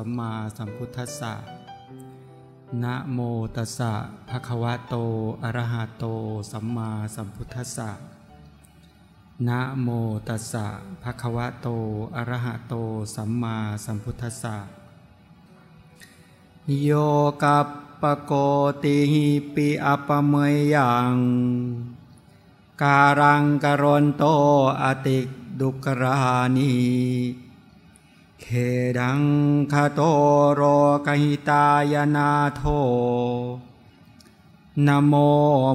สัมมาสัมพุทธัสสะนะโมตัสสะภะคะวะโต อะระหะโต สัมมาสัมพุทธัสสะนะโมตัสสะภะคะวะโต อะระหะโต สัมมาสัมพุทธัสสะ โยกัปปโกติหิปิอปเมยยังการังกรนโตอติกดุกรานี เคดังคาโตโรกหิตายนาโทนโม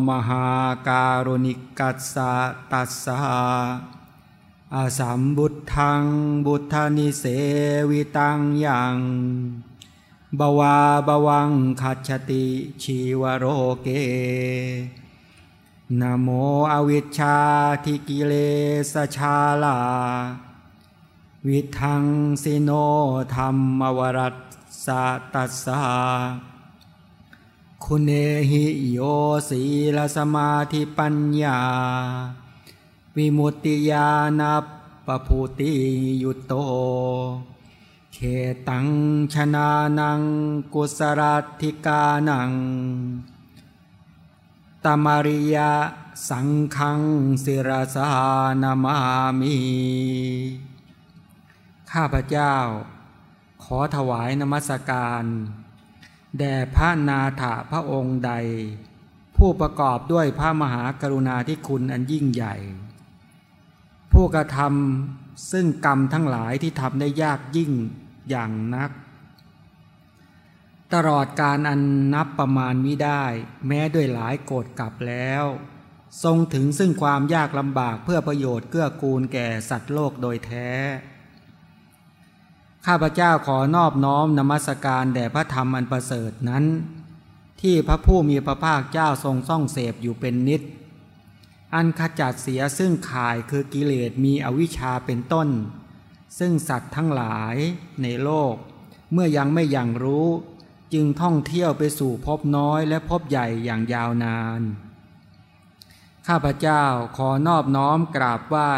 มหาการุณิกัสสะตัสสะอาสัมบุตทังบุทธานิเสวิตังยังบวาบวังคัจฉติชีวโรเกนโมอวิชชาทิกิเลสชาลา วิทังสิโนธรรมวรัตสะตัสสะคุณเนหิโยสีลสมาธิปัญญา วิมุตติญาณปภูติยุตโต เขตังชนานังกุสรัติกานัง ตมาริยะสังขังสิรสานามามี ข้าพเจ้า ขอถวายนมัสการ แด่พระนาถพระองค์ใด ผู้ประกอบด้วยพระมหากรุณาธิคุณอันยิ่งใหญ่ ผู้กระทำซึ่งกรรมทั้งหลายที่ทำได้ยากยิ่งอย่างนัก ตลอดการอันนับประมาณมิได้ แม้ด้วยหลายโกรธกลับแล้วทรงถึงซึ่งความยากลำบากเพื่อประโยชน์เกื้อกูลแก่สัตว์โลกโดยแท้ ข้าพเจ้าขอนอบน้อมนมัสการแด่พระธรรมอันประเสริฐนั้น ที่พระผู้มีพระภาคเจ้าทรงซ่องเสพอยู่เป็นนิด อันขจัดเสียซึ่งข่ายคือกิเลสมีอวิชชาเป็นต้น ซึ่งสัตว์ทั้งหลายในโลก เมื่อยังไม่ยังรู้จึงท่องเที่ยวไปสู่พบน้อยและพบใหญ่อย่างยาวนาน ข้าพเจ้าขอนอบน้อมกราบไหว้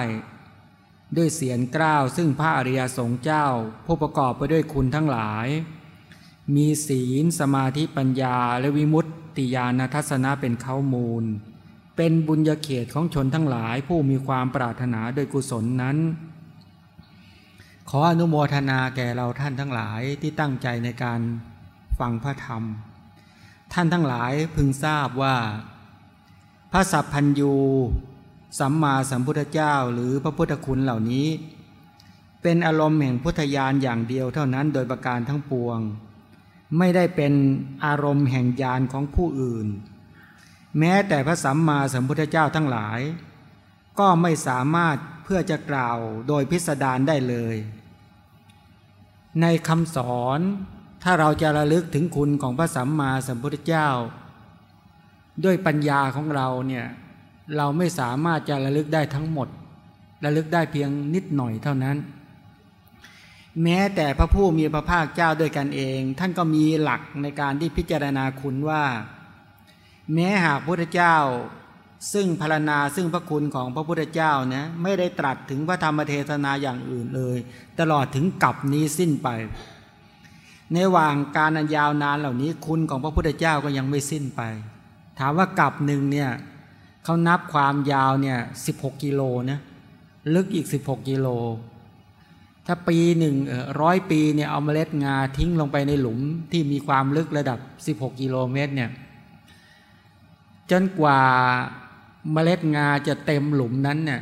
ด้วยเสียงกล้าวซึ่งพระอริยสงฆ์เจ้า ผู้ประกอบไปด้วยคุณทั้งหลาย มีศีลสมาธิปัญญาและวิมุตติญาณทัศนะเป็นเขามูล เป็นบุญญาเขตของชนทั้งหลายผู้มีความปรารถนาโดยกุศลนั้น ขออนุโมทนาแก่เราท่านทั้งหลายที่ตั้งใจในการฟังพระธรรม ท่านทั้งหลายพึงทราบว่า พระสัพพัญยู สัมมาสัมพุทธเจ้าหรือพระพุทธคุณเหล่านี้ เป็นอารมณ์แห่งพุทธญาณอย่างเดียวเท่านั้นโดยประการทั้งปวง ไม่ได้เป็นอารมณ์แห่งญาณของผู้อื่น แม้แต่พระสัมมาสัมพุทธเจ้าทั้งหลาย ก็ไม่สามารถเพื่อจะกล่าวโดยพิสดารได้เลย ในคำสอนถ้าเราจะระลึกถึงคุณของพระสัมมาสัมพุทธเจ้า ด้วยปัญญาของเราเนี่ย เราไม่สามารถจะระลึกได้ทั้งหมด ระลึกได้เพียงนิดหน่อยเท่านั้น แม้แต่พระผู้มีพระภาคเจ้าด้วยกันเอง ท่านก็มีหลักในการที่พิจารณาคุณว่า แม้หากพระพุทธเจ้า ซึ่งพารณาซึ่งพระคุณของพระพุทธเจ้านะไม่ได้ตรัสถึงพระธรรมเทศนาอย่างอื่นเลย ตลอดถึงกับนี้สิ้นไป ในว่างการอันยาวนานเหล่านี้คุณของพระพุทธเจ้าก็ยังไม่สิ้นไป ถามว่ากับหนึ่งเนี่ย เขานับความยาวเนี่ยสิบหกกิโลนะลึกอีกสิบหกกิโล ถ้าปีหนึ่งร้อยปีเนี่ยเอาเมล็ดงาทิ้งลงไปในหลุมที่มีความลึกระดับสิบหกกิโลเมตรเนี่ยจนกว่าเมล็ดงาจะเต็มหลุมนั้นเนี่ย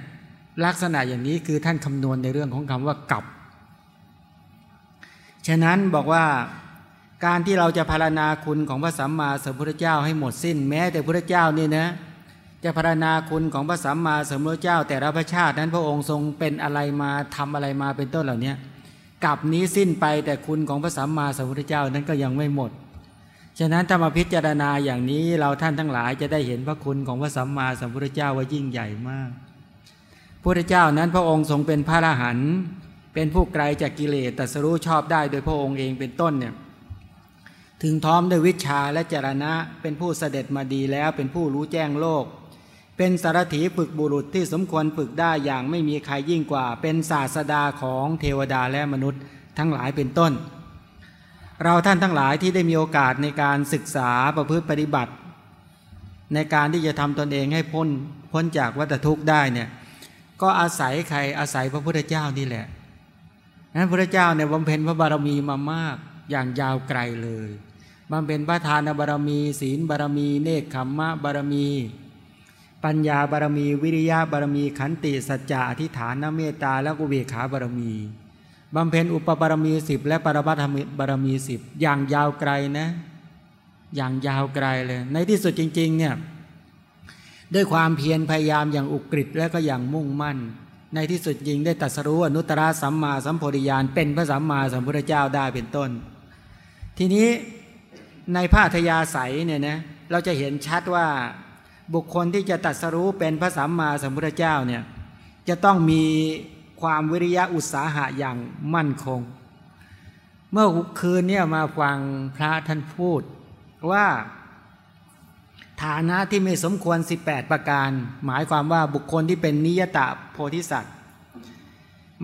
ลักษณะอย่างนี้คือท่านคำนวณในเรื่องของคำว่ากับ ฉะนั้นบอกว่าการที่เราจะพารณาคุณของพระสัมมาสัมพุทธเจ้าให้หมดสิ้น แม้แต่พระเจ้านี่นะ จะพารณาคุณของพระสัมมาสัมพุทธเจ้า แต่ละพระชาตินั้นพระองค์ทรงเป็นอะไรมาทำอะไรมาเป็นต้นเหล่านี้กับนี้สิ้นไปแต่คุณของพระสัมมาสัมพุทธเจ้านั้นก็ยังไม่หมด ฉะนั้นถ้ามาพิจารณาอย่างนี้เราท่านทั้งหลายจะได้เห็นพระคุณของพระสัมมาสัมพุทธเจ้าว่ายิ่งใหญ่มากพระพุทธเจ้านั้นพระองค์ทรงเป็นพระอรหันต์เป็นผู้ไกลจากกิเลสแต่สรู้ชอบได้โดยพระองค์เองเป็นต้นเนี่ยถึงท้อมด้วยวิชาและจรณะเป็นผู้เสด็จมาดีแล้วเป็นผู้รู้แจ้งโลก เป็นสารถีฝึกบุรุษที่สมควรฝึกได้อย่างไม่มีใครยิ่งกว่า เป็นศาสดาของเทวดาและมนุษย์ทั้งหลายเป็นต้น เราท่านทั้งหลายที่ได้มีโอกาสในการศึกษาประพฤติปฏิบัติ ในการที่จะทำตนเองให้พ้นพ้นจากวัฏทุกข์ได้เนี่ยก็อาศัยใครอาศัยพระพุทธเจ้านี่แหละนั้นพระเจ้าเนี่ยบำเพ็ญพระบารมีมามากอย่างยาวไกลเลยบำเพ็ญพระทานบารมี ศีลบารมี เนคขมมะบารมี ปัญญาบารมี วิริยะบารมี ขันติสัจจะอธิฐานเมตตาและกุเบขาบารมีบำเพ็ญอุปบารมีสิบและปรบัตบารมีสิบอย่างยาวไกลนะ อย่างยาวไกลเลย ในที่สุดจริงๆเนี่ยด้วยความเพียรพยายามอย่างอุกฤษและก็อย่างมุ่งมั่น ในที่สุดยิงได้ตัดสรู้อนุตตรสัมมาสัมโพธิญาณเป็นพระสัมมาสัมพุทธเจ้าได้เป็นต้น ทีนี้ในภาทยาใสเนี่ยนะเราจะเห็นชัดว่า บุคคลที่จะตัดสรู้เป็นพระสัมมาสัมพุทธเจ้าเนี่ยจะต้องมีความวิริยะอุตสาหะอย่างมั่นคง เมื่อคืนเนี่ยมาฟังพระท่านพูดว่าฐานะที่ไม่สมควร 18 ประการ หมายความว่าบุคคลที่เป็นนิยตะโพธิสัตว์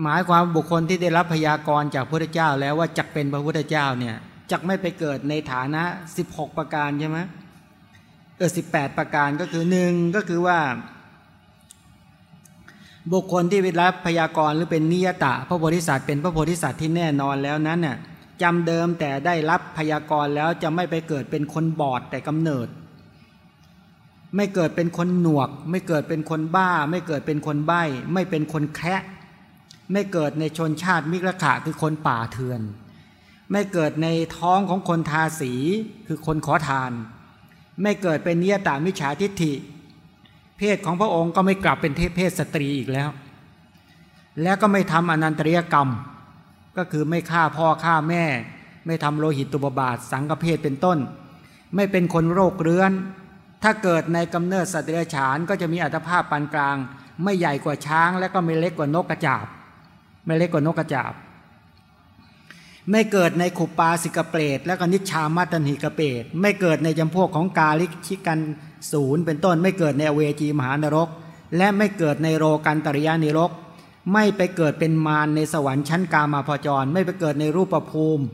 หมายความบุคคลที่ได้รับพยากรณ์จากพระพุทธเจ้าแล้วว่าจะเป็นพระพุทธเจ้าเนี่ยจะไม่ไปเกิดในฐานะ 16 ประการใช่ไหม เออสิประการก็คือหนึ่งก็คือว่า บุคคลที่ได้รับพยากรณ์หรือเป็นนิยตะพระโพธิสัตว์เป็นพระโพธิสัตว์ที่แน่นอนแล้วนั้นน่ยจำเดิมแต่ได้รับพยากรณ์แล้วจะไม่ไปเกิดเป็นคนบอดแต่กำเนิด ไม่เกิดเป็นคนหนวก ไม่เกิดเป็นคนบ้า ไม่เกิดเป็นคนใบ้ ไม่เป็นคนแคะไม่เกิดในชนชาติมิกระขะคือคนป่าเถื่อน ไม่เกิดในท้องของคนทาสีคือคนขอทาน ไม่เกิดเป็นเนียตามิจฉาทิฏฐิ เพศของพระองค์ก็ไม่กลับเป็นเพศสตรีอีกแล้ว แล้วก็ไม่ทำอนันตริยกรรม ก็คือไม่ฆ่าพ่อฆ่าแม่ ไม่ทำโลหิตตุบบาท สังกเพศเป็นต้น ไม่เป็นคนโรคเรื้อน ถ้าเกิดในกำเนิดสัตว์เดรัจฉานก็จะมีอัตภาพปานกลาง ไม่ใหญ่กว่าช้าง และก็ไม่เล็กกว่านกกระจาบ ไม่เล็กกว่านกกระจาบ ไม่เกิดในขุปาสิกเปรตและก็นิชามัตันหิกเปรตไม่เกิดในจำพวกของกาลิชิกันศูนย์เป็นต้น ไม่เกิดในเวจีมหานรก และไม่เกิดในโรกันตริยานิรก ไม่ไปเกิดเป็นมารในสวรรค์ชั้นกามาพจร ไม่ไปเกิดในรูปภูมิ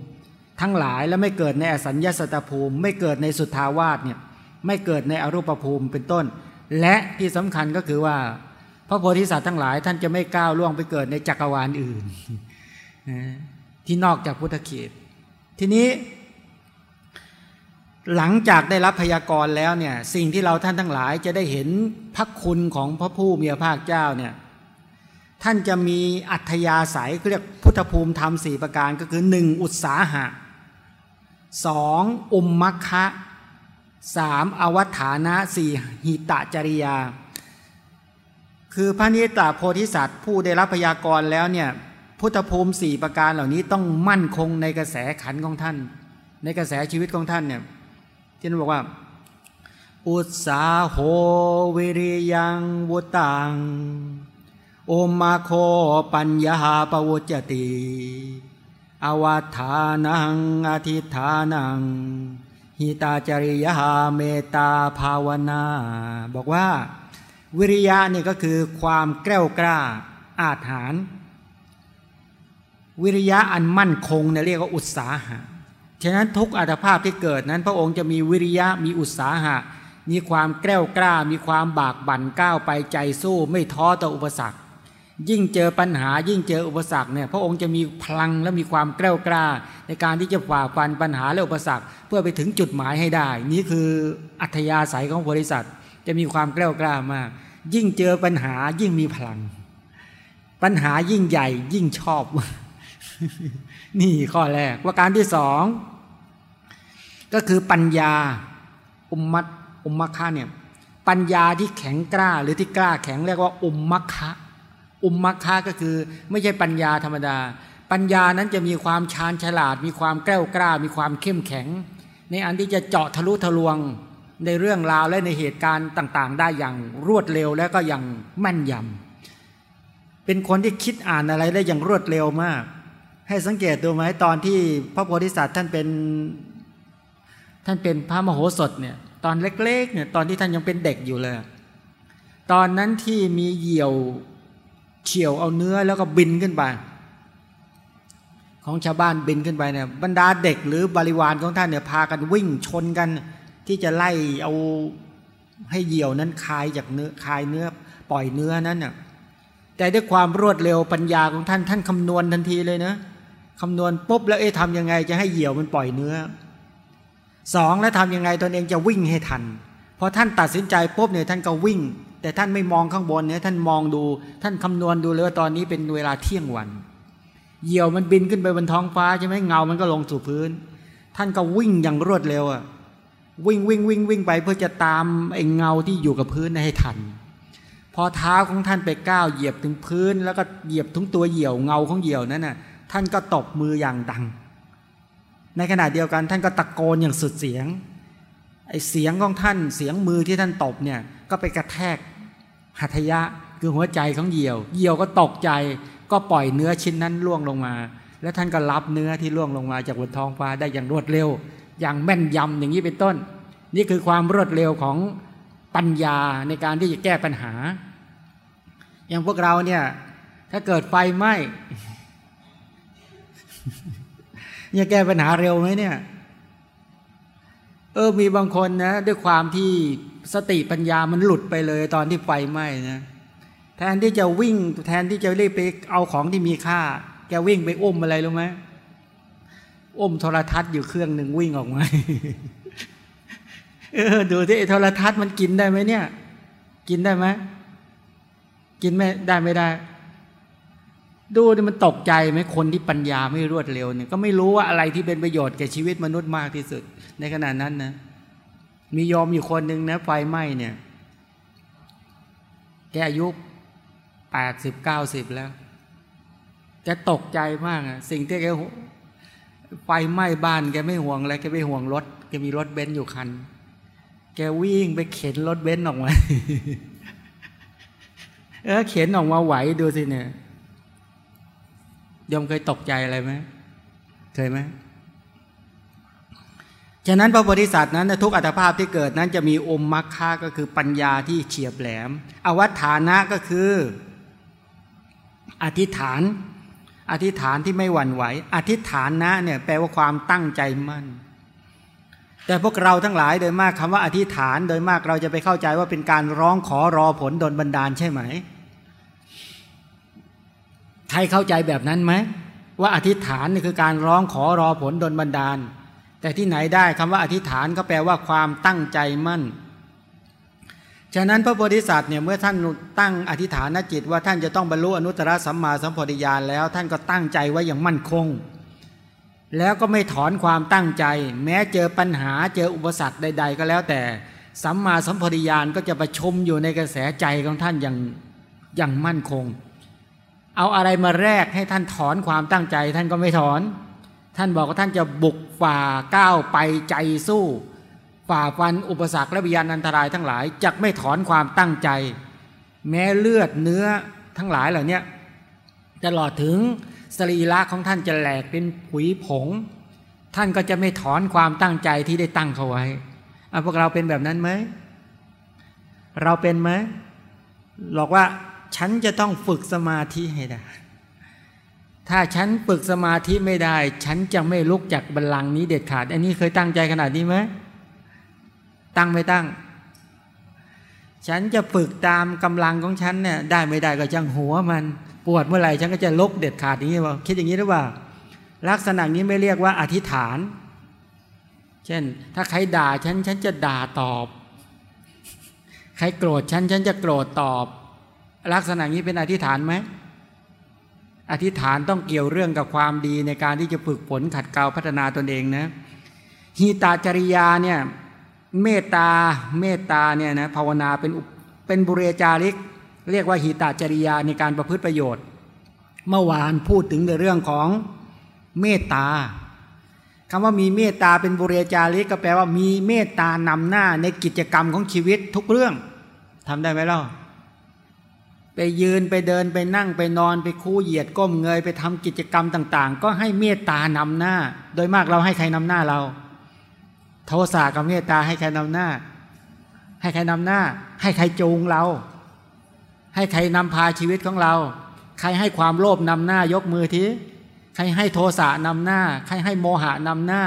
ทั้งหลายและไม่เกิดในอสัญญาสตภูมิ ไม่เกิดในสุทธาวาสเนี่ยไม่เกิดในอรูปภูมิเป็นต้น และที่สำคัญก็คือว่า พระโพธิสัตว์ทั้งหลายท่านจะไม่ก้าวล่วงไปเกิดในจักรวาลอื่น ที่นอกจากพุทธเขต ทีนี้ หลังจากได้รับพยากรณ์แล้วเนี่ย สิ่งที่เราท่านทั้งหลายจะได้เห็นพระคุณของพระผู้มีพระภาคเจ้าเนี่ยท่านจะมีอัธยาศัยเรียกพุทธภูมิธรรมสี่ประการก็คือหนึ่งอุตสาหะสองอุมมัคคะสามอวัฏานะสี่หิตะจริยา คือพระนิตาโพธิสัตว์ผู้ได้รับพยากรณ์แล้วเนี่ย พุทธภูมิสี่ประการเหล่านี้ต้องมั่นคงในกระแสขันของท่าน ในกระแสชีวิตของท่านเนี่ยที่นั่นบอกว่า อุตสาโหวิริยังวุตังโอมาโคปัญญาปวุจติอวัฏานังอธิฐานัง หิตาจริยาเมตาภาวนา บอกว่า วิริยะนี่ก็คือความแกล้วกล้าอาถรรพ์ วิริยะอันมั่นคงเนี่ยเรียกว่าอุตสาหะ ฉะนั้นทุกอัตภาพที่เกิดนั้น พระองค์จะมีวิริยะมีอุตสาหะ มีความแกล้วกล้า มีความบากบั่นก้าวไปใจสู้ไม่ท้อต่ออุปสรรค ยิ่งเจอปัญหายิ่งเจออุปสรรคเนี่ยพระองค์จะมีพลังและมีความแกล้วกล้า ในการที่จะฝ่าฟันปัญหาและอุปสรรค เพื่อไปถึงจุดหมายให้ได้ นี่คืออัธยาศัยของบริษัทจะมีความแกล้วกล้ามาก ยิ่งเจอปัญหายิ่งมีพลัง ปัญหายิ่งใหญ่ยิ่งชอบ นี่ข้อแรกว่าการที่สอง ก็คือปัญญาอุมมัตอุมมัคคะเนี่ยปัญญาที่แข็งกล้าหรือที่กล้าแข็งเรียกว่าอุมมัคคะอุมมัคคะก็คือไม่ใช่ปัญญาธรรมดา ปัญญานั้นจะมีความชาญฉลาด มีความแกล้วกล้า มีความเข้มแข็ง ในอันที่จะเจาะทะลุทะลวงในเรื่องราวและในเหตุการณ์ต่าง ๆ ได้อย่างรวดเร็วและก็อย่างแม่นยำเป็นคนที่คิดอ่านอะไรได้อย่างรวดเร็วมาก ให้สังเกตดูไหมตอนที่พระโพธิสัตว์ท่านเป็น ท่านเป็นพระมโหสถเนี่ยตอนเล็กๆเนี่ยตอนที่ท่านยังเป็นเด็กอยู่เลย ตอนนั้นที่มีเหยี่ยวเฉียวเอาเนื้อแล้วก็บินขึ้นไป ของชาวบ้านบินขึ้นไปเนี่ยบรรดาเด็กหรือบริวารของท่านเนี่ยพากันวิ่งชนกัน ที่จะไล่เอาให้เหยี่ยวนั้นคายจากเนื้อคายเนื้อปล่อยเนื้อนั้นน่ะแต่ด้วยความรวดเร็วปัญญาของท่านท่านคำนวณทันทีเลยนะ คำนวณปุ๊บแล้วเอ๊ะทำยังไงจะให้เหยี่ยวมันปล่อยเนื้อสองแล้วทำยังไงตนเองจะวิ่งให้ทันพอท่านตัดสินใจปุ๊บเนี่ยท่านก็วิ่ง แต่ท่านไม่มองข้างบนเนี่ยท่านมองดู ท่านคำนวณดูเลยว่าตอนนี้เป็นเวลาเที่ยงวัน เหยี่ยวมันบินขึ้นไปบนท้องฟ้าใช่ไหมเงามันก็ลงสู่พื้น ท่านก็วิ่งอย่างรวดเร็วอะวิ่งวิ่งวิ่งวิ่งไปเพื่อจะตามไอ้เงาที่อยู่กับพื้นให้ทัน พอเท้าของท่านไปก้าวเหยียบถึงพื้น แล้วก็เหยียบทุงตัวเหยี่ยวเงาของเหยี่ยวนั้นน่ะ ท่านก็ตบมืออย่างดัง ในขณะเดียวกันท่านก็ตะโกนอย่างสุดเสียงไอเสียงของท่านเสียงมือที่ท่านตบเนี่ยก็ไปกระแทกหัตถยะคือหัวใจของเหยี่ยว เหยี่ยวก็ตกใจก็ปล่อยเนื้อชิ้นนั้นล่วงลงมา แล้วท่านก็รับเนื้อที่ล่วงลงมาจากบนท้องฟ้าได้อย่างรวดเร็ว อย่างแม่นยำอย่างนี้เป็นต้น นี่คือความรวดเร็วของปัญญาในการที่จะแก้ปัญหา อย่างพวกเราเนี่ยถ้าเกิดไฟไหม้ จะแก้ปัญหาเร็วไหมเนี่ย เออมีบางคนนะ ด้วยความที่สติปัญญามันหลุดไปเลย ตอนที่ไฟไหม้นะแทนที่จะวิ่งแทนที่จะรีบไปเอาของที่มีค่า แกวิ่งไปอุ้มอะไรรู้ไหมอุ้มโทรทัศน์อยู่เครื่องหนึ่งวิ่งออกมาเออดูที่โทรทัศน์มันกินได้ไหมเนี่ย กินได้ไหมกินไม่ได้ไม่ได้ ดูนี่มันตกใจไหมคนที่ปัญญาไม่รวดเร็วเนี่ยก็ไม่รู้ว่าอะไรที่เป็นประโยชน์แก่ชีวิตมนุษย์มากที่สุด ในขณะนั้นนะมียอมอยู่คนหนึ่งนะไฟไหม้เนี่ย แกอายุแปดสิบเก้าสิบแล้ว แกตกใจมากอะสิ่งที่แกไฟไหม้บ้านแกไม่ห่วงอะไรแกไม่ห่วงรถแกมีรถเบนซ์อยู่คัน แกวิ่งไปเข็นรถเบนซ์ออกมาเออเข็นออกมาไหวดูสิเนี่ย ยอมเคยตกใจอะไรไหมเคยไหมฉะนั้นพระโพธิสัตว์นั้นทุกอัตภาพที่เกิดนั้นจะมีอมมรรคาก็คือปัญญาที่เฉียบแหลม อวัฏฐานะก็คือ อธิษฐาน อธิษฐานที่ไม่หวั่นไหว อธิษฐานนะเนี่ยแปลว่าความตั้งใจมั่น แต่พวกเราทั้งหลายโดยมากคำว่าอธิษฐาน โดยมากเราจะไปเข้าใจว่าเป็นการร้องขอรอผลดลบันดาลใช่ไหม ใครเข้าใจแบบนั้นไหมว่าอธิษฐานนี่คือการร้องขอรอผลดลบันดาล แต่ที่ไหนได้คำว่าอธิษฐานก็แปลว่าความตั้งใจมั่น ฉะนั้นพระโพธิสัตว์เนี่ยเมื่อท่านตั้งอธิษฐานจิตว่าท่านจะต้องบรรลุอนุตตรสัมมาสัมปวิญาณแล้วท่านก็ตั้งใจไว้อย่างมั่นคง แล้วก็ไม่ถอนความตั้งใจ แม้เจอปัญหาเจออุปสรรคใด ๆ ก็แล้วแต่สัมมาสัมปวิญาณก็จะประชมอยู่ในกระแสใจของท่านอย่างอย่างมั่นคง เอาอะไรมาแรกให้ท่านถอนความตั้งใจ ท่านก็ไม่ถอน ท่านบอกว่าท่านจะบุกฝ่าก้าวไปใจสู้ ฝ่าฟันอุปสรรคและวิญญาณอันตรายทั้งหลายจะไม่ถอนความตั้งใจ แม้เลือดเนื้อทั้งหลายเหล่านี้ตลอดถึงสรีระของท่านจะแหลกเป็นผุยผง ท่านก็จะไม่ถอนความตั้งใจที่ได้ตั้งเขาไว้พวกเราเป็นแบบนั้นไหมเราเป็นไหมบอกว่า ฉันจะต้องฝึกสมาธิให้ได้ ถ้าฉันฝึกสมาธิไม่ได้ ฉันจะไม่ลุกจากบัลลังก์นี้เด็ดขาด อันนี้เคยตั้งใจขนาดนี้ไหมตั้งไม่ตั้ง ฉันจะฝึกตามกำลังของฉันเนี่ยได้ไม่ได้ก็จังหัวมัน ปวดเมื่อไหร่ฉันก็จะลุกเด็ดขาดอย่างนี้ว่าคิดอย่างนี้หรือเปล่าลักษณะนี้ไม่เรียกว่าอธิษฐาน เช่น ถ้าใครด่าฉันฉันจะด่าตอบ ใครโกรธฉันฉันจะโกรธตอบ ลักษณะนี้เป็นอธิษฐานไหมอธิษฐานต้องเกี่ยวเรื่องกับความดีในการที่จะฝึกฝนขัดเกลาพัฒนาตนเองนะฮีตาจริยาเนี่ยเมตตาเมตตาเนี่ยนะภาวนาเป็นเป็นบุเรจาริก เรียกว่าฮีตาจริยาในการประพฤติประโยชน์ เมื่อวานพูดถึงในเรื่องของเมตตาคำว่ามีเมตตาเป็นบุเรจาริกก็แปลว่ามีเมตตานำหน้าในกิจกรรมของชีวิตทุกเรื่องทำได้ไหมเล่า ไปยืนไปเดินไปนั่งไปนอนไปคู่เหยียดก้มเงยไปทำกิจกรรมต่าง ๆ ก็ให้เมตตานำหน้า โดยมากเราให้ใครนำหน้าเรา โทสะกับเมตตาให้ใครนำหน้า ให้ใครนำหน้า ให้ใครจูงเรา ให้ใครนำพาชีวิตของเรา ใครให้ความโลภนำหน้ายกมือทีใครให้โทสะนำหน้า ใครให้โมหะนำหน้า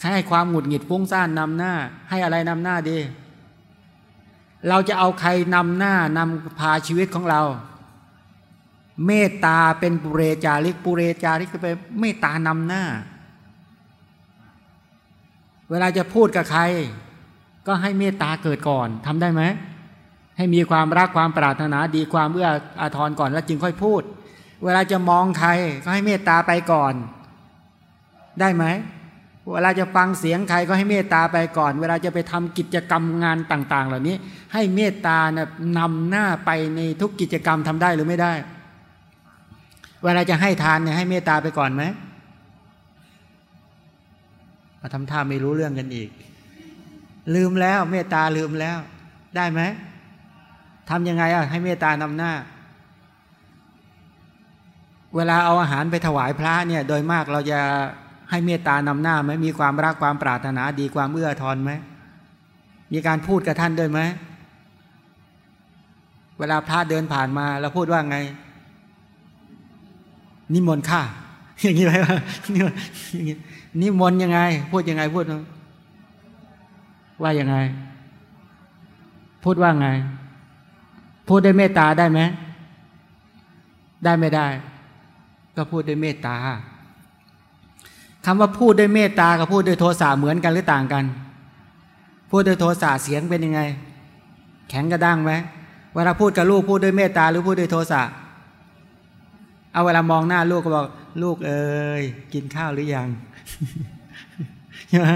ใครให้ความหงุดหงิดฟุ้งซ่านนำหน้า ให้อะไรนำหน้าดี เราจะเอาใครนำหน้านำพาชีวิตของเรา เมตตาเป็นปุเรจาริกปุเรจาริกก็เป็นเมตตานำหน้า เวลาจะพูดกับใคร ก็ให้เมตตาเกิดก่อนทำได้ไหมให้มีความรักความปรารถนาดีความเอื้ออาทรก่อนแล้วจึงค่อยพูด เวลาจะมองใครก็ให้เมตตาไปก่อน ได้ไหม เวลาจะฟังเสียงใครก็ให้เมตตาไปก่อน เวลาจะไปทำกิจกรรมงานต่าง ๆ เหล่านี้ ให้เมตตานะนำหน้าไปในทุกกิจกรรมทำได้หรือไม่ได้ เวลาจะให้ทานเนี่ยให้เมตตาไปก่อนไหมมาทำท่าไม่รู้เรื่องกันอีก ลืมแล้วเมตตาลืมแล้ว ได้ไหมทำยังไงอะให้เมตตานำหน้า เวลาเอาอาหารไปถวายพระเนี่ย โดยมากเราจะ ให้เมตตานำหน้าไหมมีความรักความปรารถนาดีความเอื้อทอนไหมมีการพูดกับท่านด้วยไหมเวลาพระเดินผ่านมาเราพูดว่าไง นิมนต์ข้าอย่างนี้ไหมว่านิมนต์ยังไง พูดยังไงพูด ว่ายังไง พูดว่าไง พูดด้วยเมตตาได้ไหมได้ไม่ได้ ก็พูดด้วยเมตตา คำว่าพูดด้วยเมตตากับพูดด้วยโทสะเหมือนกันหรือต่างกัน พูดด้วยโทสะเสียงเป็นยังไง แข็งกระด้างไหมเวลาพูดกับลูกพูดด้วยเมตตาหรือพูดด้วยโทสะเอาเวลามองหน้าลูกก็บอกลูกเอ้ยกินข้าวหรือยังใช่ไหม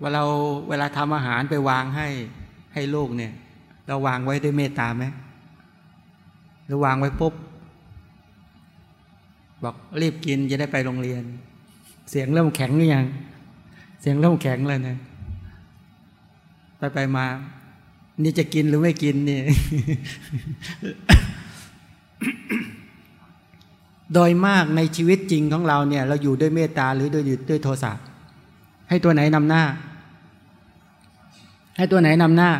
เวลาเวลาทำอาหารไปวางให้ให้ลูกเนี่ย เราวางไว้ด้วยเมตตาไหมหรือวางไว้ปุ๊บ บอกรีบกินจะได้ไปโรงเรียน เสียงเริ่มแข็งหรือยัง เสียงเริ่มแข็งเลยนะไปไปมา นี่จะกินหรือไม่กินนี่โดยมากในชีวิตจริงของเราเนี่ย เราอยู่ด้วยเมตตาหรือด้วยด้วยโทสะให้ตัวไหนนำหน้า ให้ตัวไหนนำหน้า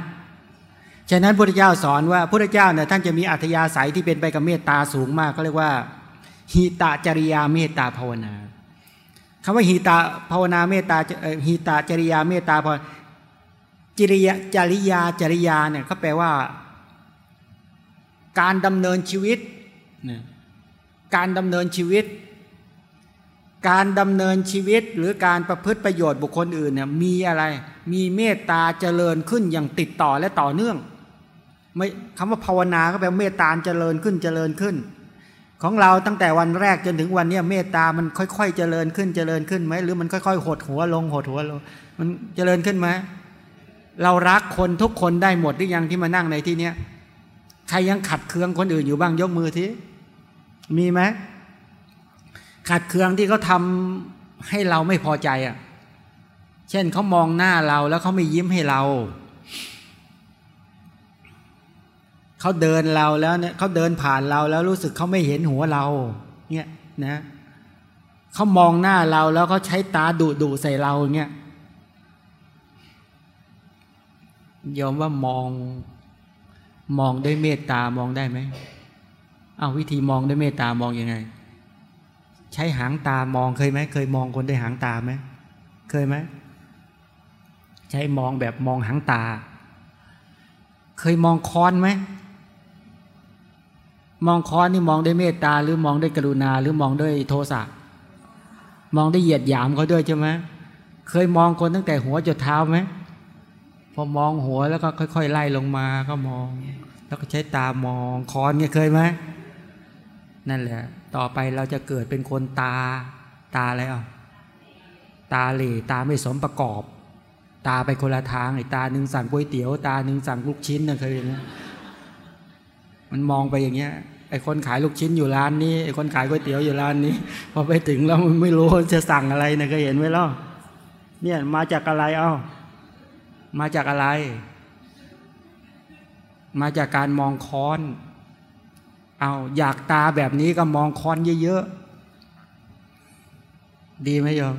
ฉะนั้นพระพุทธเจ้าสอนว่าพระพุทธเจ้าเนี่ยท่านจะมีอัธยาศัยที่เป็นไปกับเมตตาสูงมากเขาเรียกว่า หิตาจริยาเมตตาภาวนาคำว่าหิตาภาวนาเมตตาหิตาจริยาเมตตาภาวจริยาจริยาจริยาเนี่ยเขาแปลว่า การดำเนินชีวิตนะการดำเนินชีวิต การดำเนินชีวิตหรือการประพฤติประโยชน์บุคคลอื่นเนี่ยมีอะไร มีเมตตาเจริญขึ้นอย่างติดต่อและต่อเนื่องไม่คำว่าภาวนาก็แปลเมตตาเจริญขึ้นเจริญขึ้น ของเราตั้งแต่วันแรกจนถึงวันนี้เมตตามันค่อยๆเจริญขึ้นเจริญขึ้นไหมหรือมันค่อยๆหดหัวลงหดหัวลง มันเจริญขึ้นไหมเรารักคนทุกคนได้หมดหรือยังที่มานั่งในที่เนี้ยใครยังขัดเคืองคนอื่นอยู่บ้างยกมือทีมีไหมขัดเคืองที่เขาทำให้เราไม่พอใจอะ เช่นเขามองหน้าเราแล้วเขาไม่ยิ้มให้เรา เขาเดินเราแล้วเนี่ยเขาเดินผ่านเราแล้วรู้สึกเขาไม่เห็นหัวเราเนี่ยนะเขามองหน้าเราแล้วเขาใช้ตาดุดุใส่เราเนี่ยยอมว่ามองมองด้วยเมตตามองได้ไหมเอาวิธีมองด้วยเมตตามองอยังไง ใช้หางตามองเคยไหมเคยมองคนด้วยหางตาไหมเคยไหมใช้มองแบบมองหางตา เคยมองค้อนไหม มองค้อนนี่มองด้วยเมตตาหรือมองด้วยกรุณา หรือมองด้วยโทสะมองได้เหยียดหยามเขาด้วยใช่ไหมเคยมองคนตั้งแต่หัวจนเท้าไหมพอมองหัวแล้วก็ค่อย ๆ ไล่ลงมาก็มอง แล้วก็ใช้ตามองค้อนเนี่ยเคยไหมนั่นแหละ ต่อไปเราจะเกิดเป็นคนตาตาอะไรอะตาเหล่ตาไม่สมประกอบ ตาไปคนละทางไอ้ตาหนึ่งสั่งก๋วยเตี๋ยว ตาหนึ่งสั่งลูกชิ้นนะเคยนะมันมองไปอย่างเงี้ย ไอ้คนขายลูกชิ้นอยู่ร้านนี้ไอ้คนขายก๋วยเตี๋ยวอยู่ร้านนี้ พอไปถึงแล้วมันไม่รู้จะสั่งอะไรนะเคยเห็นไหมล่ะเนี่ยมาจากอะไรเอ้ามาจากอะไร มาจากการมองค้อน เอาอยากตาแบบนี้ก็มองคอนเยอะๆ ดีไหมโยม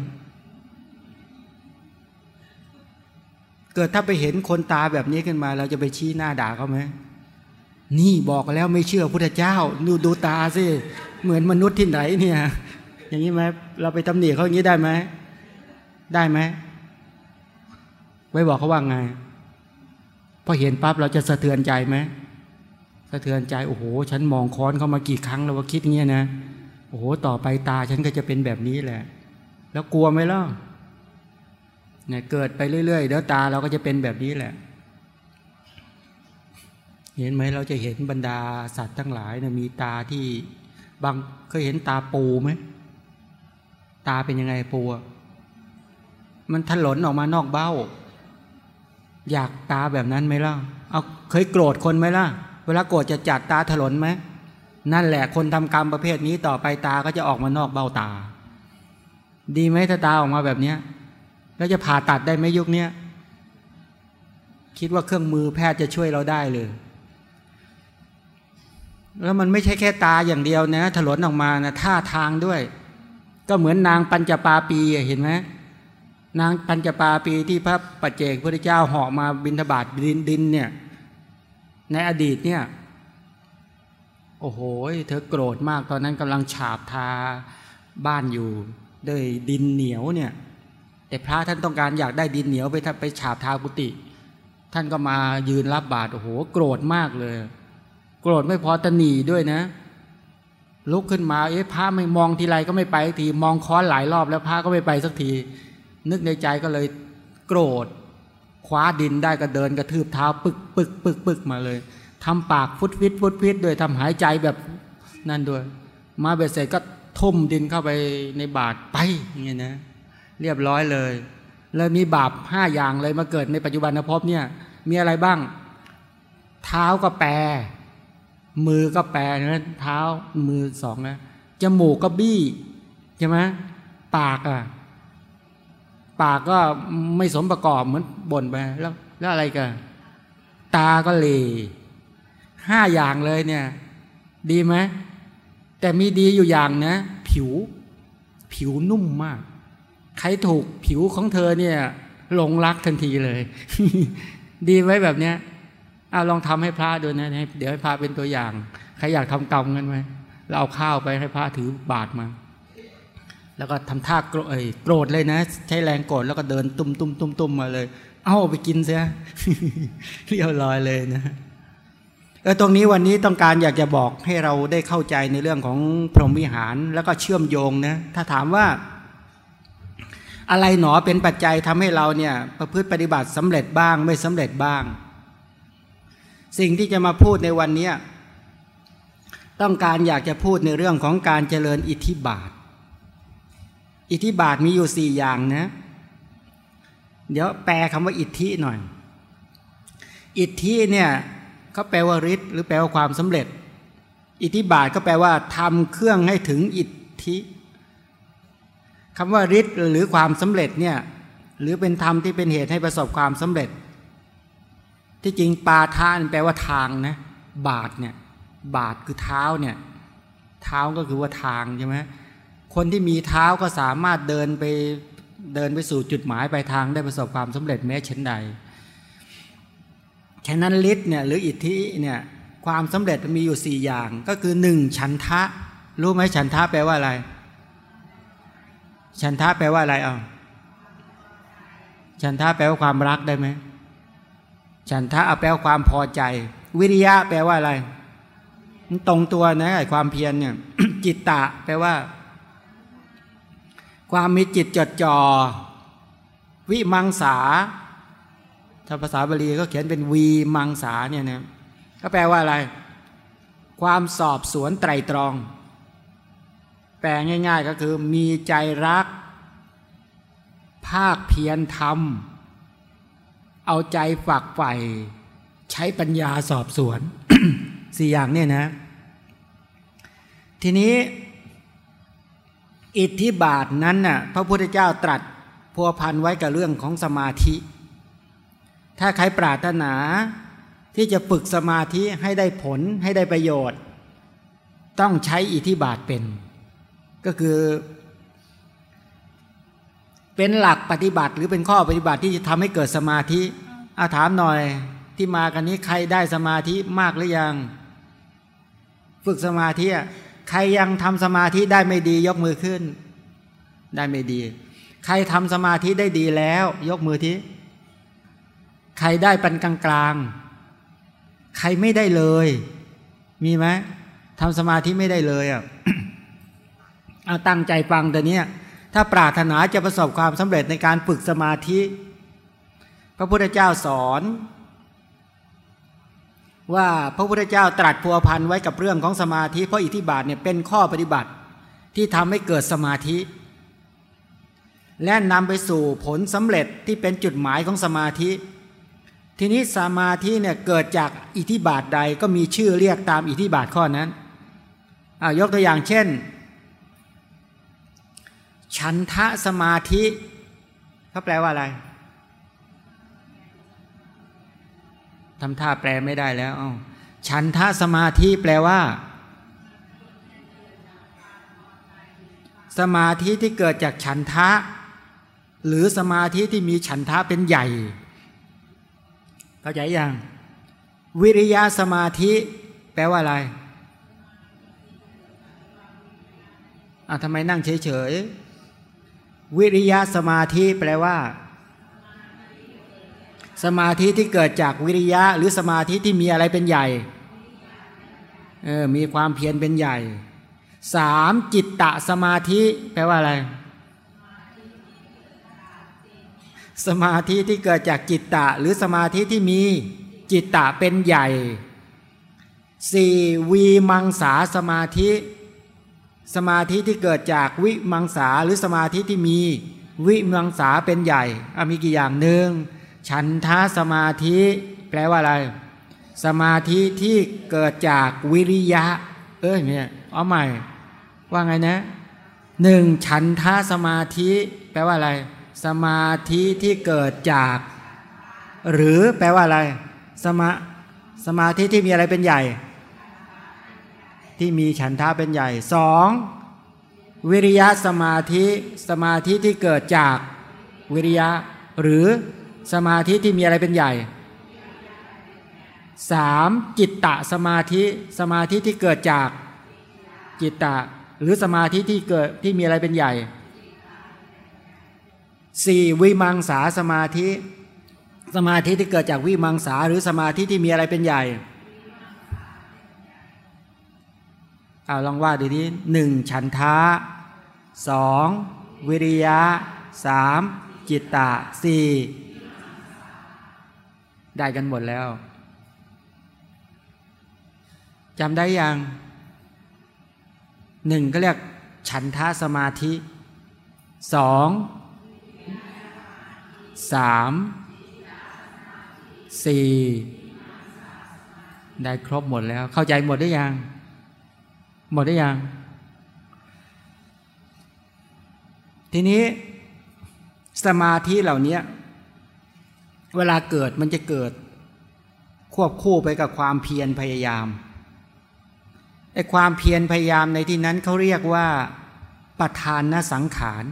เกิดถ้าไปเห็นคนตาแบบนี้ขึ้นมา เราจะไปชี้หน้าด่าเขาไหม นี่บอกแล้วไม่เชื่อพุทธเจ้าดูดูตาสิเหมือนมนุษย์ที่ไหนเนี่ย อย่างนี้ไหมเราไปตำหนิเขาอย่างนี้ได้ไหมได้ไหมไว้บอกเขาว่าไงพอเห็นปั๊บเราจะสะเทือนใจไหมสะเทือนใจโอ้โห ฉันมองค้อนเขามากี่ครั้งแล้วว่าคิดเงี้ยนะโอ้โหต่อไปตาฉันก็จะเป็นแบบนี้แหละ แล้วกลัวไหมล่ะเนี่ยเกิดไปเรื่อยๆเดี๋ยวตาเราก็จะเป็นแบบนี้แหละ เห็นไหมเราจะเห็นบรรดาสัตว์ทั้งหลายนี่ยมีตาที่บางเคยเห็นตาปูไหมตาเป็นยังไงปูมันถลนออกมานอกเบ้า อยากตาแบบนั้นไหมล่ะเอาเคยโกรธคนไหมล่ะ เวลาโกรธจะจัดตาถลนไหมนั่นแหละคนทำกรรมประเภทนี้ต่อไปตาก็จะออกมานอกเบ้าตา ดีไหมถ้าตาออกมาแบบเนี้ยแล้วจะผ่าตัดได้ไหมยุคนี้คิดว่าเครื่องมือแพทย์จะช่วยเราได้เลย แล้วมันไม่ใช่แค่ตาอย่างเดียวนะถลนออกมานะท่าทางด้วย ก็เหมือนนางปัญจปาปีเห็นไหมนางปัญจปาปีที่พระปัจเจกพระเจ้าเหาะมาบินทบาทดินดินเนี่ยในอดีตเนี่ยโอ้โหเธอโกรธมากตอนนั้นกำลังฉาบทาบ้านอยู่ด้วยดินเหนียวเนี่ยแต่พระท่านต้องการอยากได้ดินเหนียวไปไปฉาบทากุฏิท่านก็มายืนรับบาตรโอ้โห โกรธมากเลย โกรธไม่พอตนีด้วยนะ ลุกขึ้นมา เอ๊ะพระไม่มองทีไรก็ไม่ไปทีมองค้อนหลายรอบแล้วพระก็ไม่ไปสักที นึกในใจก็เลยโกรธคว้าดินได้ก็เดินกระทืบเท้า ปึกปึกปึกปึกมาเลยทำปากฟุดฟิตฟุดฟิตด้วยทำหายใจแบบนั่นด้วย มาเบ็ดเสร็จก็ทุ่มดินเข้าไปในบาทไปอย่างเงี้ยนะเรียบร้อยเลย แล้วมีบาปห้าอย่างเลยมาเกิดในปัจจุบันภพเนี่ย มีอะไรบ้าง เท้าก็แปร มือก็แปรนะเท้ามือสองนะจมูกก็บี้ใช่ไหมปากอะปากก็ไม่สมประกอบเหมือนบ่นไปแล้วแล้วอะไรกันตาก็เลห้าอย่างเลยเนี่ย ดีไหมแต่มีดีอยู่อย่างนะ ผิว ผิวนุ่มมาก ใครถูกผิวของเธอเนี่ยหลงรักทันทีเลย ดีไว้แบบเนี้ย เอาลองทำให้พระดูนะเดี๋ยวให้พระเป็นตัวอย่างใครอยากทำกรรมกันไหมเราเอาข้าวไปให้พระถือบาทมา แล้วก็ทำท่าโกรธโกรธเลยนะ ใช้แรงโกรธแล้วก็เดินตุ้มตุ้มตุ้มตุ้มมาเลย เอาไปกินเสียเรียบร้อยเลยนะเออตรงนี้วันนี้ต้องการอยากจะบอกให้เราได้เข้าใจในเรื่องของพรหมวิหารแล้วก็เชื่อมโยงนะถ้าถามว่า อะไรหนอเป็นปัจจัยทำให้เราเนี่ย ประพฤติปฏิบัติสำเร็จบ้างไม่สำเร็จบ้าง สิ่งที่จะมาพูดในวันนี้ต้องการอยากจะพูดในเรื่องของการเจริญอิทธิบาท อิทธิบาทมีอยู่สี่อย่างนะ เดี๋ยวแปลคำว่าอิทธิหน่อย อิทธิเนี่ยเขาแปลว่าฤทธิ์หรือแปลว่าความสำเร็จ อิทธิบาทก็แปลว่าทำเครื่องให้ถึงอิทธิคำว่าฤทธิ์หรือความสำเร็จเนี่ยหรือเป็นธรรมที่เป็นเหตุให้ประสบความสำเร็จ ที่จริงปาทานแปลว่าทางนะ บาทเนี่ยบาทคือเท้าเนี่ย เท้าก็คือว่าทางใช่ไหมคนที่มีเท้าก็สามารถเดินไปเดินไปสู่จุดหมายปลายทางได้ประสบความสำเร็จแม้เช่นใดฉะนั้นฤทธิ์เนี่ยหรืออิทธิเนี่ยความสำเร็จมีอยู่สี่อย่างก็คือหนึ่งฉันทะ รู้ไหมฉันทะแปลว่าอะไร ฉันทะแปลว่าอะไรอะฉันทะแปลว่าความรักได้ไหม ฉันทะแปลความพอใจ วิริยะแปลว่าอะไรตรงตัวนะไอ้ความเพียรเนี่ยจิตตะแปลว่า ความมีจิตจดจอ่อวิมังสาถ้าภาษาบาลีก็เขียนเป็นวีมังสาเนี่ยนะก็แปลว่าอะไร ความสอบสวนไตรตรอง แปลง่าย ๆ ก็คือมีใจรัก ภาคเพียรทำ เอาใจฝักใฝ่ใช้ปัญญาสอบสวนสี่อย่างเนี่ยนะ ทีนี้อิทธิบาทนั้นน่ะพระพุทธเจ้าตรัสพัวพันไว้กับเรื่องของสมาธิ ถ้าใครปรารถนาที่จะฝึกสมาธิให้ได้ผลให้ได้ประโยชน์ ต้องใช้อิทธิบาทเป็น ก็คือ เป็นหลักปฏิบัติ หรือเป็นข้อปฏิบัติที่จะทำให้เกิดสมาธิอาถามหน่อยที่มากันนี้ใครได้สมาธิมากหรือยัง ฝึกสมาธิใครยังทำสมาธิได้ไม่ดียกมือขึ้น ได้ไม่ดี ใครทำสมาธิได้ดีแล้ว ยกมือที่ใครได้ปันกลางกลางใครไม่ได้เลย มีไหมทำสมาธิไม่ได้เลยอะเอาตั้งใจฟังแต่เนี้ย ถ้าปรารถนาจะประสบความสำเร็จในการฝึกสมาธิ พระพุทธเจ้าสอน ว่าพระพุทธเจ้าตรัสพัวพันไว้กับเรื่องของสมาธิ เพราะอิทธิบาทเนี่ยเป็นข้อปฏิบัติที่ทำให้เกิดสมาธิ และนำไปสู่ผลสำเร็จที่เป็นจุดหมายของสมาธิ ทีนี้สมาธิเนี่ยเกิดจากอิทธิบาทใดก็มีชื่อเรียกตามอิทธิบาทข้อนั้นยกตัวอย่างเช่น ฉันทะสมาธิเขาแปลว่าอะไรทำท่าแปลไม่ได้แล้วฉันทะสมาธิแปลว่า สมาธิที่เกิดจากฉันทะ หรือสมาธิที่มีฉันทะเป็นใหญ่เข้าใจยังวิริยะสมาธิ แปลว่าอะไรอะทำไมนั่งเฉยๆ วิริยะสมาธิแปลว่า สมาธิที่เกิดจากวิริยะ หรือสมาธิที่มีอะไรเป็นใหญ่เออมีความเพียรเป็นใหญ่สามจิตตะสมาธิ แปลว่าอะไร สมาธิที่เกิดจากจิตตะ หรือสมาธิที่มีจิตตะเป็นใหญ่สี่วีมังสาสมาธิ สมาธิที่เกิดจากวิมังสาหรือสมาธิที่มีวิมังสาเป็นใหญ่มีกี่อย่างหนึ่งฉันทาสมาธิแปลว่าอะไร สมาธิที่เกิดจากวิริยะ เอ้ยเนี่ยเอาใหม่ ว่าไงนะหนึ่งฉันทาสมาธิ แปลว่าอะไร สมาธิที่เกิดจาก หรือแปลว่าอะไร สมาสมาธิที่มีอะไรเป็นใหญ่ ที่มีฉันทะเป็นใหญ่สองวิริยะสมาธิสมาธิที่เกิดจากวิริยะ หรือสมาธิที่มีอะไรเป็นใหญ่สามจิตตะสมาธิสมาธิที่เกิดจากจิตตะ หรือสมาธิที่เกิดที่มีอะไรเป็นใหญ่สี่วิมังสาสมาธิ สมาธิที่เกิดจากวิมังสาหรือสมาธิที่มีอะไรเป็นใหญ่ เอาลองว่าดีนี้หนึ่งฉันทะสองวิริยะสามจิตตะสี่ได้กันหมดแล้วจำได้ยังหนึ่งก็เรียกฉันทะสมาธิสองสามสี่ได้ครบหมดแล้ว เข้าใจหมดได้ยัง หมดได้ยัง ทีนี้สมาธิเหล่านี้เวลาเกิดมันจะเกิด ควบคู่ไปกับความเพียรพยายามไอ้ความเพียรพยายามในที่นั้นเขาเรียกว่าประธานนสังขาร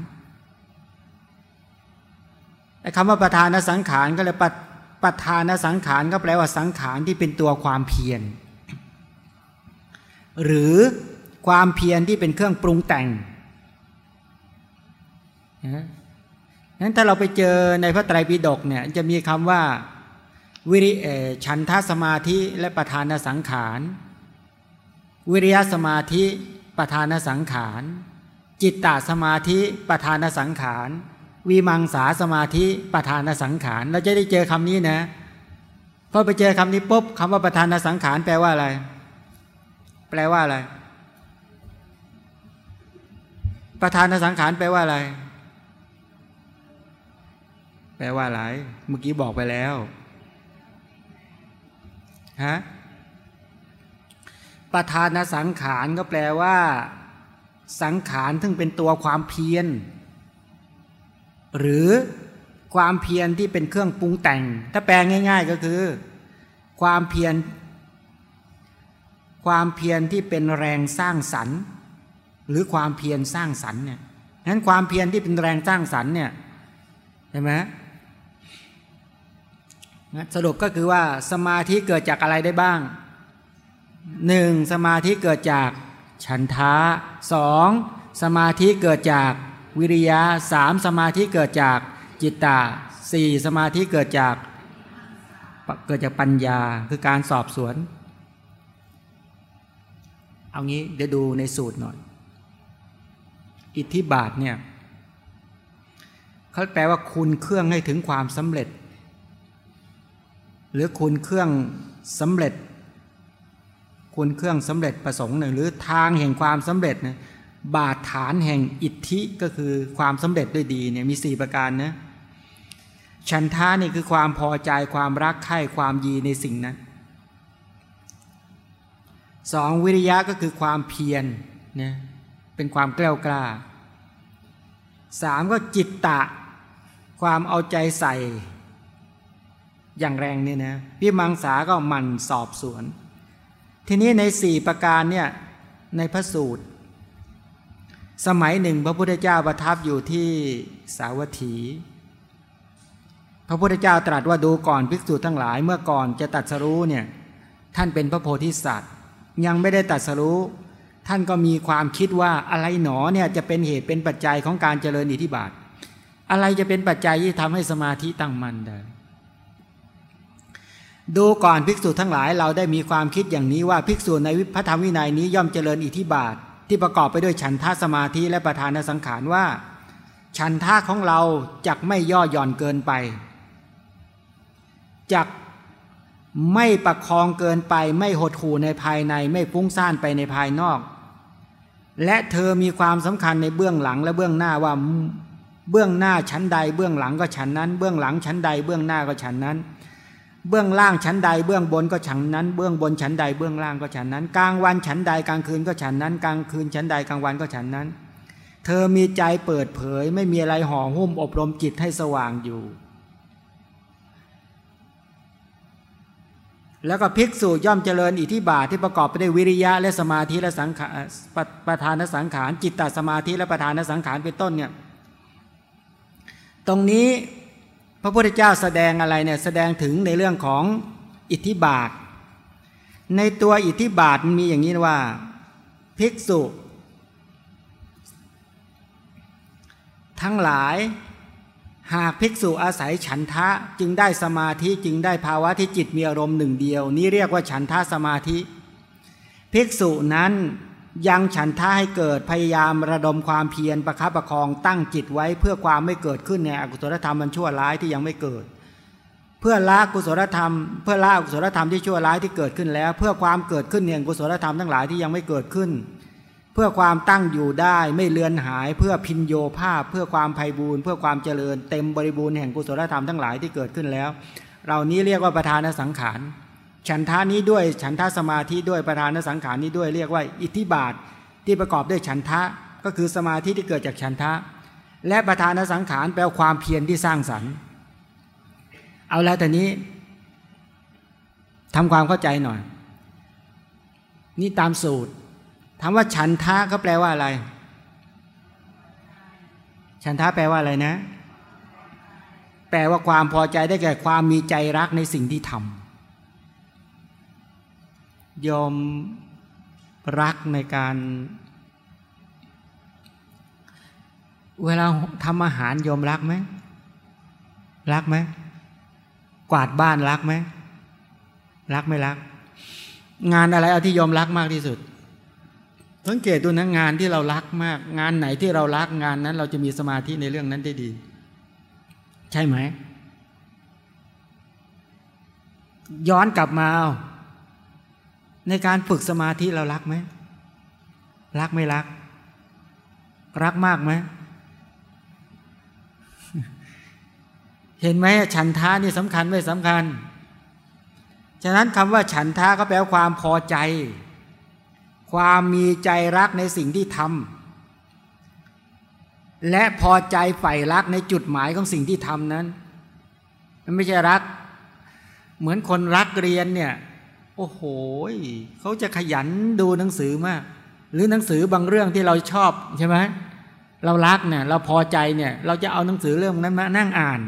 ไอ้คำว่าประธานนสังขารก็เลยประธานนสังขารก็แปลว่าสังขารที่เป็นตัวความเพียร หรือความเพียรที่เป็นเครื่องปรุงแต่งนะนั้นถ้าเราไปเจอในพระไตรปิฎกเนี่ยจะมีคำว่าวิริฉันทสมาธิและประธานสังขาร วิริยะสมาธิประธานสังขาร จิตตสมาธิประธานสังขาร วิมังสาสมาธิประธานสังขาร เราจะได้เจอคำนี้นะพอไปเจอคำนี้ปุ๊บคำว่าประธานสังขารแปลว่าอะไร แปลว่าอะไร ประธานสังขารแปลว่าอะไร แปลว่าอะไรเมื่อกี้บอกไปแล้วฮะประธานสังขารก็แปลว่า สังขารซึ่งเป็นตัวความเพียร หรือความเพียรที่เป็นเครื่องปรุงแต่ง ถ้าแปลง่าย ๆก็คือ ความเพียร ความเพียรที่เป็นแรงสร้างสรรค์ หรือความเพียรสร้างสรรค์เนี่ยนั้นความเพียรที่เป็นแรงสร้างสรรค์เนี่ยเห็นไหมสรุปก็คือว่าสมาธิเกิดจากอะไรได้บ้างหนึ่งสมาธิเกิดจากฉันทะสองสมาธิเกิดจากวิริยะสามสมาธิเกิดจากจิตตาสี่สมาธิเกิดจากเกิดจากปัญญาคือการสอบสวน เอางี้เดี๋ยวดูในสูตรหน่อย อิทธิบาทเนี่ยเขาแปลว่าคุณเครื่องให้ถึงความสำเร็จ หรือคุณเครื่องสำเร็จ คุณเครื่องสำเร็จประสงค์หนึ่ง หรือทางแห่งความสำเร็จนะบาดฐานแห่งอิทธิก็คือความสำเร็จด้วยดีเนี่ยมีสี่ประการนะฉันท่านี่คือความพอใจความรักใคร่ความยีในสิ่งนั้น สองวิริยะก็คือความเพียรเนี่ยเป็นความกล้ากล้าสามก็จิตตะ ความเอาใจใส่ อย่างแรงเนี่ยนะพี่มังสาก็มันสอบสวน ทีนี้ในสี่ประการเนี่ยในพระสูตร สมัยหนึ่งพระพุทธเจ้าประทับอยู่ที่สาวัตถี พระพุทธเจ้าตรัสว่าดูก่อนภิกษุทั้งหลายเมื่อก่อนจะตัดสรู้เนี่ยท่านเป็นพระโพธิสัตว์ ยังไม่ได้ตัดสรู้ ท่านก็มีความคิดว่าอะไรหนอเนี่ยจะเป็นเหตุเป็นปัจจัยของการเจริญอิทธิบาท อะไรจะเป็นปัจจัยที่ทำให้สมาธิตั้งมั่นได้ดูก่อนภิกษุทั้งหลายเราได้มีความคิดอย่างนี้ว่าภิกษุในพระธรรมวินัยนี้ย่อมเจริญอิทธิบาท ที่ประกอบไปด้วยฉันทาสมาธิและประธานสังขารว่า ฉันท่าของเราจักไม่ย่อหย่อนเกินไปจัก ไม่ประคองเกินไป ไม่หดหู่ในภายใน ไม่ฟุ้งซ่านไปในภายนอก และเธอมีความสำคัญในเบื้องหลังและเบื้องหน้าว่าเบื้องหน้าชั้นใด เบื้องหลังก็ชั้นนั้น เบื้องหลังชั้นใด เบื้องหน้าก็ชั้นนั้น เบื้องล่างชั้นใด เบื้องบนก็ชั้นนั้น เบื้องบนชั้นใด เบื้องล่างก็ชั้นนั้น กลางวันชั้นใดกลางคืนก็ชั้นนั้น กลางคืนชั้นใดกลางวันก็ชั้นนั้น เธอมีใจเปิดเผย ไม่มีอะไรห่อหุ้มอบรมจิตให้สว่างอยู่ แล้วก็ภิกษุย่อมเจริญอิทธิบาทที่ประกอบไปด้วยวิริยะและสมาธิและสังขารประธานสังขาร จิตตสมาธิและประธานสังขารเป็นต้นเนี่ยตรงนี้พระพุทธเจ้าแสดงอะไรเนี่ยแสดงถึงในเรื่องของอิทธิบาท ในตัวอิทธิบาทมีอย่างนี้ว่าภิกษุ ทั้งหลาย หากภิกษุอาศัยฉันทะจึงได้สมาธิจึงได้ภาวะที่จิตมีอารมณ์หนึ่งเดียว นี้เรียกว่าฉันทะสมาธิ ภิกษุนั้นยังฉันท่าให้เกิดพยายามระดมความเพียรประคับประคองตั้งจิตไว้เพื่อความไม่เกิดขึ้นในอกุศลธรรมมันชั่วร้ายที่ยังไม่เกิด เพื่อละกุศลธรรม เพื่อละกุศลธรรมที่ชั่วร้ายที่เกิดขึ้นแล้ว เพื่อความเกิดขึ้นเนี่ยกุศลธรรมทั้งหลายที่ยังไม่เกิดขึ้น เพื่อความตั้งอยู่ได้ไม่เลือนหายเพื่อพินโยภาพ เพื่อความไพ่บูรณ์เพื่อความเจริญ เต็มบริบูรณ์แห่งกุศลธรรมทั้งหลายที่เกิดขึ้นแล้ว เรานี้เรียกว่าประธานสังขาร ฉันทานี้ด้วยฉันทาสมาธิด้วยประธานสังขารนี้ด้วยเรียกว่า อิทธิบาทที่ประกอบด้วยฉันทะก็คือสมาธิที่เกิดจากฉันทะ และประธานสังขารแปลความเพียรที่สร้างสรรค์ เอาแล้วแต่นี้ทำความเข้าใจหน่อย นี่ตามสูตร ถามว่าฉันทะก็แปลว่าอะไร ฉันทะแปลว่าอะไรนะ แปลว่าความพอใจได้แก่ความมีใจรักในสิ่งที่ทำยอมรักในการ เวลาทำอาหารยอมรักไหมรักไหมกวาดบ้านรักไหมรักไม่รัก งานอะไรเอาที่ยอมรักมากที่สุด สังเกตดูนะงานที่เรารักมาก งานไหนที่เรารักงานนั้น เราจะมีสมาธิในเรื่องนั้นได้ดี ใช่ไหม ย้อนกลับมาในการฝึกสมาธิเรารักไหมรักไม่รัก รักมากไหมเห็นไหมฉันทานี่สำคัญไม่สำคัญ ฉะนั้นคำว่าฉันทาก็แปลความพอใจ ความมีใจรักในสิ่งที่ทำและพอใจใฝ่รักในจุดหมายของสิ่งที่ทำนั้น มันไม่ใช่รัก เหมือนคนรักเรียนเนี่ย โอ้โหเขาจะขยันดูหนังสือมาก หรือหนังสือบางเรื่องที่เราชอบใช่ไหมเรารักเนี่ยเราพอใจเนี่ยเราจะเอาหนังสือเรื่องนั้นมานั่งอ่าน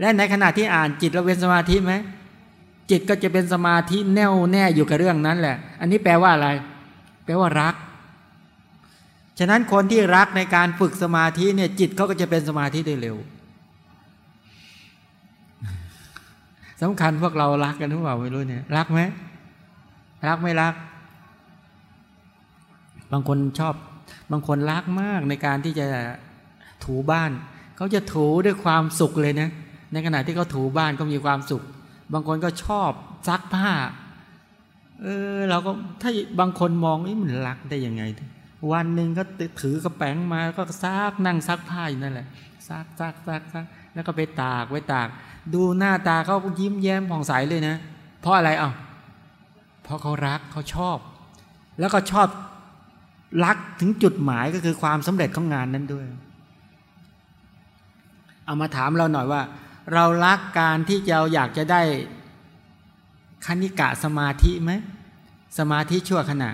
และในขณะที่อ่านจิตเราเป็นสมาธิไหมจิตก็จะเป็นสมาธิแน่วแน่อยู่กับเรื่องนั้นแหละ อันนี้แปลว่าอะไร แปลว่ารัก ฉะนั้นคนที่รักในการฝึกสมาธิเนี่ยจิตเขาก็จะเป็นสมาธิได้เร็วสำคัญพวกเรารักกันหรือเปล่าไม่รู้เนี่ย รักไหมรักไม่รัก บางคนชอบบางคนรักมากในการที่จะถูบ้าน เขาจะถูด้วยความสุขเลยนะในขณะที่เขาถูบ้านก็มีความสุข บางคนก็ชอบซักผ้า เออเราก็ถ้าบางคนมองนี่มันรักได้ยังไง วันหนึ่งก็ถือกระแป้งมาก็ซักนั่งซักผ้าอยู่นั่นแหละซักซักซักซักแล้วก็ไปตากไว้ตาก ดูหน้าตาเขายิ้มแย้มผ่องใสเลยนะ เพราะอะไรอะเพราะเขารักเขาชอบ แล้วก็ชอบรักถึงจุดหมายก็คือความสำเร็จของงานนั้นด้วย เอามาถามเราหน่อยว่า เรารักการที่เจะอยากจะได้ คณิกะสมาธิไหมสมาธิชั่วขณะ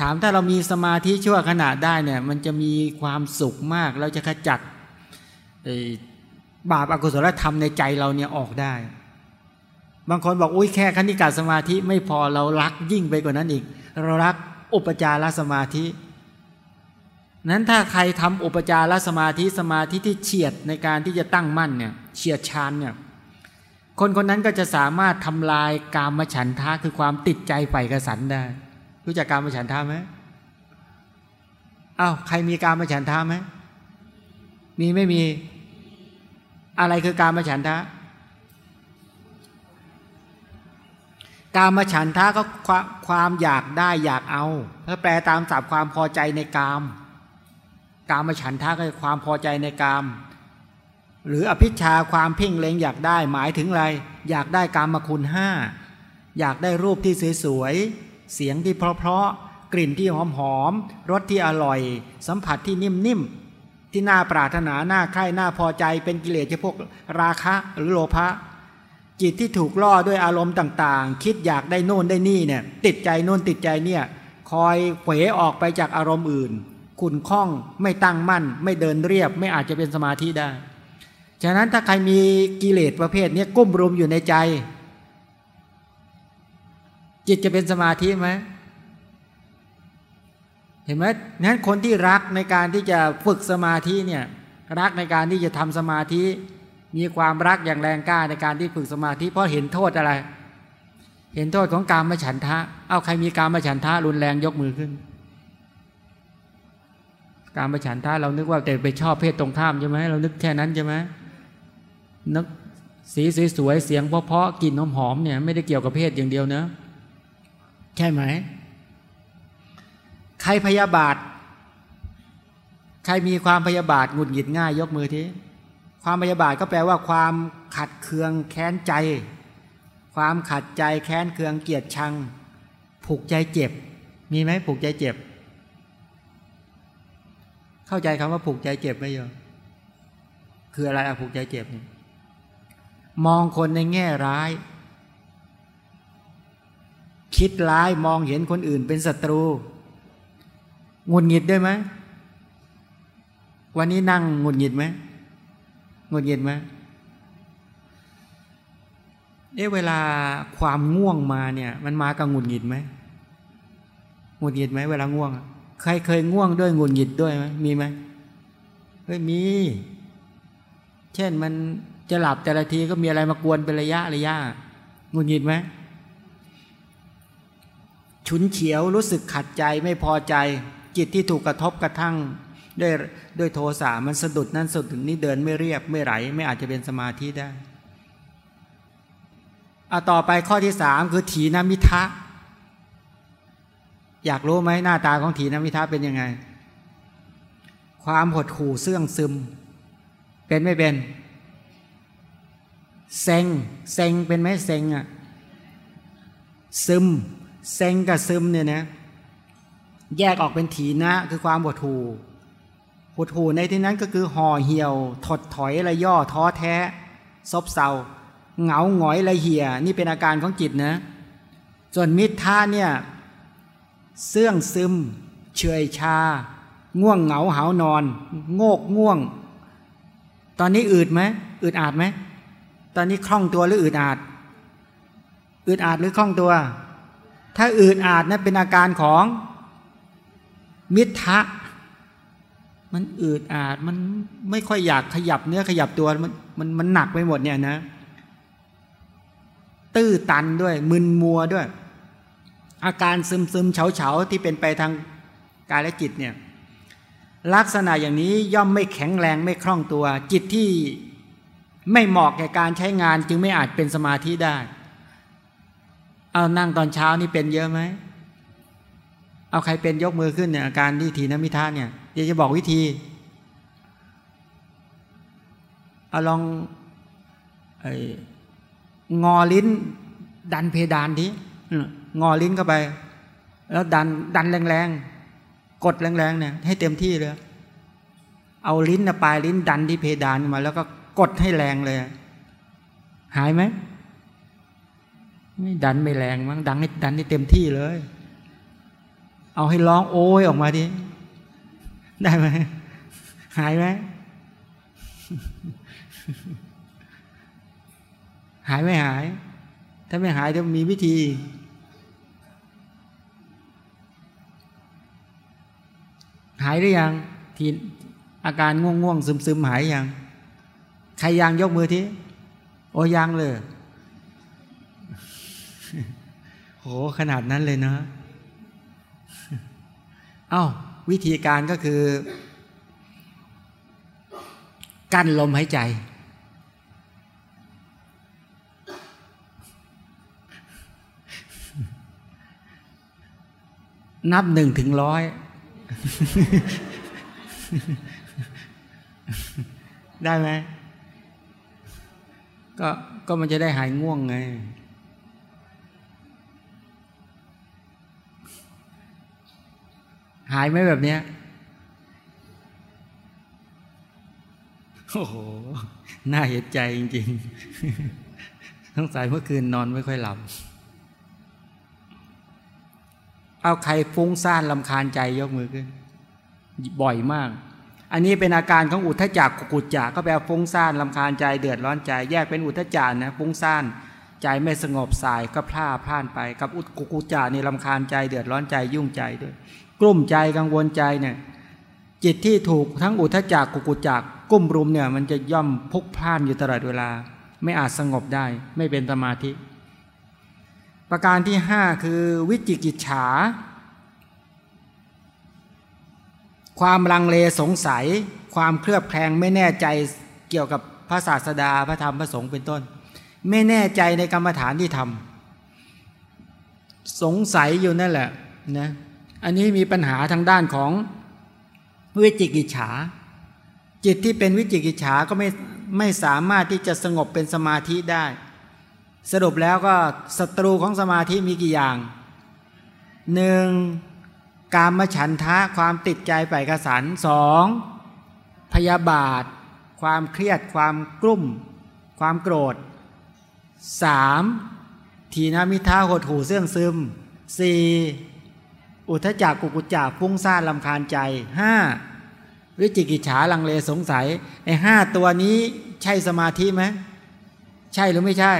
ถามถ้าเรามีสมาธิชั่วขณะได้เนี่ยมันจะมีความสุขมากเราจะขจัดบาปอากุศลธรรมในใจเราเนี่ยออกได้ บางคนบอกอุ้ยแค่คณิกาสมาธิไม่พอเรารักยิ่งไปกว่านั้นอีก เรารักอุปจารสมาธิ นั้นถ้าใครทำอุปจารสมาธิสมาธิที่เฉียดในการที่จะตั้งมั่นเนี่ยเฉียดชานเนี่ย คนคนนั้นก็จะสามารถทำลายกามฉันทะคือความติดใจใฝ่กระสันได้ รู้จักกามฉันทะไหมอ้าวใครมีกามฉันทะไหมมีไม่มี อะไรคือการมาฉันทะการมาฉันทะก็ความอยากได้อยากเอาถ้าแปลตามศัพท์ความพอใจในกาม การมาฉันทะก็คือความพอใจในกาม หรืออภิชาความเพ่งเล็งอยากได้หมายถึงอะไร อยากได้กามคุณห้าอยากได้รูปที่สวยๆ เสียงที่เพราะๆ กลิ่นที่หอมๆ รสที่อร่อย สัมผัสที่นิ่มๆ ที่น่าปรารถนาน่าใคร่น่าพอใจเป็นกิเลสเฉพาะราคะหรือโลภะจิตที่ถูกล่อด้วยอารมณ์ต่างๆ คิดอยากได้โน่นได้นี่เนี่ยติดใจโน่นติดใจเนี่ยคอยเขวออกไปจากอารมณ์อื่นขุนข้องไม่ตั้งมั่น ไม่เดินเรียบไม่อาจจะเป็นสมาธิได้ ฉะนั้นถ้าใครมีกิเลสประเภทนี้กุ้มรุมอยู่ในใจ จิตจะเป็นสมาธิไหมเห็นไหมนั้นคนที่รักในการที่จะฝึกสมาธิเนี่ยรักในการที่จะทำสมาธิ มีความรักอย่างแรงกล้าในการที่ฝึกสมาธิ เพราะเห็นโทษอะไร เห็นโทษของการมาฉันทะ เอาใครมีการมาฉันทะรุนแรงยกมือขึ้น การมาฉันทะเรานึกว่าแต่ไปชอบเพศตรงข้ามใช่ไหมเรานึกแค่นั้นใช่ไหม นึกสีสวยๆเสียงเพราะๆกลิ่นหอมๆเนี่ยไม่ได้เกี่ยวกับเพศอย่างเดียวนะใช่ไหม ใครพยาบาท ใครมีความพยาบาทหงุดหงิดง่ายยกมือทีความพยาบาทก็แปลว่าความขัดเคืองแค้นใจ ความขัดใจแค้นเคืองเกียดชัง ผูกใจเจ็บ มีไหมผูกใจเจ็บ เข้าใจคำว่าผูกใจเจ็บไหมโยคืออะไรอะผูกใจเจ็บเนี่ย มองคนในแง่ร้าย คิดร้ายมองเห็นคนอื่นเป็นศัตรูงุนหงิดได้ไหมวันนี้นั่งงุนหงิดไหมงุนหงิดไหมเอ๊ะเวลาความง่วงมาเนี่ย มันมากับงุนหงิดไหมงุนหงิดไหมเวลาง่วง ใครเคยง่วงด้วยงุนหงิดด้วยไหมมีไหมเฮ้ยมี เช่นมัน จะหลับแต่ละทีก็มีอะไรมากวนเป็นระยะระยะงุนหงิดไหมฉุนเฉียวรู้สึกขัดใจไม่พอใจ จิตที่ถูกกระทบกระทั่งด้วยด้วยโทสะมันสะดุดนั้นสะดุดนี้เดินไม่เรียบไม่ไหลไม่อาจจะเป็นสมาธิได้อาต่อไปข้อที่สามคือถีนมิทะ อยากรู้ไหมหน้าตาของถีนมิทะเป็นยังไง ความหดหู่เสื่องซึม เป็นไม่เป็น เซ็งเซ็งเป็นไหมเซ็งอะซึมเซ็งกับซึมเนี่ยนะแยกออกเป็นถีนะคือความบดหูหดหูในที่นั้นก็คือห่อเหี่ยว ถดถอยละย่อท้อแท้ ซบเซาเหงาหงอยละเหี่ย นี่เป็นอาการของจิตนะ ส่วนมิตรท่าเนี่ยเสื่องซึม เฉยชา ง่วงเหงาหานอน โงกง่วง ตอนนี้อืดไหมอืดอาดไหม ตอนนี้คล่องตัวหรืออืดอาดอืดอาดหรือคล่องตัว ถ้าอืดอาดนะั้นเป็นอาการของมิทะมันอืดอาดมันไม่ค่อยอยากขยับเนื้อขยับตัวมันมันมันหนักไปหมดเนี่ยนะ ตื้อตันด้วย มึนมัวด้วย อาการซึมซึมเฉาเฉาที่เป็นไปทางกายและจิตเนี่ยลักษณะอย่างนี้ย่อมไม่แข็งแรงไม่คล่องตัว จิตที่ ไม่เหมาะแก่การใช้งานจึงไม่อาจเป็นสมาธิได้ เอานั่งตอนเช้านี่เป็นเยอะไหม เอาใครเป็นยกมือขึ้นเนี่ยอาการที่ทีนมิทาเนี่ยเดี๋ยวจะบอกวิธี เอาลองงอลิ้น ดันเพดานทีงอลิ้นเข้าไป แล้วดันดันแรงๆ กดแรงๆเนี่ยให้เต็มที่เลย เอาลิ้นปลายลิ้นดันที่เพดานมาแล้วก็ กดให้แรงเลย หายไหมไม่ดันไม่แรงมั้งดังให้ดันให้เต็มที่เลย เอาให้ร้องโอยออกมาดิได้ไหมหายไหมหายไม่หาย ถ้าไม่หายจะมีวิธี หายหรือยังทีอาการง่วงง่วงซึมซึมหายยัง ใครยังยกมือทีโอ้ยังเลยโหขนาดนั้นเลยนะเอา้าวิธีการก็คือ กั้นลมหายใจ นับหนึ่งถึงร้อย ได้ไหม ก็ก็มันจะได้หายง่วงไง หายไหมแบบเนี้ยโอ้โห น่าเห็นใจจริงๆทั้งสายเมื่อคืนนอนไม่ค่อยหลับ เอาใครฟุ้งซ่านลำคาญใจยกมือขึ้น บ่อยมาก อันนี้เป็นอาการของอุทธจักกุกุจจากก็แปลฟุ้งซ่านลำคาญใจเดือดร้อนใจ แยกเป็นอุทธจารนะฟุ้งซ่านใจไม่สงบสายก็พลาพลานไป กับอุกุกุจานี่ลำคาญใจเดือดร้อนใจยุ่งใจด้วย กลุ่มใจกังวลใจเนี่ยจิตที่ถูกทั้งอุทธจักกุกุจักกุ้มรุมเนี่ยมันจะย่อมพุกพล่านอยู่ตลอดเวลา ไม่อาจสงบได้ไม่เป็นสมาธิ ประการที่ห้าคือวิจิกิจฉา ความลังเลสงสัย ความเคลือบแคลงไม่แน่ใจเกี่ยวกับพระศาสดาพระธรรมพระสงฆ์เป็นต้น ไม่แน่ใจในกรรมฐานที่ทำสงสัยอยู่นั่นแหละนะอันนี้มีปัญหาทางด้านของวิจิกิจฉา จิตที่เป็นวิจิกิจฉาก็ไม่ไม่สามารถที่จะสงบเป็นสมาธิได้ สรุปแล้วก็ศัตรูของสมาธิมีกี่อย่างหนึ่ง การมฉันทะความติดใจไปกระสันสองพยาบาท ความเครียดความกลุ่ม ความโกรธสามทีนามิท้าหดหูเสื่องซึมสี่อุทจักกุกุจักฟุ้งซ่านลำคาญใจห้าวิจิกิจฉาลังเลสงสัยไอ้ห้าตัวนี้ใช่สมาธิไหมใช่หรือไม่ใช่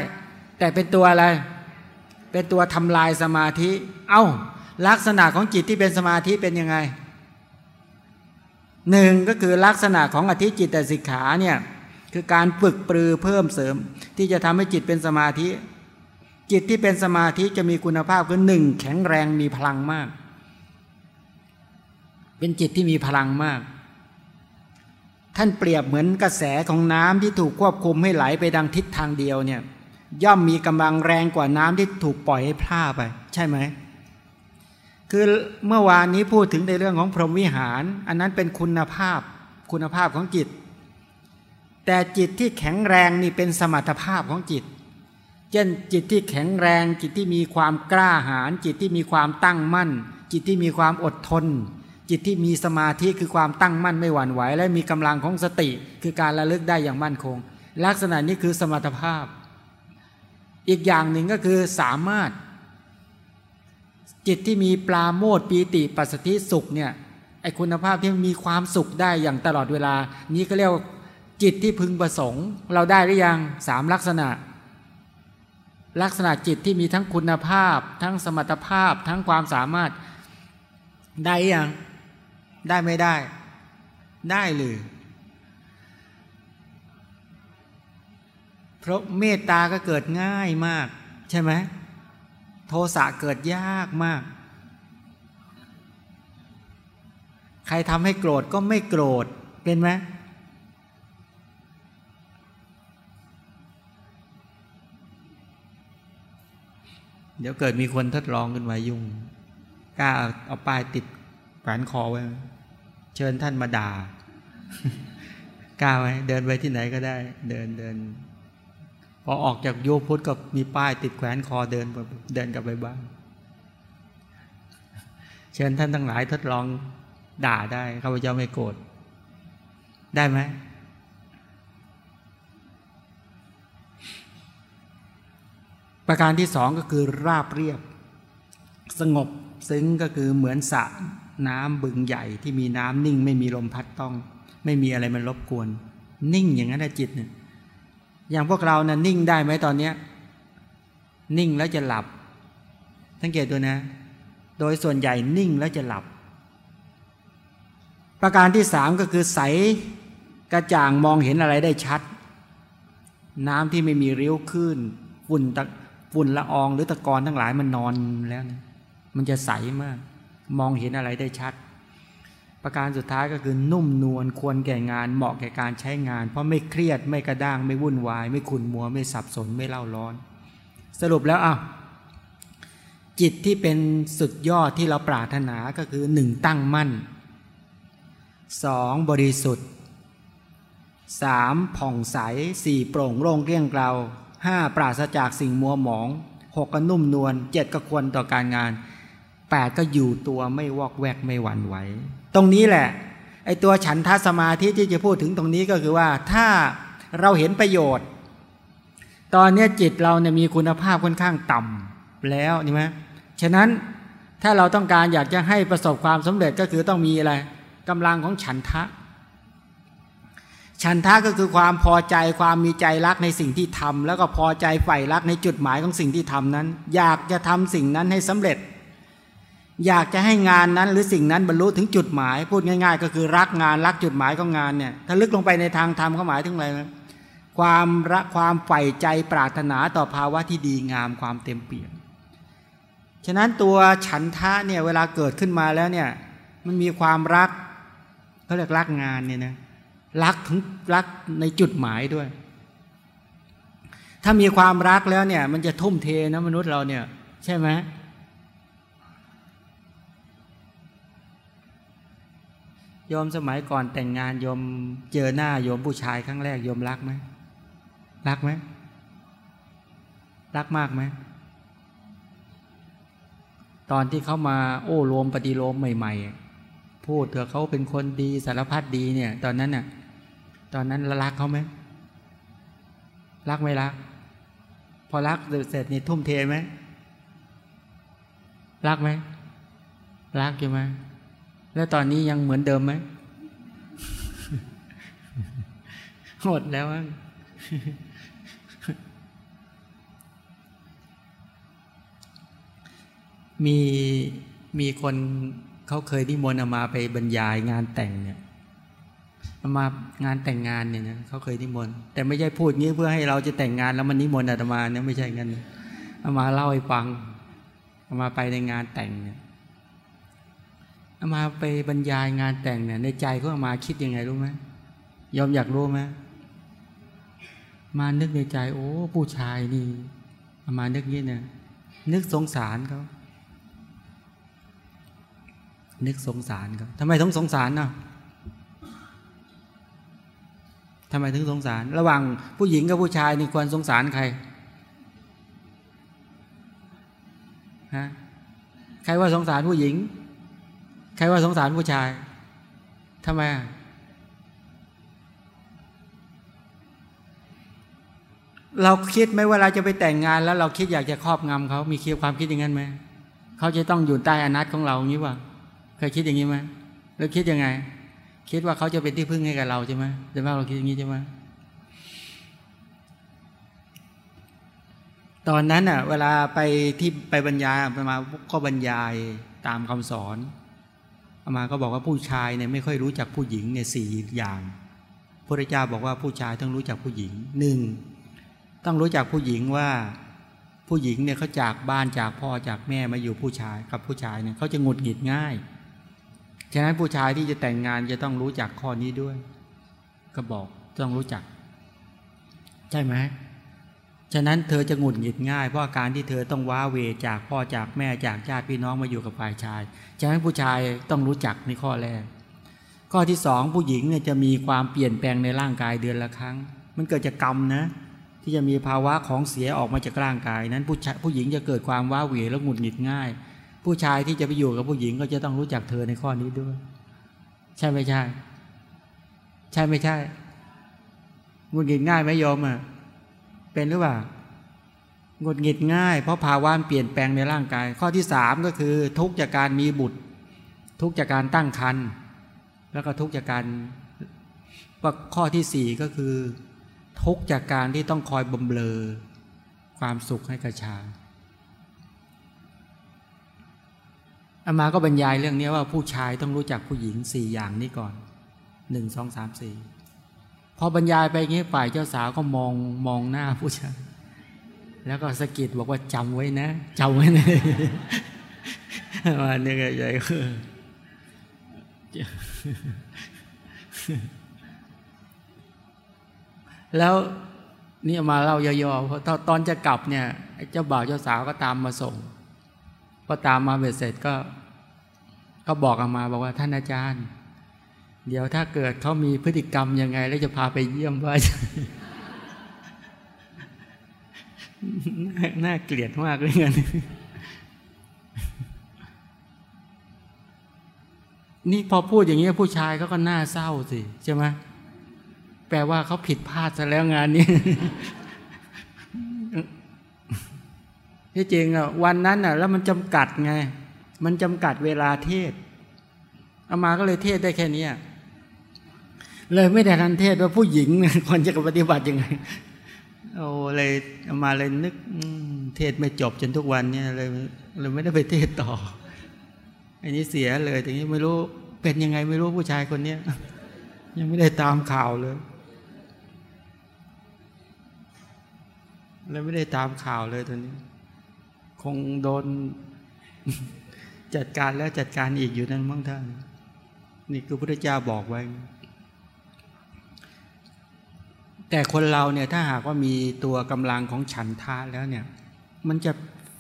แต่เป็นตัวอะไร เป็นตัวทำลายสมาธิ เอา้า ลักษณะของจิตที่เป็นสมาธิเป็นยังไงหนึ่งก็คือลักษณะของอธิจิตแต่สิกขาเนี่ยคือการฝึกปรือเพิ่มเสริม ที่จะทำให้จิตเป็นสมาธิ จิตที่เป็นสมาธิจะมีคุณภาพคือหนึ่งแข็งแรงมีพลังมาก เป็นจิตที่มีพลังมาก ท่านเปรียบเหมือนกระแสของน้ำที่ถูกควบคุมให้ไหลไปดังทิศทางเดียวเนี่ยย่อมมีกำลังแรงกว่าน้ำที่ถูกปล่อยให้พล่าไป ใช่ไหม คือเมื่อวานนี้พูดถึงในเรื่องของพรหมวิหาร อันนั้นเป็นคุณภาพคุณภาพของจิต แต่จิตที่แข็งแรงนี่เป็นสมรรถภาพของจิต เช่นจิตที่แข็งแรงจิตที่มีความกล้าหาญจิตที่มีความตั้งมั่น จิตที่มีความอดทน จิตที่มีสมาธิคือความตั้งมั่นไม่หวั่นไหว และมีกำลังของสติ คือการระลึกได้อย่างมั่นคง ลักษณะนี้คือสมรรถภาพ อีกอย่างหนึ่งก็คือสามารถ จิตที่มีปลาโมดปีติปัสสติสุขเนี่ยไอคุณภาพที่มีความสุขได้อย่างตลอดเวลา นี้ก็เรียกว่าจิตที่พึงประสงค์ เราได้หรือยังสามลักษณะ ลักษณะจิตที่มีทั้งคุณภาพ ทั้งสมรรถภาพ ทั้งความสามารถได้ยังได้ไม่ได้ ได้หรือเพราะเมตตาก็เกิดง่ายมาก ใช่ไหม โทสะเกิดยากมาก ใครทำให้โกรธก็ไม่โกรธเป็นไหมเดี๋ยวเกิดมีคนทดลองขึ้นมายุ่งกล้าเอาป้ายติดแขวนคอไว้ เชิญท่านมาด่ากล้าไว้เดินไปที่ไหนก็ได้ เดินเดิน พอออกจากโยพุทธก็มีป้ายติดแขวนคอเดินเดินกลับไปบ้านเชิญท่านทั้งหลายทดลองด่าได้ข้าพเจ้าไม่โกรธได้ไหมประการที่สองก็คือราบเรียบ สงบซึ้งก็คือเหมือนสระน้ำบึงใหญ่ที่มีน้ำนิ่ง ไม่มีลมพัดต้อง ไม่มีอะไรมันรบกวน นิ่งอย่างนั้นจิตเนี่ย อย่างพวกเรานะ่ะนิ่งได้ไหมตอนเนี้ยนิ่งแล้วจะหลับสังเกตดูนะ โดยส่วนใหญ่นิ่งแล้วจะหลับ ประการที่สามก็คือใสกระจ่างมองเห็นอะไรได้ชัด น้ำที่ไม่มีริ้วขึ้นฝุ่นตะฝุ่นละอองหรือตะกอนทั้งหลายมันนอนแล้วนะมันจะใสมาก มองเห็นอะไรได้ชัด ประการสุดท้ายก็คือนุ่มนวลควรแก่งานเหมาะแก่การใช้งาน เพราะไม่เครียดไม่กระด้างไม่วุ่นวาย ไม่ขุนมัวไม่สับสนไม่เล่าร้อน สรุปแล้วอะจิตที่เป็นสุดยอดที่เราปรารถนาก็คือหนึ่งตั้งมั่นสองบริสุทธิ์สามผ่องใสสี่โปร่งโล่งเกลี้ยงเกลาห้าปราศจากสิ่งมัวหมองหกก็นุ่มนวลเจ็ดก็ควรต่อการงานแปดก็อยู่ตัวไม่วอกแวกไม่หวั่นไหว ตรงนี้แหละไอตัวฉันทสมาธิที่จะพูดถึงตรงนี้ก็คือว่าถ้าเราเห็นประโยชน์ ตอนนี้จิตเราเนี่ยมีคุณภาพค่อนข้างต่ำแล้วนี่ไหมฉะนั้นถ้าเราต้องการอยากจะให้ประสบความสำเร็จก็คือต้องมีอะไรกำลังของฉันทะ ฉันทะก็คือความพอใจความมีใจรักในสิ่งที่ทำแล้วก็พอใจใฝ่รักในจุดหมายของสิ่งที่ทำนั้น อยากจะทำสิ่งนั้นให้สำเร็จ อยากจะให้งานนั้นหรือสิ่งนั้นบรรลุถึงจุดหมาย พูดง่าย ๆ ก็คือรักงานรักจุดหมายของงานเนี่ยถ้าลึกลงไปในทางธรรมเขาหมายถึงอะไรไหมความรักความใฝ่ใจปรารถนาต่อภาวะที่ดีงามความเต็มเปี่ยมฉะนั้นตัวฉันทะเนี่ยเวลาเกิดขึ้นมาแล้วเนี่ยมันมีความรักเขาเรียกรักงานเนี่ยนะรักถึงรักในจุดหมายด้วย ถ้ามีความรักแล้วเนี่ยมันจะทุ่มเทนะมนุษย์เราเนี่ยใช่ไหม โยมสมัยก่อนแต่งงานโยมเจอหน้าโยมผู้ชายครั้งแรกโยมรักไหมรักไหมรักมากไหมตอนที่เขามาโอ้รวมปฏิโลมใหม่ ๆ พูดเถอะเขาเป็นคนดีสารพัดดีเนี่ย ตอนนั้นน่ะ ตอนนั้นรักเขาไหมรักไม่รัก พอรักเสร็จนี่ทุ่มเทไหมรักไหมรักอยู่ไหม แล้วตอนนี้ยังเหมือนเดิมไหมหมดแล้วมีมีคนเขาเคยนิมนต์มาไปบรรยายงานแต่งเนี่ยมางานแต่งงานเนี่ยนะเขาเคยนิมนต์แต่ไม่ใช่พูดงี้เพื่อให้เราจะแต่งงานแล้วมันนิมนต์อาตมาเนี่ยไม่ใช่งั้นอามาเล่าให้ฟังอามาไปในงานแต่งเนี่ย มาไปบรรยายงานแต่งเนี่ย ในใจเขามาคิดยังไงรู้ไหมยอมอยากรู้ไหมมานึกในใจ โอ้ ผู้ชายนี่อามานึกงี้เนี่ย นึกสงสารเขานึกสงสารเขาทำไมต้องสงสารเนาะทำไมถึงสงสาร ระหว่างผู้หญิงกับผู้ชายนี่ควรสงสารใครฮะใครว่าสงสารผู้หญิง ครว่าสงสารผู้ชายทำไมเราคิดไหมเวลาจะไปแต่งงานแล้วเราคิดอยากจะครอบงำเขามีคิดความคิดอย่างนั้นไหมเขาจะต้องอยู่ใต้อนัตของเราอย่างนี้วะเคยคิดอย่างนี้ไหมหรือคิดยังไง คิดว่าเขาจะเป็นที่พึ่งให้กับเราใช่ไหมใช่ไหมเราคิดอย่างนี้ใช่ไหมตอนนั้นอะ เวลาไปที่ไปบรรยายไปมาก็บรรยายตามคำสอน อามาก็บอกว่าผู้ชายเนี่ยไม่ค่อยรู้จักผู้หญิงเนี่ยสี่อย่างพระเจ้าบอกว่าผู้ชายต้องรู้จักผู้หญิงหนึ่งต้องรู้จักผู้หญิงว่าผู้หญิงเนี่ยเขาจากบ้านจากพ่อจากแม่มาอยู่ผู้ชายกับผู้ชายเนี่ยเขาจะหงุดหงิดง่าย ฉะนั้นผู้ชายที่จะแต่งงานจะต้องรู้จักข้อนี้ด้วย ก็บอกต้องรู้จัก ใช่ไหม ฉะนั้นเธอจะหงุดหงิดง่ายเพราะการที่เธอต้องว้าเวจากพ่อจากแม่จากญาติพี่น้องมาอยู่กับฝ่ายชาย ฉะนั้นผู้ชายต้องรู้จักในข้อแรก ข้อที่สองผู้หญิงเนี่ยจะมีความเปลี่ยนแปลงในร่างกายเดือนละครั้ง มันเกิดจากกรรมนะ ที่จะมีภาวะของเสียออกมาจากร่างกาย นั้นผู้ผู้หญิงจะเกิดความว้าเหวและหงุดหงิดง่าย ผู้ชายที่จะไปอยู่กับผู้หญิงก็จะต้องรู้จักเธอในข้อนี้ด้วย ใช่ไม่ใช่ ใช่ไม่ใช่หงุดหงิดง่ายไหมโยมอะ เป็นหรือเปล่าหงุดหงิดง่าย เพราะภาวะเปลี่ยนแปลงในร่างกาย ข้อที่สามก็คือทุกจากการมีบุตร ทุกจากการตั้งครรภ์แล้วก็ทุกจากการว่าข้อที่สี่ก็คือ ทุกจากการที่ต้องคอยบำเรอความสุขให้กระชาอามาก็บรรยายเรื่องนี้ว่าผู้ชายต้องรู้จักผู้หญิงสี่อย่างนี้ก่อนหนึ่งสองสามสี่ พอบรรยายไปงี้ฝ่ายเจ้าสาวก็มองมองหน้าผู้ชายแล้วก็สะกิดบอกว่าจำไว้นะจำไว้นะว่านี่ก็ใหญ่คือแล้วนี่มาเล่าย่อๆเพราะตอนจะกลับเนี่ยเจ้าบ่าวเจ้าสาวก็ตามมาส่งพอตามมาเบ็ดเสร็จก็ ก็บอกออกมาบอกว่าท่านอาจารย์ เดี๋ยวถ้าเกิดเขามีพฤติกรรมยังไง แล้วจะพาไปเยี่ยมว่า น่าเกลียดมากเลยเงี้ยนี่พอพูดอย่างนี้ผู้ชายเขาก็น่าเศร้าสิใช่ไหมแปลว่าเขาผิดพลาดซะแล้วงานนี้ที่จริงอะวันนั้นอะ แล้วมันจำกัดไง มันจำกัดเวลาเทศ เอามาก็เลยเทศได้แค่นี้ เลยไม่ได้ทันเทศว่าผู้หญิงควรจะปฏิบัติยังไงโอ้เลยเอามาเลยนึกเทศไม่จบจนทุกวันเนี่ยเลยเลยไม่ได้ไปเทศต่อ อันนี้เสียเลยแต่นี้ไม่รู้เป็นยังไงไม่รู้ผู้ชายคนเนี้ยยังไม่ได้ตามข่าวเลยเลยไม่ได้ตามข่าวเลยตอนนี้ คงโดน จัดการแล้วจัดการอีกอยู่นั่นมั้งท่านนี่คือพระเจ้าบอกไว้ แต่คนเราเนี่ยถ้าหากว่ามีตัวกำลังของฉันทาแล้วเนี่ยมันจะ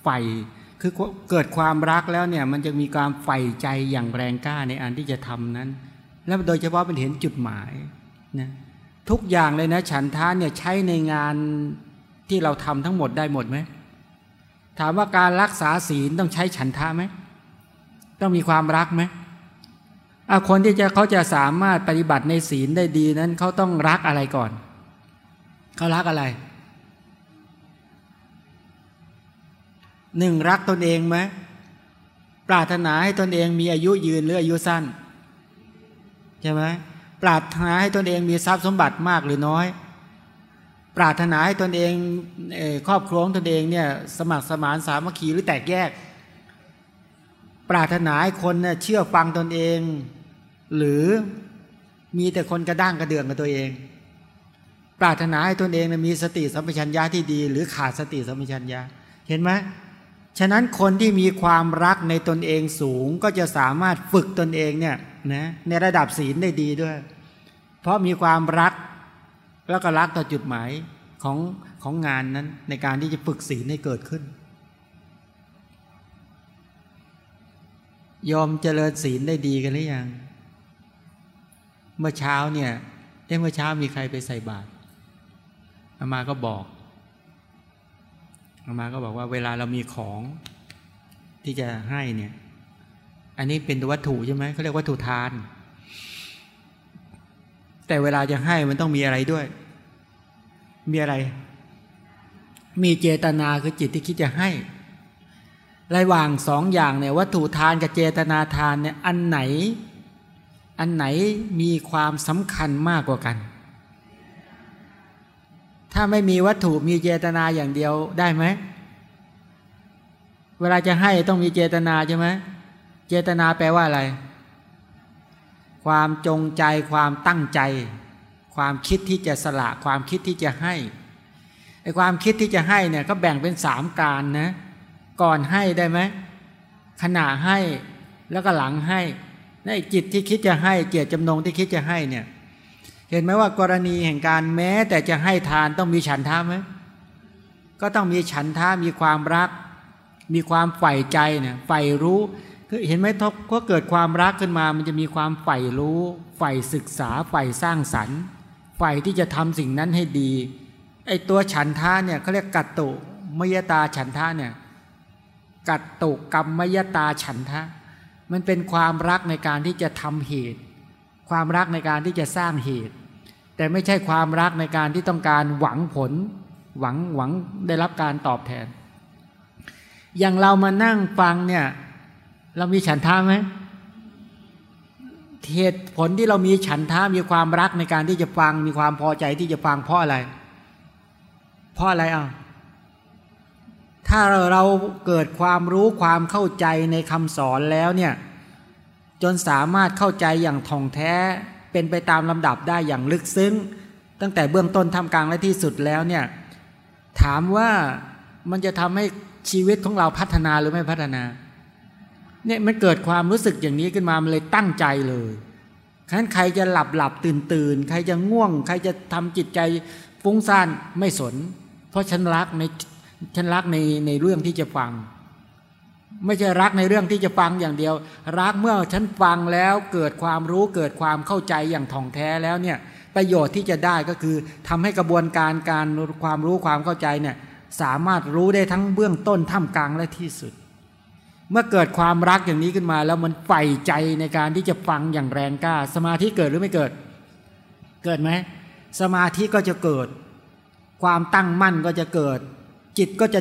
ใฝ่คือเกิดความรักแล้วเนี่ยมันจะมีความใฝ่ใจอย่างแรงกล้าในอันที่จะทำนั้น แล้วโดยเฉพาะเป็นเห็นจุดหมายนะทุกอย่างเลยนะฉันทาเนี่ยใช้ในงานที่เราทำทั้งหมดได้หมดไหมถามว่าการรักษาศีลต้องใช้ฉันทะไหมต้องมีความรักไหมคนที่จะเขาจะสามารถปฏิบัติในศีลได้ดีนั้นเขาต้องรักอะไรก่อน เขารักอะไร หนึ่งรักตนเองไหมปรารถนาให้ตนเองมีอายุยืนหรืออายุสั้นใช่ไหมปรารถนาให้ตนเองมีทรัพย์สมบัติมากหรือน้อย ปรารถนาให้ตนเองครอบครัวตนเองเนี่ยสมัครสมานสามัคคีหรือแตกแยก ปรารถนาให้คนเนี่ยเชื่อฟังตนเอง หรือมีแต่คนกระด้างกระเดืองกับตัวเอง ปรารถนาให้ตนเองมีสติสัมปชัญญะที่ดี หรือขาดสติสัมปชัญญะเห็นไหมฉะนั้นคนที่มีความรักในตนเองสูงก็จะสามารถฝึกตนเองเนี่ยนะในระดับศีลได้ดีด้วย เพราะมีความรักแล้วก็รักต่อจุดหมายของของงานนั้นในการที่จะฝึกศีลให้เกิดขึ้น ยอมเจริญศีลได้ดีกันหรือยัง เมื่อเช้าเนี่ยเมื่อเช้ามีใครไปใส่บาตร อามาก็บอกอามาก็บอกว่าเวลาเรามีของที่จะให้เนี่ย อันนี้เป็นวัตถุใช่ไหมเขาเรียกวัตถุทาน แต่เวลาจะให้มันต้องมีอะไรด้วย มีอะไร มีเจตนาคือจิตที่คิดจะให้ระหว่างสองอย่างเนี่ยวัตถุทานกับเจตนาทานเนี่ยอันไหน อันไหนมีความสำคัญมากกว่ากัน ถ้าไม่มีวัตถุมีเจตนาอย่างเดียวได้ไหม เวลาจะให้ต้องมีเจตนาใช่ไหม เจตนาแปลว่าอะไร ความจงใจความตั้งใจ ความคิดที่จะสละ ความคิดที่จะให้ไอความคิดที่จะให้เนี่ยก็แบ่งเป็นสามการนะ ก่อนให้ได้ไหมขณะให้แล้วก็หลังให้ในจิตที่คิดจะให้เกียรติจำนงที่คิดจะให้เนี่ย เห็นไหมว่ากรณีแห่งการแม้ แต่จะให้ทานต้องมีฉันทาไหมก็ต้องมีฉันทามีความรัก มีความใฝ่ใจเนี่ยใฝ่รู้คือเห็นไหมทก็เกิดความรักขึ้นมา มันจะมีความใฝ่รู้ใฝ่ศึกษาใฝ่สร้างสรรค์ใฝ่ที่จะทำสิ่งนั้นให้ดีไอตัวฉันทาเนี่ยเขาเรียกกัตตุมยตาฉันทาเนี่ยกัตตุกรรมมยตาฉันทะ มันเป็นความรักในการที่จะทำเหตุ ความรักในการที่จะสร้างเหตุ แต่ไม่ใช่ความรักในการที่ต้องการหวังผล หวังหวังได้รับการตอบแทน อย่างเรามานั่งฟังเนี่ย เรามีฉันท่าไหมเหตุผลที่เรามีฉันท่ามีความรักในการที่จะฟัง มีความพอใจที่จะฟังเพราะอะไร เพราะอะไรอะถ้าเราเกิดความรู้ความเข้าใจในคำสอนแล้วเนี่ย จนสามารถเข้าใจอย่างท่องแท้ เป็นไปตามลำดับได้อย่างลึกซึ้ง ตั้งแต่เบื้องต้นทำกลางและที่สุดแล้วเนี่ยถามว่ามันจะทำให้ชีวิตของเราพัฒนาหรือไม่พัฒนาเนี่ยมันเกิดความรู้สึกอย่างนี้ขึ้นมามันเลยตั้งใจเลยฉะนั้นใครจะหลับหลับตื่นตื่นใครจะง่วง ใครจะทำจิตใจฟุ้งซ่านไม่สน เพราะฉันรักในฉันรักในในเรื่องที่จะฟัง ไม่ใช่รักในเรื่องที่จะฟังอย่างเดียว รักเมื่อฉันฟังแล้วเกิดความรู้เกิดความเข้าใจอย่างท่องแท้แล้วเนี่ยประโยชน์ที่จะได้ก็คือทำให้กระบวนการการความรู้ความเข้าใจเนี่ยสามารถรู้ได้ทั้งเบื้องต้นท่ามกลางและที่สุด เมื่อเกิดความรักอย่างนี้ขึ้นมา แล้วมันใฝ่ใจในการที่จะฟังอย่างแรงกล้า สมาธิเกิดหรือไม่เกิด เกิดไหมสมาธิก็จะเกิด ความตั้งมั่นก็จะเกิด จิตก็จะ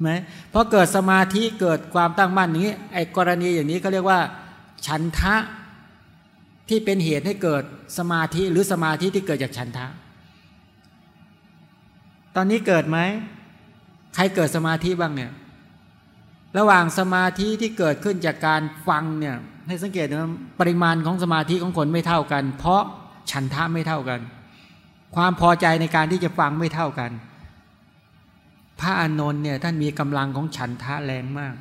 ไหมพอเกิดสมาธิเกิดความตั้งมั่นอย่างนี้ไอ้กรณีอย่างนี้เขาเรียกว่า ฉันทะที่เป็นเหตุให้เกิดสมาธิหรือสมาธิที่เกิดจากฉันทะ ตอนนี้เกิดไหมใครเกิดสมาธิบ้างเนี่ยระหว่างสมาธิที่เกิดขึ้นจากการฟังเนี่ยให้สังเกตว่าปริมาณของสมาธิของคนไม่เท่ากัน เพราะฉันทะไม่เท่ากัน ความพอใจในการที่จะฟังไม่เท่ากัน พระอานนท์เนี่ยท่านมีกำลังของฉันทะแรงมาก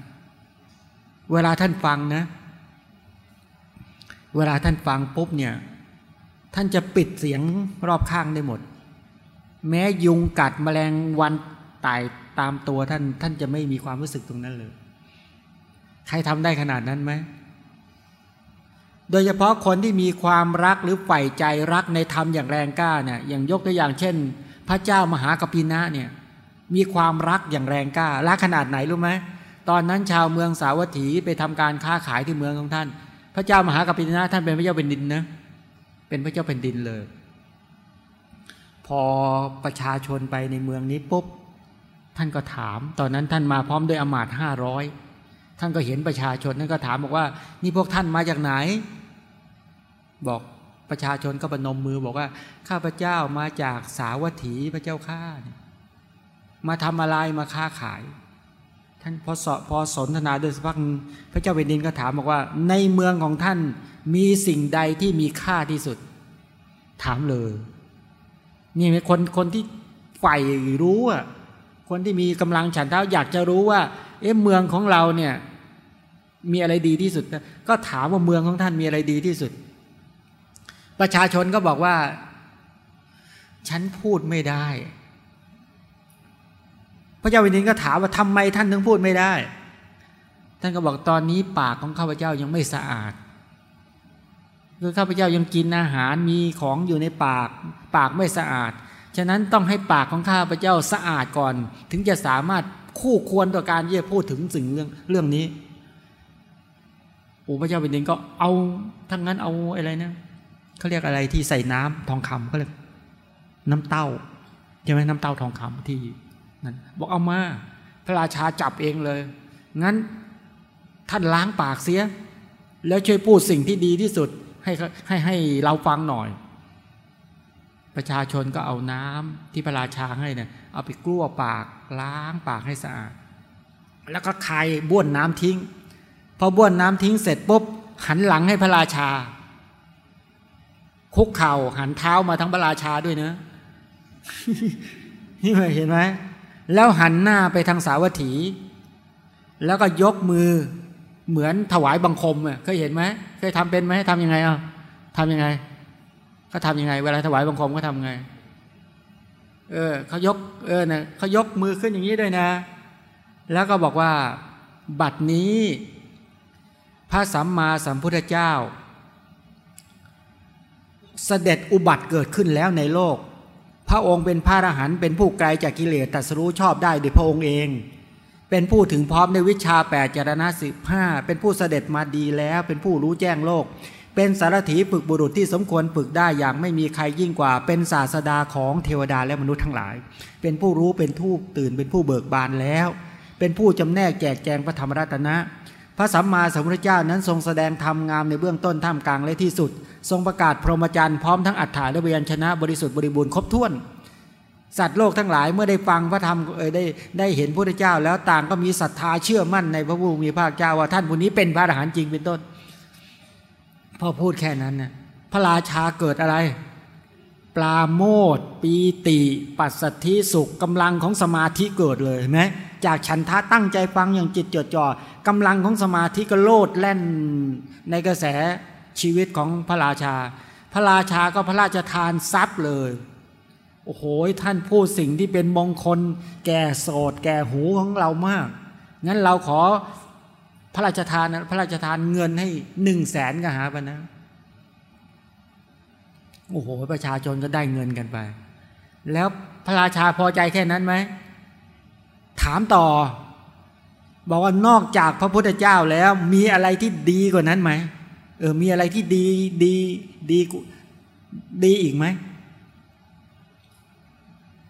เวลาท่านฟังนะ เวลาท่านฟังปุ๊บเนี่ย ท่านจะปิดเสียงรอบข้างได้หมด แม้ยุงกัดแมลงวันตายตามตัวท่านท่านจะไม่มีความรู้สึกตรงนั้นเลย ใครทำได้ขนาดนั้นไหม โดยเฉพาะคนที่มีความรักหรือใฝ่ใจรักในธรรมอย่างแรงกล้าเนี่ยอย่างยกตัวอย่างเช่น พระเจ้ามหากปินะเนี่ย มีความรักอย่างแรงกล้ารักขนาดไหนรู้ไหมตอนนั้นชาวเมืองสาวัตถีไปทำการค้าขายที่เมืองของท่าน พระเจ้ามหากปินะท่านเป็นพระเจ้าเป็นดินนะเป็นพระเจ้าเป็นดินเลย พอประชาชนไปในเมืองนี้ปุ๊บท่านก็ถาม ตอนนั้นท่านมาพร้อมด้วยอมาตห้าร้อยท่านก็เห็นประชาชนท่านก็ถามบอกว่า นี่พวกท่านมาจากไหน บอกประชาชนก็ประนมมือบอกว่า ข้าพเจ้ามาจากสาวัตถีพระเจ้าข้าเนี่ย มาทำอะไรมาค้าขาย ท่านพอสพอสนทนาโดยสักพักพระเจ้าแผ่นดินก็ถามบอกว่า ในเมืองของท่านมีสิ่งใดที่มีค่าที่สุด ถามเลย นี่เป็นคนคนที่ใฝ่รู้อะคนที่มีกำลังฉันเท้าอยากจะรู้ว่า เอ๊ะเมืองของเราเนี่ยมีอะไรดีที่สุด ก็ถามว่าเมืองของท่านมีอะไรดีที่สุด ประชาชนก็บอกว่า ฉันพูดไม่ได้ พระเจ้าแผ่นดินก็ถามว่าทำไมท่านถึงพูดไม่ได้ ท่านก็บอกตอนนี้ปากของข้าพเจ้ายังไม่สะอาดคือข้าพเจ้ายังกินอาหารมีของอยู่ในปาก ปากไม่สะอาด ฉะนั้นต้องให้ปากของข้าพเจ้าสะอาดก่อน ถึงจะสามารถคู่ควรต่อการที่จะพูดถึงสิ่งเรื่องเรื่องนี้โอ้พระเจ้าแผ่นดินก็เอาทั้งนั้นเอาอะไรนะเขาเรียกอะไรที่ใส่น้ำทองคำเขาเรียกน้ำเต้าใช่ไหมน้ำเต้าทองคำที่ นั่นบอกเอามา พระราชาจับเองเลย งั้นท่านล้างปากเสีย แล้วช่วยพูดสิ่งที่ดีที่สุดให้ให้ให้เราฟังหน่อย ประชาชนก็เอาน้ำที่พระราชาให้เนี่ยเอาไปกลั้วปากล้างปากให้สะอาด แล้วก็คายบ้วนน้ำทิ้ง พอบ้วนน้ำทิ้งเสร็จปุ๊บหันหลังให้พระราชา คุกเข่าหันเท้ามาทั้งพระราชาด้วยเนะนี่เห็นไหม แล้วหันหน้าไปทางสาวัตถี แล้วก็ยกมือเหมือนถวายบังคมอะเคยเห็นไหมเคยทำเป็นไหมทำยังไงอะทำยังไงเขาทำยังไง เวลาถวายบังคมเขาทำไง เออเขายกเออเนี่ยเขายกมือขึ้นอย่างนี้ด้วยนะ แล้วก็บอกว่าบัดนี้ พระสัมมาสัมพุทธเจ้า เสด็จอุบัติเกิดขึ้นแล้วในโลก พระองค์เป็นพระอรหันต์เป็นผู้ไกลจากกิเลสตัสรู้ชอบได้โดยพระองค์เอง เป็นผู้ถึงพร้อมในวิชาแปดจารณะสิบห้าเป็นผู้เสด็จมาดีแล้ว เป็นผู้รู้แจ้งโลก เป็นสารถีฝึกบุรุษที่สมควรฝึกได้อย่างไม่มีใครยิ่งกว่า เป็นศาสดาของเทวดาและมนุษย์ทั้งหลาย เป็นผู้รู้เป็นผู้ตื่นเป็นผู้เบิกบานแล้ว เป็นผู้จำแนกแจกแจงพระธรรมรัตนะ พระสัมมาสัมพุทธเจ้านั้นทรงแสดงธรรมงามในเบื้องต้นท่ามกลางและที่สุด ทรงประกาศพรหมจรรย์พร้อมทั้งอัฏฐานและเวียนชนะบริสุทธิ์บริบูรณ์ครบถ้วน สัตว์โลกทั้งหลายเมื่อได้ฟังพระธรรมเออได้ได้เห็นพระพุทธเจ้า แล้วต่างก็มีศรัทธาเชื่อมั่นในพระผู้มีพระเจ้าว่าท่านผู้นี้เป็นพระอรหันต์จริงเป็นต้น พอพูดแค่นั้นนะพระราชาเกิดอะไร ปลาโมดปีติ ปัสสัทธิสุขกำลังของสมาธิเกิดเลยเห็นไหมจากฉันทะตั้งใจฟังอย่างจิตจดจ่อกำลังของสมาธิก็โลดแล่นในกระแส ชีวิตของพระราชา พระราชาก็พระราชทานทรัพย์เลย โอ้โหท่านพูดสิ่งที่เป็นมงคล แก่โสด แก่หูของเรามาก งั้นเราขอพระราชทานพระราชทานเงินให้หนึ่งแสนก็หาปนะโอ้โห ประชาชนก็ได้เงินกันไป แล้วพระราชาพอใจแค่นั้นไหม ถามต่อ บอกว่านอกจากพระพุทธเจ้าแล้วมีอะไรที่ดีกว่านั้นไหม ออมีอะไรที่ดีดีดีดีอีกไหม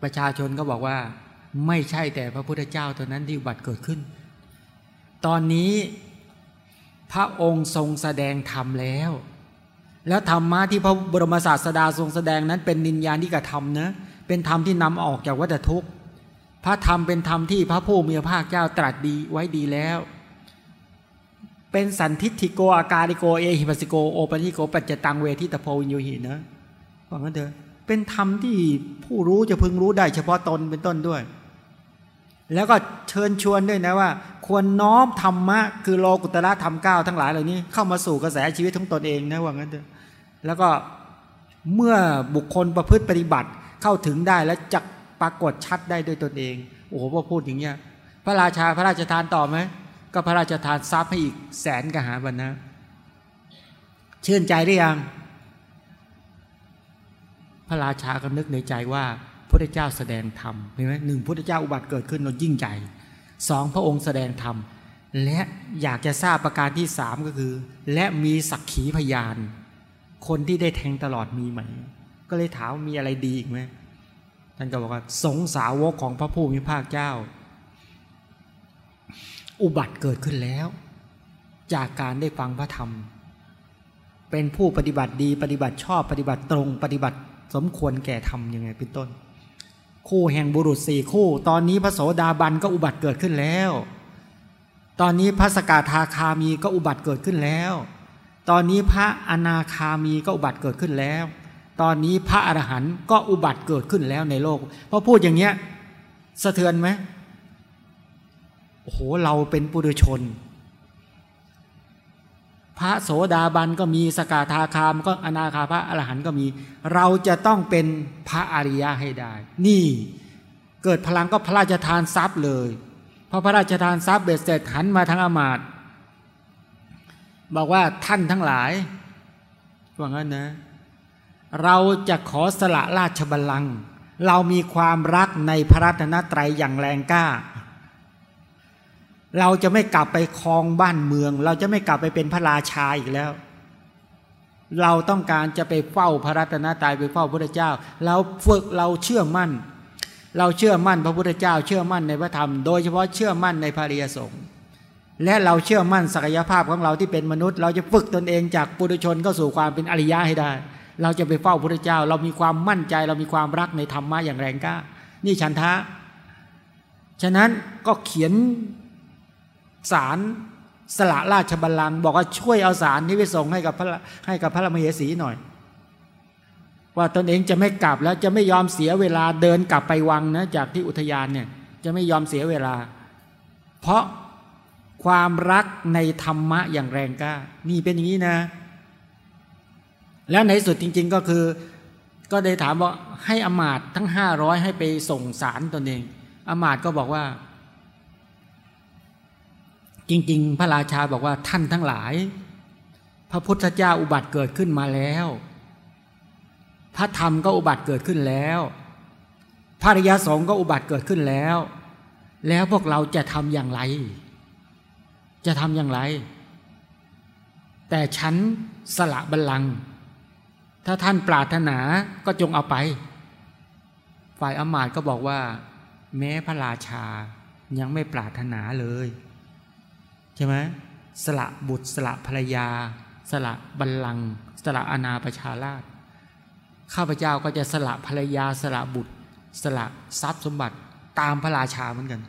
ประชาชนก็บอกว่า ไม่ใช่แต่พระพุทธเจ้าเท่านั้นที่บัติเกิดขึ้น ตอนนี้พระองค์ทรงแสดงธรรมแล้ว แล้วธรรมะที่พระบรมศาสดาทรงแสดงนั้นเป็นนินญาณิกธรรมนะเป็นธรรมที่นำออกจากวัฏทุกข์ พระธรรมเป็นธรรมที่พระผู้มีพระภาคเจ้าตรัสดีไว้ดีแล้ว เป็นสันทิฏฐิโกอาการิโกเอหิปัสสิโกโอปัญิโกปัจจตังเวทิตโพวินโยหินะว่างั้นเถอะเป็นธรรมที่ผู้รู้จะพึงรู้ได้เฉพาะตนเป็นต้นด้วย แล้วก็เชิญชวนด้วยนะว่า ควรน้อมธรรมะคือโลกุตระธรรมเก้าทั้งหลายเหล่านี้เข้ามาสู่กระแสชีวิตของตนเองนะว่างั้นเถอะแล้วก็เมื่อบุคคลประพฤติปฏิบัติเข้าถึงได้และจักปรากฏชัดได้ด้วยตนเองโอ้โหพอพูดอย่างเงี้ยพระราชาพระราชทานต่อไหม ก็พระราชทานทรัพย์ให้อีกแสนกหาบันนะชื่นใจหรือยัง พระราชาก็นึกในใจว่าพระเจ้าแสดงธรรมเห็นไหมหนึ่งพระเจ้าอุบัติเกิดขึ้นเรายิ่งใหญ่สองพระองค์แสดงธรรม และอยากจะทราบประการที่สามก็คือ และมีสักขีพยาน คนที่ได้แทงตลอดมีไหม ก็เลยถามมีอะไรดีอีกไหมท่านก็บอกว่าสงสาวกของพระผู้มีภาคเจ้า อุบัติเกิดขึ้นแล้ว จากการได้ฟังพระธรรม เป็นผู้ปฏิบัติดีปฏิบัติชอบปฏิบัติตรง ปฏิบัติสมควรแก่ธรรมยังไงเป็นต้น คู่แห่งบุรุษสี่คู่ ตอนนี้พระโสดาบันก็อุบัติเกิดขึ้นแล้ว ตอนนี้พระสกทาคามีก็อุบัติเกิดขึ้นแล้ว ตอนนี้พระอนาคามีก็อุบัติเกิดขึ้นแล้ว ตอนนี้พระอรหันต์ก็อุบัติเกิดขึ้นแล้วในโลกพอพูดอย่างเงี้ยสะเทือนไหม โอ้โหเราเป็นปุถุชน พระโสดาบันก็มีสกทาคามก็อนาคาพระอรหันต์ก็มี เราจะต้องเป็นพระอริยะให้ได้ นี่เกิดพลังก็พระราชทานทรัพย์เลยพอพระราชทานทรัพย์เบ็ดเสร็จหันมาทางอมาตบอกว่าท่านทั้งหลายว่างั้นนะ เราจะขอสละราชบัลลังก์เรามีความรักในพระรัตนตรัยอย่างแรงกล้า เราจะไม่กลับไปครองบ้านเมือง เราจะไม่กลับไปเป็นพระราชาอีกแล้ว เราต้องการจะไปเฝ้าพระรัตนตรัยไปเฝ้าพระพุทธเจ้า เราฝึกเราเชื่อมั่น เราเชื่อมั่นพระพุทธเจ้า เชื่อมั่นในพระธรรม โดยเฉพาะเชื่อมั่นในพระริยสงฆ์และเราเชื่อมั่นศักยภาพของเราที่เป็นมนุษย์ เราจะฝึกตนเองจากปุถุชนเข้าสู่ความเป็นอริยะให้ได้ เราจะไปเฝ้าพระเจ้า เรามีความมั่นใจ เรามีความรักในธรรมะอย่างแรงกล้า นี่ฉันทะ ฉะนั้นก็เขียน สารสละราชบัลลังก์บอกว่าช่วยเอาสารนี้ไปส่งให้กับพระให้กับพระมเหสีหน่อย ว่าตนเองจะไม่กลับแล้วจะไม่ยอมเสียเวลาเดินกลับไปวังนะจากที่อุทยานเนี่ยจะไม่ยอมเสียเวลา เพราะความรักในธรรมะอย่างแรงกล้า นี่เป็นอย่างนี้นะ แล้วในสุดจริง ๆก็คือ ก็ได้ถามว่าให้อมาตทั้งห้าร้อยให้ไปส่งสารตนเองอมาตก็บอกว่า จริง ๆ พระราชาบอกว่าท่านทั้งหลาย พระพุทธเจ้าอุบัติเกิดขึ้นมาแล้ว พระธรรมก็อุบัติเกิดขึ้นแล้ว พระริยสงฆ์ก็อุบัติเกิดขึ้นแล้ว แล้วพวกเราจะทำอย่างไร จะทำอย่างไร แต่ฉันสละบัลลังก์ถ้าท่านปรารถนาก็จงเอาไป ฝ่ายอมาตก็บอกว่า แม้พระราชายังไม่ปรารถนาเลย ช่ไหมสละบุตรสละภรรยา สละบัลลังก์สละอนาประชาราชข้าพเจ้าก็จะสละภรรยาสละบุตร สละทรัพย์สมบัติตามพระราชาเหมือนกัน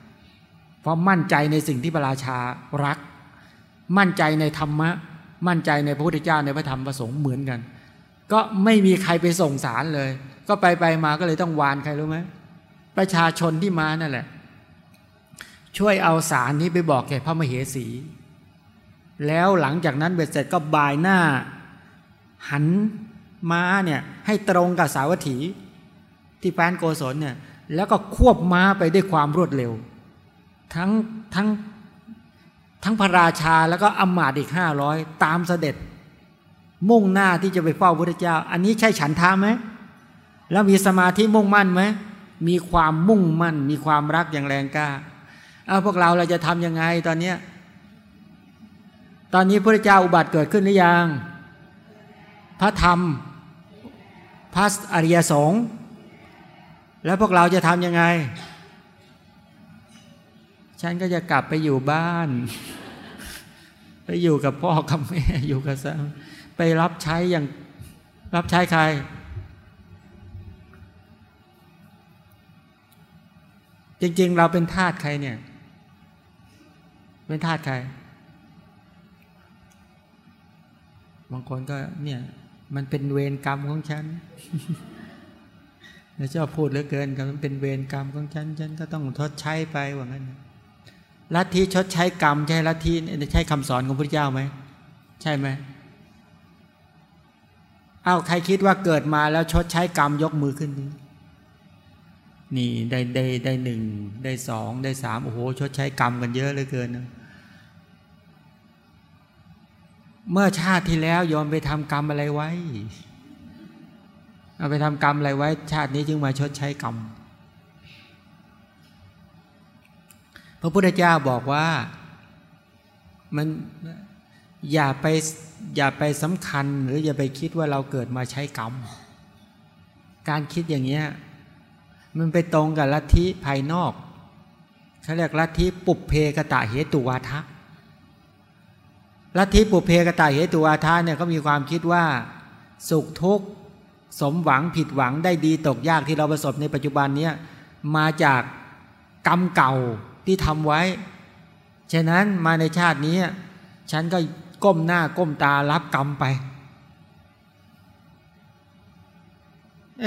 เพราะมั่นใจในสิ่งที่พระราชารัก มั่นใจในธรรมะ มั่นใจในพระพุทธเจ้าในพระธรรมประสงค์เหมือนกัน ก็ไม่มีใครไปส่งสารเลย ก็ไปไปมาก็เลยต้องวานใครรู้ไหมประชาชนที่มานั่นแหละ ช่วยเอาสารนี้ไปบอกแก่พระมเหสี แล้วหลังจากนั้นเบ็ดเสร็จก็บายหน้า หันม้าเนี่ยให้ตรงกับสาวัตถี ที่แฟนโกศลเนี่ยแล้วก็ควบม้าไปด้วยความรวดเร็ว ทั้งทั้งทั้งพระราชาแล้วก็อมาตอีกห้าร้อยตามเสด็จ มุ่งหน้าที่จะไปเฝ้าพระเจ้า อันนี้ใช่ฉันทาไหมแล้วมีสมาธิมุ่งมั่นไหมมีความมุ่งมั่น มีความรักอย่างแรงกล้า เอาพวกเราเราจะทำยังไงตอนเนี้ยตอนนี้พระเจ้าอุบัติเกิดขึ้นหรือยัง พระธรรม พระอริยสงฆ์แล้วพวกเราจะทำยังไง ฉันก็จะกลับไปอยู่บ้าน ไปอยู่กับพ่อกับแม่ อยู่กับสาไปรับใช้อย่างรับใช้ใคร จริงๆ เราเป็นทาสใครเนี่ย เป็นทาสใคร บางคนก็เนี่ย มันเป็นเวรกรรมของฉันแล้วชอบพูดเหลือเกินกับมันเป็นเวรกรรมของฉัน ฉันก็ต้องทดใช้ไปว่างั้นลัทธิชดใช้กรรม ใช่ลัทธิใช่คำสอนของพระเจ้าไหม ใช่ไหมอ้าวใครคิดว่าเกิดมาแล้วชดใช้กรรมยกมือขึ้นนี้ นี่ได้ได้ได้หนึ่งได้สองได้สามโอ้โหชดใช้กรรมกันเยอะเหลือเกินนะเมื่อชาติที่แล้วยอมไปทำกรรมอะไรไว้ เอาไปทำกรรมอะไรไว้ ชาตินี้จึงมาชดใช้กรรม พระพุทธเจ้าบอกว่ามันอย่าไปอย่าไปสำคัญหรืออย่าไปคิดว่าเราเกิดมาใช้กรรม การคิดอย่างเงี้ย มันไปตรงกับลัทธิภายนอกเขาเรียกลัทธิปุเพกตะเหตุวาทะลัทธิปุเพกตาเหตุวาทาเนี่ยเขามีความคิดว่าสุขทุกข์สมหวังผิดหวังได้ดีตกยากที่เราประสบในปัจจุบันเนี้ยมาจากกรรมเก่าที่ทำไว้ ฉะนั้นมาในชาตินี้ ฉันก็ก้มหน้าก้มตารับกรรมไป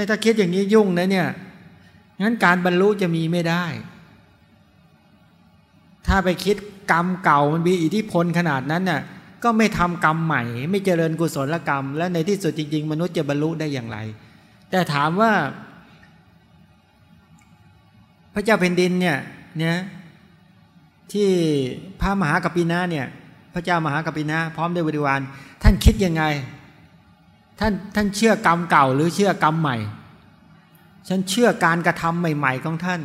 ถ้าคิดอย่างนี้ยุ่งนะเนี่ย งั้นการบรรลุจะมีไม่ได้ ถ้าไปคิดกรรมเก่ามันมีอิทธิพลขนาดนั้นน่ะก็ไม่ทำกรรมใหม่ ไม่เจริญกุศลกรรม และในที่สุดจริง ๆ มนุษย์จะบรรลุได้อย่างไร แต่ถามว่า พระเจ้าแผ่นดินเนี่ยเนี่ยที่พระมหากัปปินาเนี่ย พระเจ้ามหากัปปินาพร้อมด้วยบริวาร ท่านคิดยังไง ท่านท่านเชื่อกรรมเก่าหรือเชื่อกรรมใหม่ ฉันเชื่อการกระทำใหม่ ๆ ของท่าน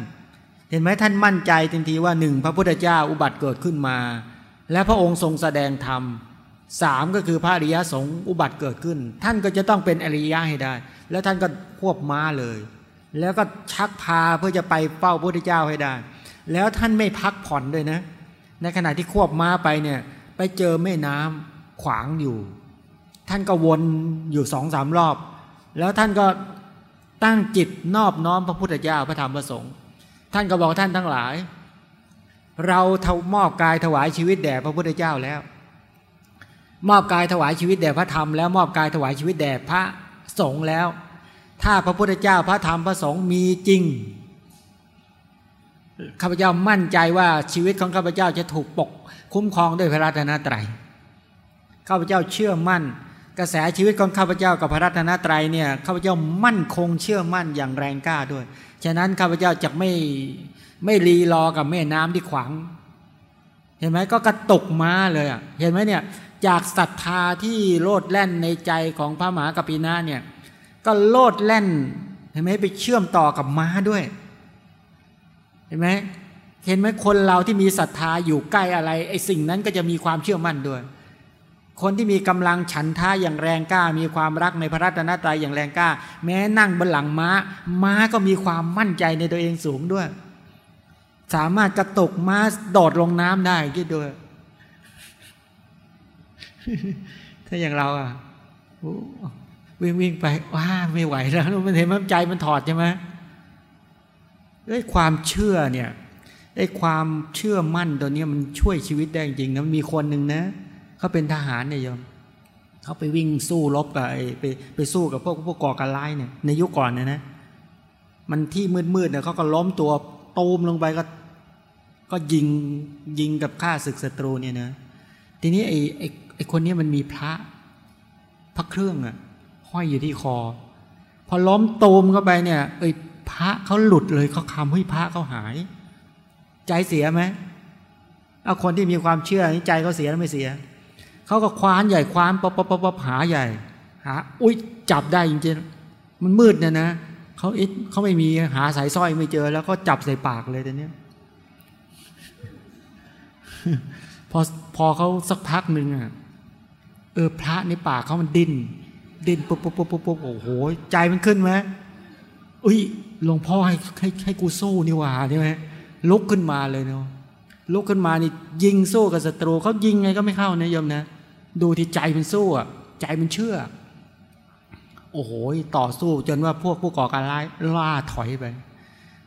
เห็นไหมท่านมั่นใจทันทีว่าหนึ่งพระพุทธเจ้าอุบัติเกิดขึ้นมา และพระองค์ทรงแสดงธรรมสามก็คือพระอริยสงฆ์อุบัติเกิดขึ้น ท่านก็จะต้องเป็นอริยะให้ได้ แล้วท่านก็ควบม้าเลย แล้วก็ชักพาเพื่อจะไปเฝ้าพระพุทธเจ้าให้ได้ แล้วท่านไม่พักผ่อนด้วยนะ ในขณะที่ควบม้าไปเนี่ยไปเจอแม่น้ำขวางอยู่ ท่านก็วนอยู่สองสามรอบ แล้วท่านก็ ตั้งจิตนอบน้อมพระพุทธเจ้าพระธรรมพระสงฆ์ท่านก็บอกท่านทั้งหลาย เราทมอบกายถวายชีวิตแด่พระพุทธเจ้าแล้ว มอบกายถวายชีวิตแด่พระธรรมแล้วมอบกายถวายชีวิตแด่พระสงฆ์แล้ว ถ้าพระพุทธเจ้าพระธรรมพระสงฆ์มีจริงข้าพเจ้ามั่นใจว่าชีวิตของข้าพเจ้าจะถูกปก คุ้มครองด้วยพระรัตนตรัยข้าพเจ้าเชื่อมั่น กระแสชีวิตของข้าพเจ้ากับพระรัตนตรัยเนี่ยข้าพเจ้ามั่นคงเชื่อมั่นอย่างแรงกล้าด้วย ฉะนั้นข้าพเจ้าจะไม่ไม่รีรอกับแม่น้ำที่ขวาง เห็นไหมก็กระตกม้าเลยอะเห็นไหมเนี่ยจากศรัทธาที่โลดแล่นในใจของพระมหากปินาเนี่ยก็โลดแล่นเห็นไหมไปเชื่อมต่อกับม้าด้วย เห็นไหมเห็นไหมคนเราที่มีศรัทธาอยู่ใกล้อะไรไอ้สิ่งนั้นก็จะมีความเชื่อมั่นด้วย คนที่มีกำลังฉันท่าอย่างแรงกล้า มีความรักในพระรัตนตรัยอย่างแรงกล้า แม้นั่งบนหลังม้า ม้าก็มีความมั่นใจในตัวเองสูงด้วย สามารถกระตกม้าโดดลงน้ำได้คิดด้วย ถ้าอย่างเราอะวิ่งวิ่งไปว้าไม่ไหวแล้วมันเห็นมันใจมันถอดใช่ไหมด้วยความเชื่อเนี่ยไอ้ความเชื่อมั่นตัวนี้มันช่วยชีวิตได้จริงนะมีคนหนึ่งนะ เขาเป็นทหารเนี่ยโยมเขาไปวิ่งสู้รบกับไอ้ไปไปสู้กับพวกพวกก่อการร้ายเนี่ยในยุคก่อนเนี่ยนะ มันที่มืดๆเนี่ยเขาก็ล้มตัวตูมลงไปก็ ก็ยิงยิงกับฆ่าศึกศัตรูเนี่ยนะทีนี้ไอ้ไอ้ไอ้คนนี้มันมีพระพระเครื่องอะห้อยอยู่ที่คอ พอล้มตูมเข้าไปเนี่ย เอ้ยพระเขาหลุดเลยเขาคลำให้พระเขาหาย ใจเสียไหมเอาคนที่มีความเชื่อใจเขาเสียหรือไม่เสีย เขาก็คว้านใหญ่คว้านป๊อปป๊อปป๊อปหาใหญ่หาอุ้ยจับได้จริงๆ มันมืดเนี่ยนะเขาอิเขาไม่มีหาสายสร้อยไม่เจอ แล้วก็จับใส่ปากเลยแต่เนี้ยพอพอเขาสักพักหนึ่งอะเออพระในปากเขามันดิ้นดิ้นปุ๊บปุ๊บปุ๊บปุ๊บโอ้โห ใจมันขึ้นไหมอุ้ยหลวงพ่อให้ให้ให้กูสู้นี่หว่าใช่ไหมลุกขึ้นมาเลยเนาะลุกขึ้นมานี่ยิงสู้กับศัตรูเขายิงไงก็ไม่เข้านะโยมนะ ดูที่ใจมันสู้อะใจมันเชื่อ โอ้โหต่อสู้จนว่าพวกผู้ก่อการร้ายล่าถอยไป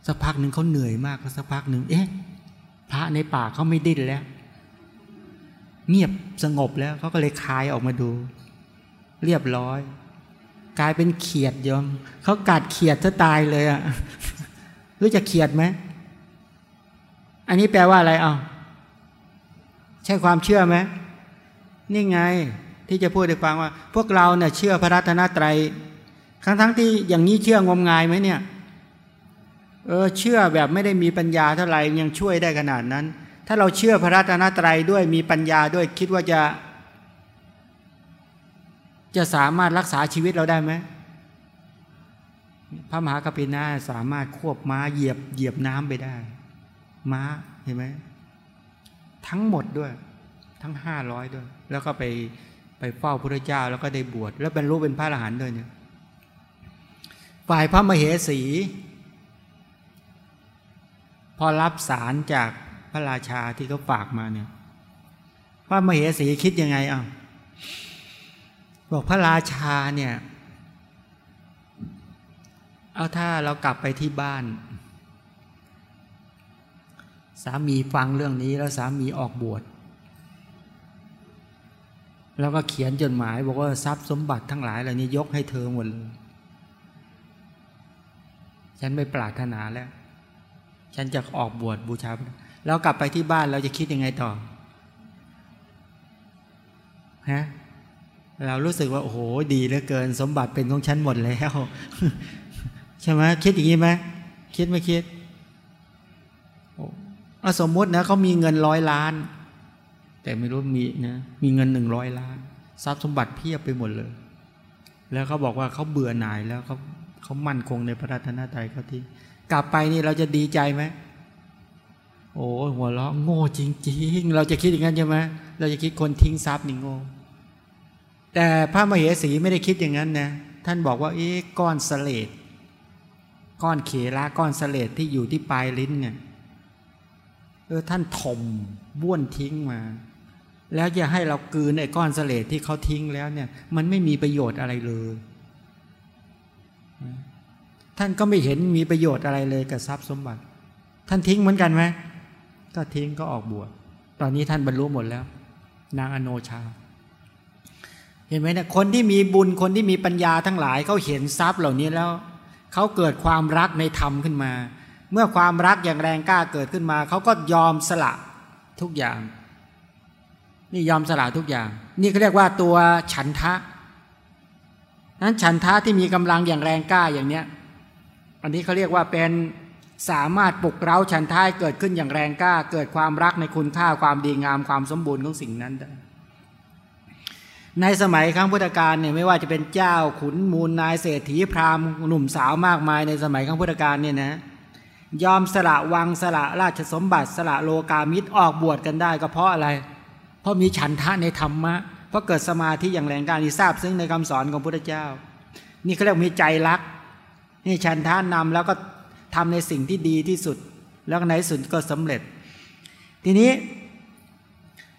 สักพักหนึ่งเขาเหนื่อยมากแล้วสักพักหนึ่งเอ๊ะพระในป่าเขาไม่ดิ้นแล้ว เงียบสงบแล้วเขาก็เลยคายออกมาดู เรียบร้อย กลายเป็นเขียดยมเขากัดเขียดซะตายเลยอะรู้จะเขียดไหมอันนี้แปลว่าอะไรเอาใช่ความเชื่อไหม นี่ไงที่จะพูดให้ฟังว่า พวกเราเนี่ยเชื่อพระรัตนตรัยทั้งทั้งที่อย่างนี้เชื่องมงายไหมเนี่ยเออเชื่อแบบไม่ได้มีปัญญาเท่าไหร่ยังช่วยได้ขนาดนั้น ถ้าเราเชื่อพระรัตนตรัยด้วยมีปัญญาด้วยคิดว่าจะ จะสามารถรักษาชีวิตเราได้ไหมพระมหากปินาสามารถควบม้าเหยียบเหยียบน้ำไปได้ ม้าเห็นไหมทั้งหมดด้วย ทั้งห้าร้อยด้วย แล้วก็ไปไปเฝ้าพระเจ้าแล้วก็ได้บวชแล้วบรรลุเป็นพระอรหันต์ด้วยเนี่ยฝ่ายพระมเหสี พอรับสารจากพระราชาที่เขาฝากมาเนี่ยพระมเหสีคิดยังไงอะบอกพระราชาเนี่ย เอาถ้าเรากลับไปที่บ้าน สามีฟังเรื่องนี้แล้วสามีออกบวช แล้วก็เขียนจดหมายบอกว่าทรัพย์สมบัติทั้งหลายเหล่านี้ยกให้เธอหมดเลย ฉันไม่ปรารถนาแล้ว ฉันจะออกบวชบูชา แล้วกลับไปที่บ้านเราจะคิดยังไงต่อฮะเรารู้สึกว่าโอ้โหดีเหลือเกิน สมบัติเป็นของฉันหมดแล้ว ใช่ไหมคิดอย่างนี้ไหมคิดไม่คิดสมมตินะเขามีเงินร้อยล้าน แต่ไม่รู้มีนะมีเงินหนึ่งร้อยล้านทรัพย์สมบัติเพียบไปหมดเลย แล้วเขาบอกว่าเขาเบื่อหน่ายแล้วเขาเขามั่นคงในพระราชนาใจเขาที่กลับไปนี่เราจะดีใจไหมโอ้หัวเราะโง่จริง ๆ เราจะคิดอย่างนั้นใช่ไหมเราจะคิดคนทิ้งทรัพย์นี่โง่แต่พระมเหสีไม่ได้คิดอย่างนั้นนะท่านบอกว่าเอ๊ะก้อนสเลดก้อนเขลาก้อนสเลดที่อยู่ที่ปลายลิ้นเนี่ยเออท่านถมบ้วนทิ้งมา แล้วจะให้เรากืนไอ้ก้อนเสลดที่เขาทิ้งแล้วเนี่ย มันไม่มีประโยชน์อะไรเลย ท่านก็ไม่เห็นมีประโยชน์อะไรเลยกับทรัพย์สมบัติ ท่านทิ้งเหมือนกันไหมก็ทิ้งก็ออกบวชตอนนี้ท่านบรรลุหมดแล้ว นางอโนชา เห็นไหมเนะคนที่มีบุญคนที่มีปัญญาทั้งหลายเขาเห็นทรัพย์เหล่านี้แล้วเขาเกิดความรักในธรรมขึ้นมา เมื่อความรักอย่างแรงกล้าเกิดขึ้นมาเขาก็ยอมสละทุกอย่าง นี่ยอมสละทุกอย่าง นี่เขาเรียกว่าตัวฉันทะนั้นฉันทะที่มีกำลังอย่างแรงกล้าอย่างเนี้ย อันนี้เขาเรียกว่าเป็นสามารถปลุกเร้าฉันทายเกิดขึ้นอย่างแรงกล้า เกิดความรักในคุณค่าความดีงามความสมบูรณ์ของสิ่งนั้นได้ในสมัยครั้งพุทธกาลเนี่ยไม่ว่าจะเป็นเจ้าขุนมูลนายเศรษฐีพราหมณ์หนุ่มสาวมากมายในสมัยครั้งพุทธกาลเนี่ยนะยอมสละวังสละราชสมบัติสละโลกามิตรออกบวชกันได้ก็เพราะอะไรเราะมีฉันทะในธรรมะเพราะเกิดสมาธิอย่างแรงกล้านี่ทราบซึ่งในคำสอนของพุทธเจ้า นี่เขาเรียกมีใจรัก นี่ฉันทะนำแล้วก็ทำในสิ่งที่ดีที่สุด แล้วในสุดก็สำเร็จ ทีนี้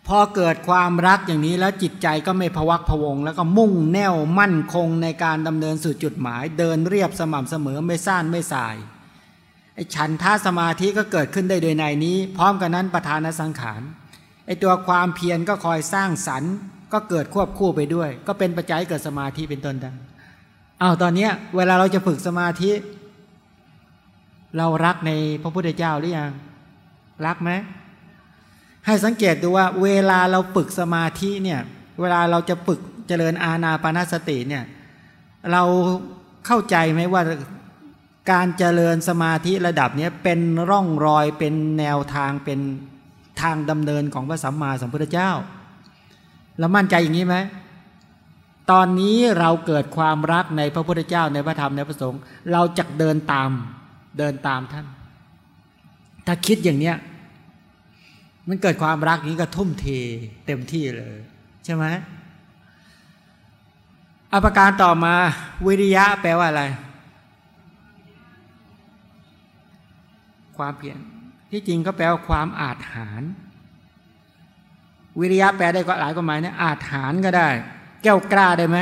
พอเกิดความรักอย่างนี้แล้วจิตใจก็ไม่พวักพวง แล้วก็มุ่งแน่วมั่นคงในการดำเนินสู่จุดหมาย เดินเรียบสม่ำเสมอไม่ซ่านไม่สายไอ้ฉันท่าสมาธิก็เกิดขึ้นได้โดยในนี้ พร้อมกันนั้นประธานสังขาร ไอตัวความเพียรก็คอยสร้างสรรค์ ก็เกิดควบคู่ไปด้วย ก็เป็นปัจจัยเกิดสมาธิเป็นต้นได้อ้าวตอนนี้เวลาเราจะฝึกสมาธิ เรารักในพระพุทธเจ้าหรือยังรักไหมให้สังเกตดูว่า เวลาเราฝึกสมาธิเนี่ยเวลาเราจะฝึกเจริญอาณาปณสติเนี่ยเราเข้าใจไหมว่าการเจริญสมาธิระดับนี้เป็นร่องรอยเป็นแนวทางเป็น ทางดำเนินของพระสัมมาสัมพุทธเจ้า เรามั่นใจอย่างนี้ไหมตอนนี้เราเกิดความรักในพระพุทธเจ้าในพระธรรมในพระสงฆ์เราจะเดินตามเดินตามท่าน ถ้าคิดอย่างเนี้ยมันเกิดความรักนี้ก็ทุ่มเทเต็มที่เลย ใช่ไหมอภิการต่อมา วิริยะแปลว่าอะไร ความเพียร ที่จริงก็แปลว่าความอาจหารวิริยะแปลได้ก็หลายควาหมายนะอาจหารก็ได้ แก้วกล้าได้ไหม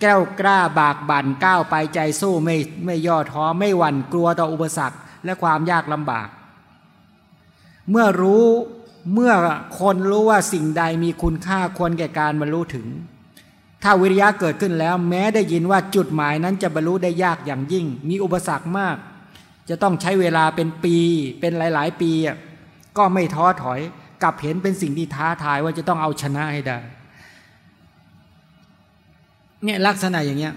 แก้วกล้าบากบั่นก้าวไปใจสู้ไม่ไม่ย่อท้อไม่หวั่นกลัวต่ออุปสรรคและความยากลำบาก เมื่อรู้เมื่อคนรู้ว่าสิ่งใดมีคุณค่าควรแก่การบรรลุถึง ถ้าวิริยะเกิดขึ้นแล้ว แม้ได้ยินว่าจุดหมายนั้นจะบรรลุได้ยากอย่างยิ่ง มีอุปสรรคมาก จะต้องใช้เวลาเป็นปี เป็นหลาย ๆ ปีก็ไม่ท้อถอย กลับเห็นเป็นสิ่งที่ท้าทายว่าจะต้องเอาชนะให้ได้เนี่ยลักษณะอย่างเงี้ย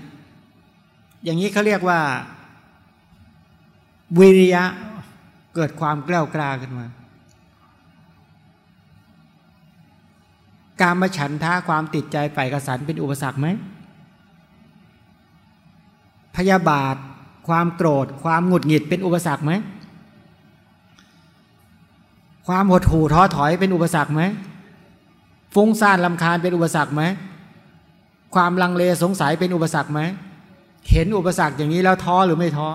อย่างนี้เขาเรียกว่า วิริยะเกิดความกล้ากล้าขึ้นมา การมาฉันท้าความติดใจใฝ่กระสันเป็นอุปสรรคไหมพยาบาท ความโกรธ ความหงุดหงิดเป็นอุปสรรคไหมความหดหู่ท้อถอยเป็นอุปสรรคไหมฟุ้งซ่านลำคาญเป็นอุปสรรคไหมความลังเลสงสัยเป็นอุปสรรคไหมเห็นอุปสรรคอย่างนี้แล้วท้อหรือไม่ท้อ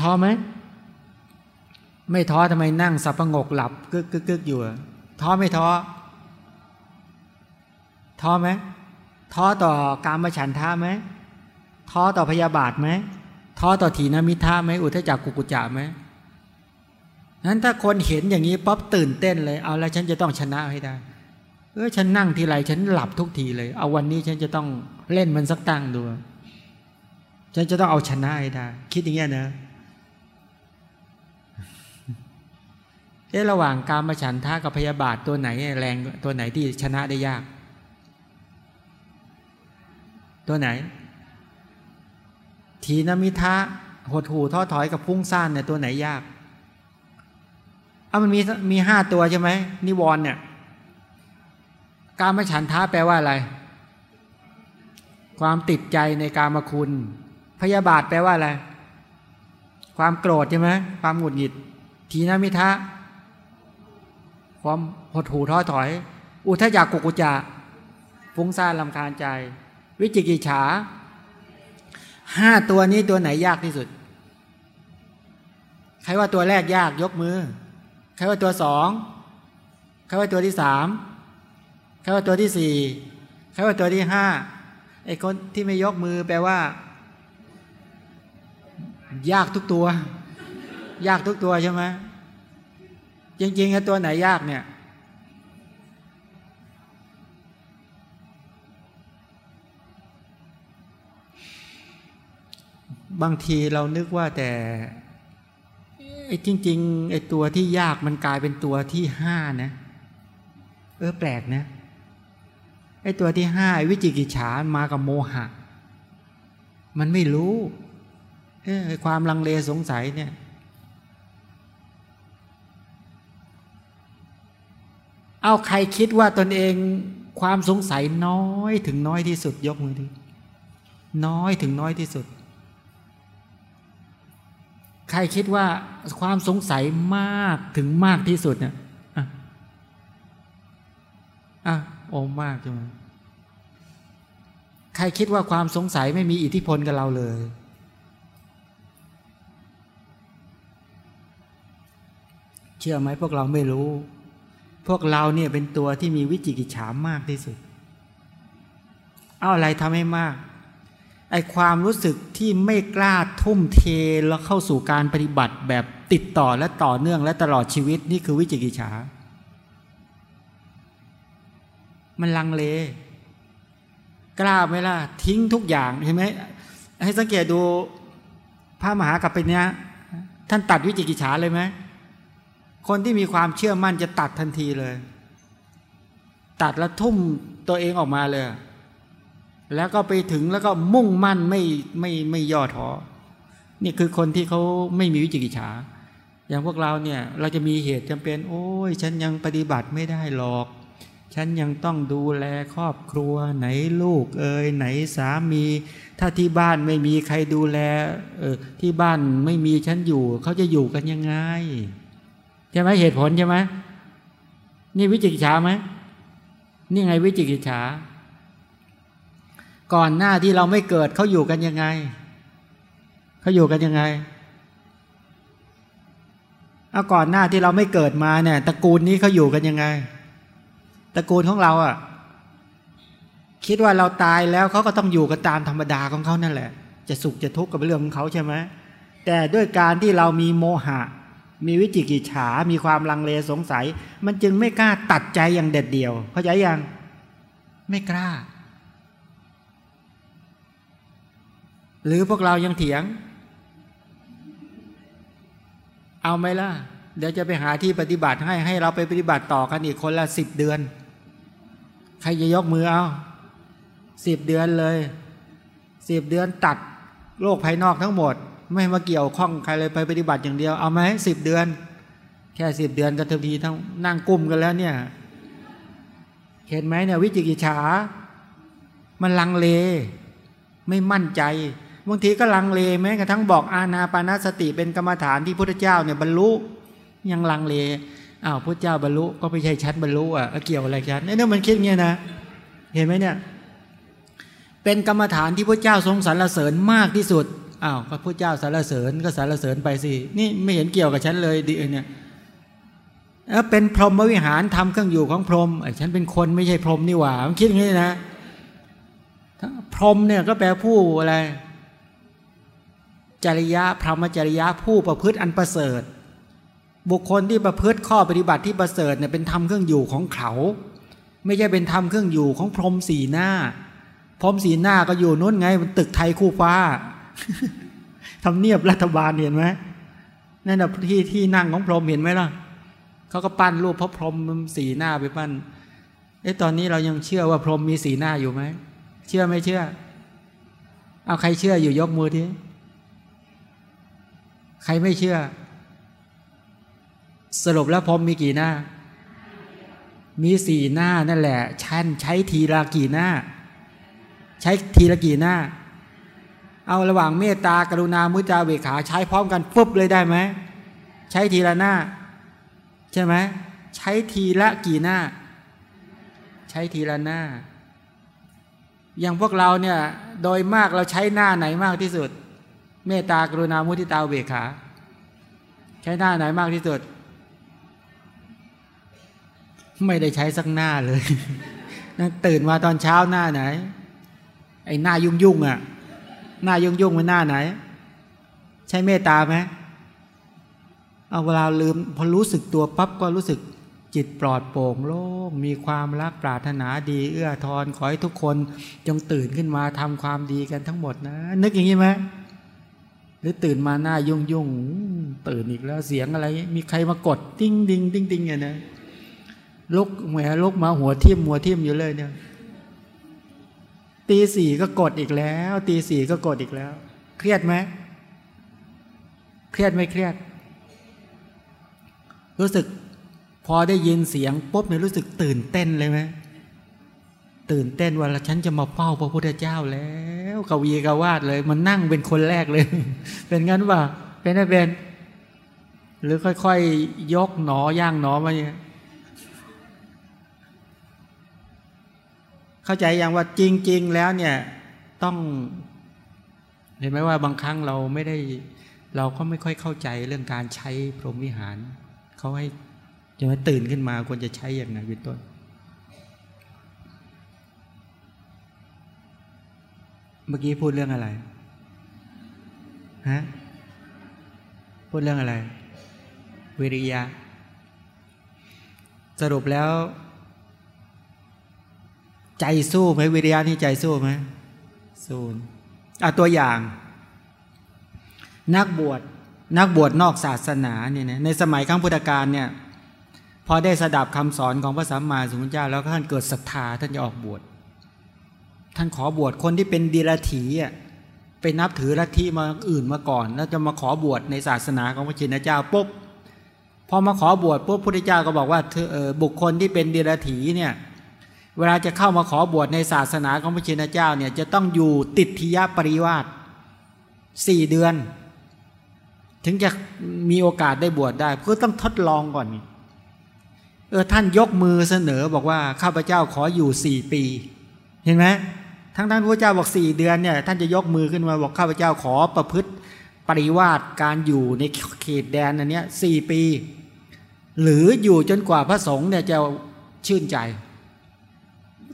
ท้อไหมไม่ท้อทำไมนั่งสับประงกหลับกึกกึกกึกอยู่ท้อไม่ท้อท้อไหมท้อต่อการมาฉันท่าไหม ท้อต่อพยาบาทไหมท้อต่อถีนมิท่าไหมอุทจักกุกุจาไหมนั้นถ้าคนเห็นอย่างนี้ป๊อบตื่นเต้นเลย เอาแล้วฉันจะต้องชนะให้ได้ เออฉันนั่งทีไรฉันหลับทุกทีเลย เอาวันนี้ฉันจะต้องเล่นมันสักตั้งดูฉันจะต้องเอาชนะให้ได้ คิดอย่างเงี้ยนะเอ๊ะระหว่างการมาฉันท่ากับพยาบาทตัวไหนแรงตัวไหนที่ชนะได้ยาก ตัวไหน ทีนมิทะหดหูท้อถอยกับพุ่งซ่านเนี่ยตัวไหนยากอะมันมีมีห้าตัวใช่ไหมนิวรณ์เนี่ยการมฉันท้าแปลว่าอะไร ความติดใจในการมาคุณ พยาบาทแปลว่าอะไรความโกรธใช่ไหมความหงุดหงิด ทีนามิทะความหดหูท้อถอย อุทยากกุกุจะฟุ้งซ่านลำคาญใจ วิจิกิจฉา ห้าตัวนี้ตัวไหนยากที่สุด ใครว่าตัวแรกยากยกมือ ใครว่าตัวสองใครว่าตัวที่สามใครว่าตัวที่สี่ใครว่าตัวที่ห้าไอ้คนที่ไม่ยกมือแปลว่า ยากทุกตัว ยากทุกตัวใช่ไหมจริงๆไอ้ตัวไหนยากเนี่ย บางทีเรานึกว่าแต่ไอ้จริงๆไอ้ตัวที่ยากมันกลายเป็นตัวที่ห้านะ เออแปลกนะไอ้ตัวที่ห้าวิจิกิจฉามากับโมหะ มันไม่รู้เออความลังเลสงสัยเนี่ยเอาใครคิดว่าตนเองความสงสัยน้อยถึงน้อยที่สุดยกมือดิน้อยถึงน้อยที่สุด ใครคิดว่าความสงสัยมากถึงมากที่สุดเนี่ยอะอะโอมากจังใครคิดว่าความสงสัยไม่มีอิทธิพลกับเราเลย เชื่อไหมพวกเราไม่รู้ พวกเราเนี่ยเป็นตัวที่มีวิจิกิจฉามากที่สุด เอาอะไรทำให้มาก ไอความรู้สึกที่ไม่กล้าทุ่มเทแล้วเข้าสู่การปฏิบัติแบบติดต่อและต่อเนื่องและตลอดชีวิตนี่คือวิจิกิจฉา มันลังเล กล้าไหมล่ะ ทิ้งทุกอย่างเห็นไหมให้สังเกตดูพระมหากัปปเนี้ยท่านตัดวิจิกิจฉาเลยไหมคนที่มีความเชื่อมั่นจะตัดทันทีเลย ตัดแล้วทุ่มตัวเองออกมาเลย แล้วก็ไปถึงแล้วก็มุ่งมั่นไม่ไม่ไม่ย่อท้อนี่คือคนที่เขาไม่มีวิจิกิจฉาอย่างพวกเราเนี่ยเราจะมีเหตุจำเป็น โอ้ย ฉันยังปฏิบัติไม่ได้หรอก ฉันยังต้องดูแลครอบครัวไหนลูกเอ่ยไหนสามี ถ้าที่บ้านไม่มีใครดูแลเออที่บ้านไม่มีฉันอยู่เขาจะอยู่กันยังไงใช่ไหมเหตุผลใช่ไหมนี่วิจิกิจฉาไหมนี่ไงวิจิกิจฉา ก่อนหน้าที่เราไม่เกิดเขาอยู่กันยังไงเขาอยู่กันยังไงเอาก่อนหน้าที่เราไม่เกิดมาเนี่ยตระกูลนี้เขาอยู่กันยังไงตระกูลของเราอะ่ะ คิดว่าเราตายแล้วเขาก็ต้องอยู่กันตามธรรมดาของเขานั่นแหละ จะสุขจะทุกข์กับเรื่องของเขาใช่ไหมแต่ด้วยการที่เรามีโมหะ มีวิจิกิจฉา มีความลังเลสงสัย มันจึงไม่กล้าตัดใจอย่างเด็ดเดี่ยว เข้าใจยัง ไม่กล้า หรือพวกเรายังเถียง เอาไหมล่ะ เดี๋ยวจะไปหาที่ปฏิบัติให้ให้เราไปปฏิบัติต่อกันอีกคนละสิบเดือน ใครจะยกมือเอาสิบเดือนเลยสิบเดือนตัดโลกภายนอกทั้งหมด ไม่มาเกี่ยวข้องใครเลยไปปฏิบัติอย่างเดียวเอาไหมสิบเดือน แค่สิบเดือนก็ทันทีทั้งนั่งกุ้มกันแล้วเนี่ย เห็นไหมเนี่ยวิจิกิจฉา มันลังเล ไม่มั่นใจ บางทีก็ลังเลแม้กระทั่งบอกอาณาปานาสติเป็นกรรมฐานที่พุทธเจ้าเนี่ยบรรลุยังลังเลอ้าวพุทธเจ้าบรรลุก็ไม่ใช่ชั้นบรรลุอะเกี่ยวอะไรกันเนี่ยมันคิดเงี้ยนะ เห็นไหมเนี่ย เป็นกรรมฐานที่พระเจ้าทรงสรรเสริญมากที่สุดอ้าวพระพุทธเจ้าสรรเสริญก็สรรเสริญไปสินี่ไม่เห็นเกี่ยวกับฉันเลยดีเนี่ยแล้วเป็นพรหมวิหารทำเครื่องอยู่ของพรหมไอ้ฉันเป็นคนไม่ใช่พรหมนี่หว่ามันคิดอย่างนี้นะพรหมเนี่ยก็แปลผู้อะไร จริยะพรหมจริยะผู้ประพฤติอันประเสริฐ บุคคลที่ประพฤติข้อปฏิบัติที่ประเสริฐเนี่ยเป็นธรรมเครื่องอยู่ของเขา ไม่ใช่เป็นธรรมเครื่องอยู่ของพรหมสีหน้า พรหมสีหน้าก็อยู่นู้นไงมันตึกไทยคู่ฟ้าทำเนียบรัฐบาลเห็นไหมนั่นแหะที่ที่นั่งของพรหมเห็นไหมล่ะเขาก็ปั้นรูปพระพรหมสีหน้าไปปั้นเอ๊ะตอนนี้เรายังเชื่อว่าพรหมมีสีหน้าอยู่ไหมเชื่อไม่เชื่อ เอาใครเชื่ออยู่ยกมือที ใครไม่เชื่อ สรุปแล้วพรมมีกี่หน้า มีสี่หน้านั่นแหละชันใช้ทีละกี่หน้า ใช้ทีละกี่หน้า เอาระหว่างเมตตากรุณามุจาเวขาใช้พร้อมกันปุ๊บเลยได้ไหมใช้ทีละหน้า ใช่ไหมใช้ทีละกี่หน้า ใช้ทีละหน้า อย่างพวกเราเนี่ยโดยมากเราใช้หน้าไหนมากที่สุด เมตตากรุณามุทิตาเวขา ใช้หน้าไหนมากที่สุด ไม่ได้ใช้สักหน้าเลยนั่งตื่นมาตอนเช้าหน้าไหน ไอ้หน้ายุ่งยุ่งอะ หน้ายุ่งยุ่งเป็นหน้าไหน ใช้เมตตาไหมเอาเวลาลืมพอรู้สึกตัวปั๊บก็รู้สึกจิตปลอดโปร่งโล่งมีความรักปรารถนาดีเอื้อทอนขอให้ทุกคนจงตื่นขึ้นมาทำความดีกันทั้งหมดนะ นึกอย่างนี้ไหม หรือตื่นมาหน้ายุ่งยุ่งตื่นอีกแล้วเสียงอะไร มีใครมากดติ้งดิ้งติ้งติ้งอย่างนี้ลุกแหมลุกมาหัวทิ่มหัวทิ่มอยู่เลยเนี่ยตีสี่ก็กดอีกแล้ว ตีสี่ก็กดอีกแล้ว เครียดไหมเครียดไม่เครียด รู้สึกพอได้ยินเสียงปุ๊บเนี่ยรู้สึกตื่นเต้นเลยไหม ตื่นเต้นว่าฉันจะมาเฝ้าพระพุทธเจ้าแล้วกวีกวาดเลย มันนั่งเป็นคนแรกเลย เป็นงั้นว่าเป็นไม่เป็น หรือค่อยๆยกหนอย่างหนอมาเนี่ยเข้าใจอย่างว่าจริง ๆ แล้วเนี่ยต้อง เห็นไหมว่าบางครั้งเราไม่ได้ เราก็ไม่ค่อยเข้าใจเรื่องการใช้พรหมวิหารเขาให้จะมาตื่นขึ้นมาควรจะใช้อย่างไรเป็นต้น เมื่อกี้พูดเรื่องอะไร ฮะ พูดเรื่องอะไร วิริยะ สรุปแล้ว ใจสู้ไหมวิริยะนี่ใจสู้ไหมสู้อะตัวอย่าง นักบวชนักบวชนอกศาสนาเนี่ยนะในสมัยครั้งพุทธกาลเนี่ยพอได้สดับคำสอนของพระสัมมาสัมพุทธเจ้าแล้วท่านเกิดศรัทธาท่านจะออกบวช ท่านขอบวชคนที่เป็นดีลถีอะไปนับถือลัทธิมาอื่นมาก่อน แล้วจะมาขอบวชในศาสนาของพระชินเจ้าปุ๊บพอมาขอบวชปุ๊บพระพุทธเจ้าก็บอกว่าบุคคลที่เป็นดีลถีเนี่ยเวลาจะเข้ามาขอบวชในศาสนาของพระชินเจ้าเนี่ยจะต้องอยู่ติดทิยปริวาสสี่เดือน ถึงจะมีโอกาสได้บวชได้ก็ต้องทดลองก่อนเออท่านยกมือเสนอบอกว่าข้าพเจ้าขออยู่สี่ปี เห็นไหม ทั้งท่านพระเจ้าบอกสี่เดือนเนี่ยท่านจะยกมือขึ้นมาบอกข้าพเจ้าขอประพฤติปริวาสการอยู่ในเขตแดนอันนี้สี่ปี หรืออยู่จนกว่าพระสงฆ์เนี่ยจะชื่นใจ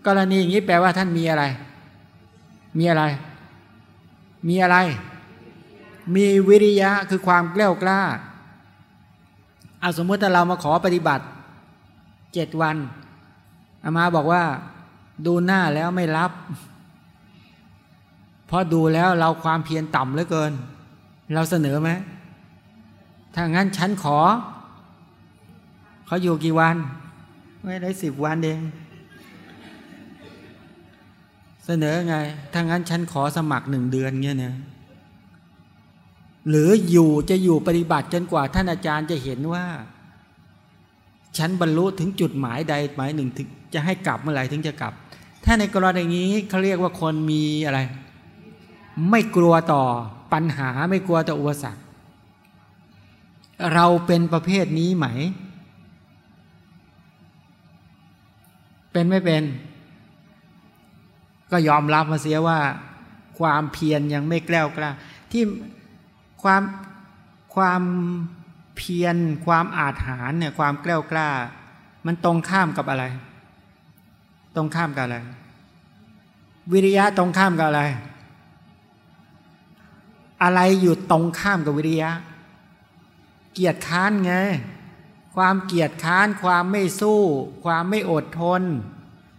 กรณีอย่างนี้แปลว่าท่านมีอะไร มีอะไร มีอะไร มีวิริยะคือความกล้ากล้าเอาสมมติถ้าเรามาขอปฏิบัติเจ็ดวันอามาบอกว่า ดูหน้าแล้วไม่รับ เพราะดูแล้วเราความเพียรต่ำเหลือเกิน เราเสนอไหมถ้างั้นฉันขอ เขาอยู่กี่วัน ไม่ได้สิบวันเอง เสนอไง ถ้างั้นฉันขอสมัครหนึ่งเดือนเงี้ยนะหรืออยู่จะอยู่ปฏิบัติจนกว่าท่านอาจารย์จะเห็นว่า ฉันบรรลุถึงจุดหมายใดหมายหนึ่งถึงจะให้กลับเมื่อไหร่ถึงจะกลับ ถ้าในกรณีนี้เขาเรียกว่าคนมีอะไร ไม่กลัวต่อปัญหาไม่กลัวต่ออุปสรรคเราเป็นประเภทนี้ไหม เป็นไม่เป็น ก็ยอมรับมาเสียว่า ความเพียรยังไม่แกล้วกล้าที่ความความเพียรความอาถรรพ์เนี่ยความแกล้วกล้า มันตรงข้ามกับอะไร ตรงข้ามกับอะไร วิริยะตรงข้ามกับอะไร อะไรอยู่ตรงข้ามกับวิริยะ เกียรติค้านไง ความเกียรติค้าน ความไม่สู้ ความไม่อดทน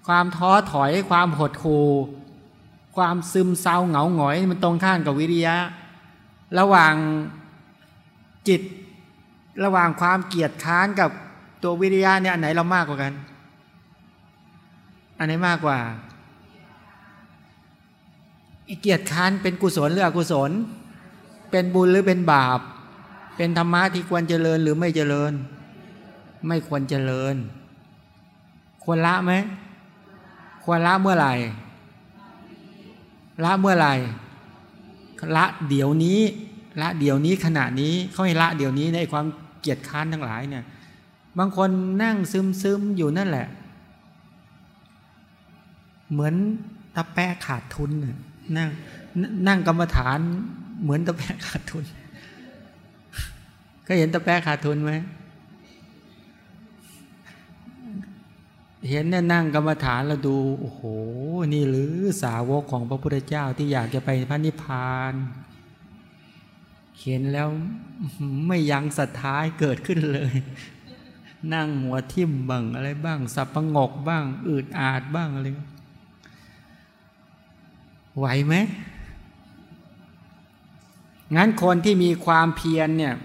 ความท้อถอย ความหดหู่ความซึมเศร้าเหงาหงอยมันตรงข้ามกับวิริยะ ระหว่างจิต ระหว่างความเกียดค้านกับตัววิริยะเนี่ยอันไหนเรามากกว่ากัน อันไหนมากกว่าเกียรติค้านเป็นกุศลหรืออกุศล เป็นบุญหรือเป็นบาป เป็นธรรมะที่ควรเจริญหรือไม่เจริญ ไม่ควรเจริญ ควรละไหมควรละเมื่อไหร่ ละเมื่อไหร่ ละเดี๋ยวนี้ ละเดี๋ยวนี้ขณะนี้เขาให้ละเดี๋ยวนี้ในความเกียจค้านทั้งหลายเนี่ย บางคนนั่งซึมซึมอยู่นั่นแหละ เหมือนตะแปะขาดทุนนั่งนั่งกรรมฐาน เหมือนตะแปะขาดทุน ก็เห็นตะแปะขาดทุนไหมเห็นเนี่ยนั่งกรรมฐานแล้วดูโอ้โห นี่หรือสาวกของพระพุทธเจ้าที่อยากจะไปพระนิพพานเห็นแล้วไม่ยังศรัทธาเกิดขึ้นเลย นั่งหัวทิ่มบ้างอะไรบ้าง สับประงกบ้าง อืดอาดบ้างอะไรไหวไหม งั้นคนที่มีความเพียรเนี่ย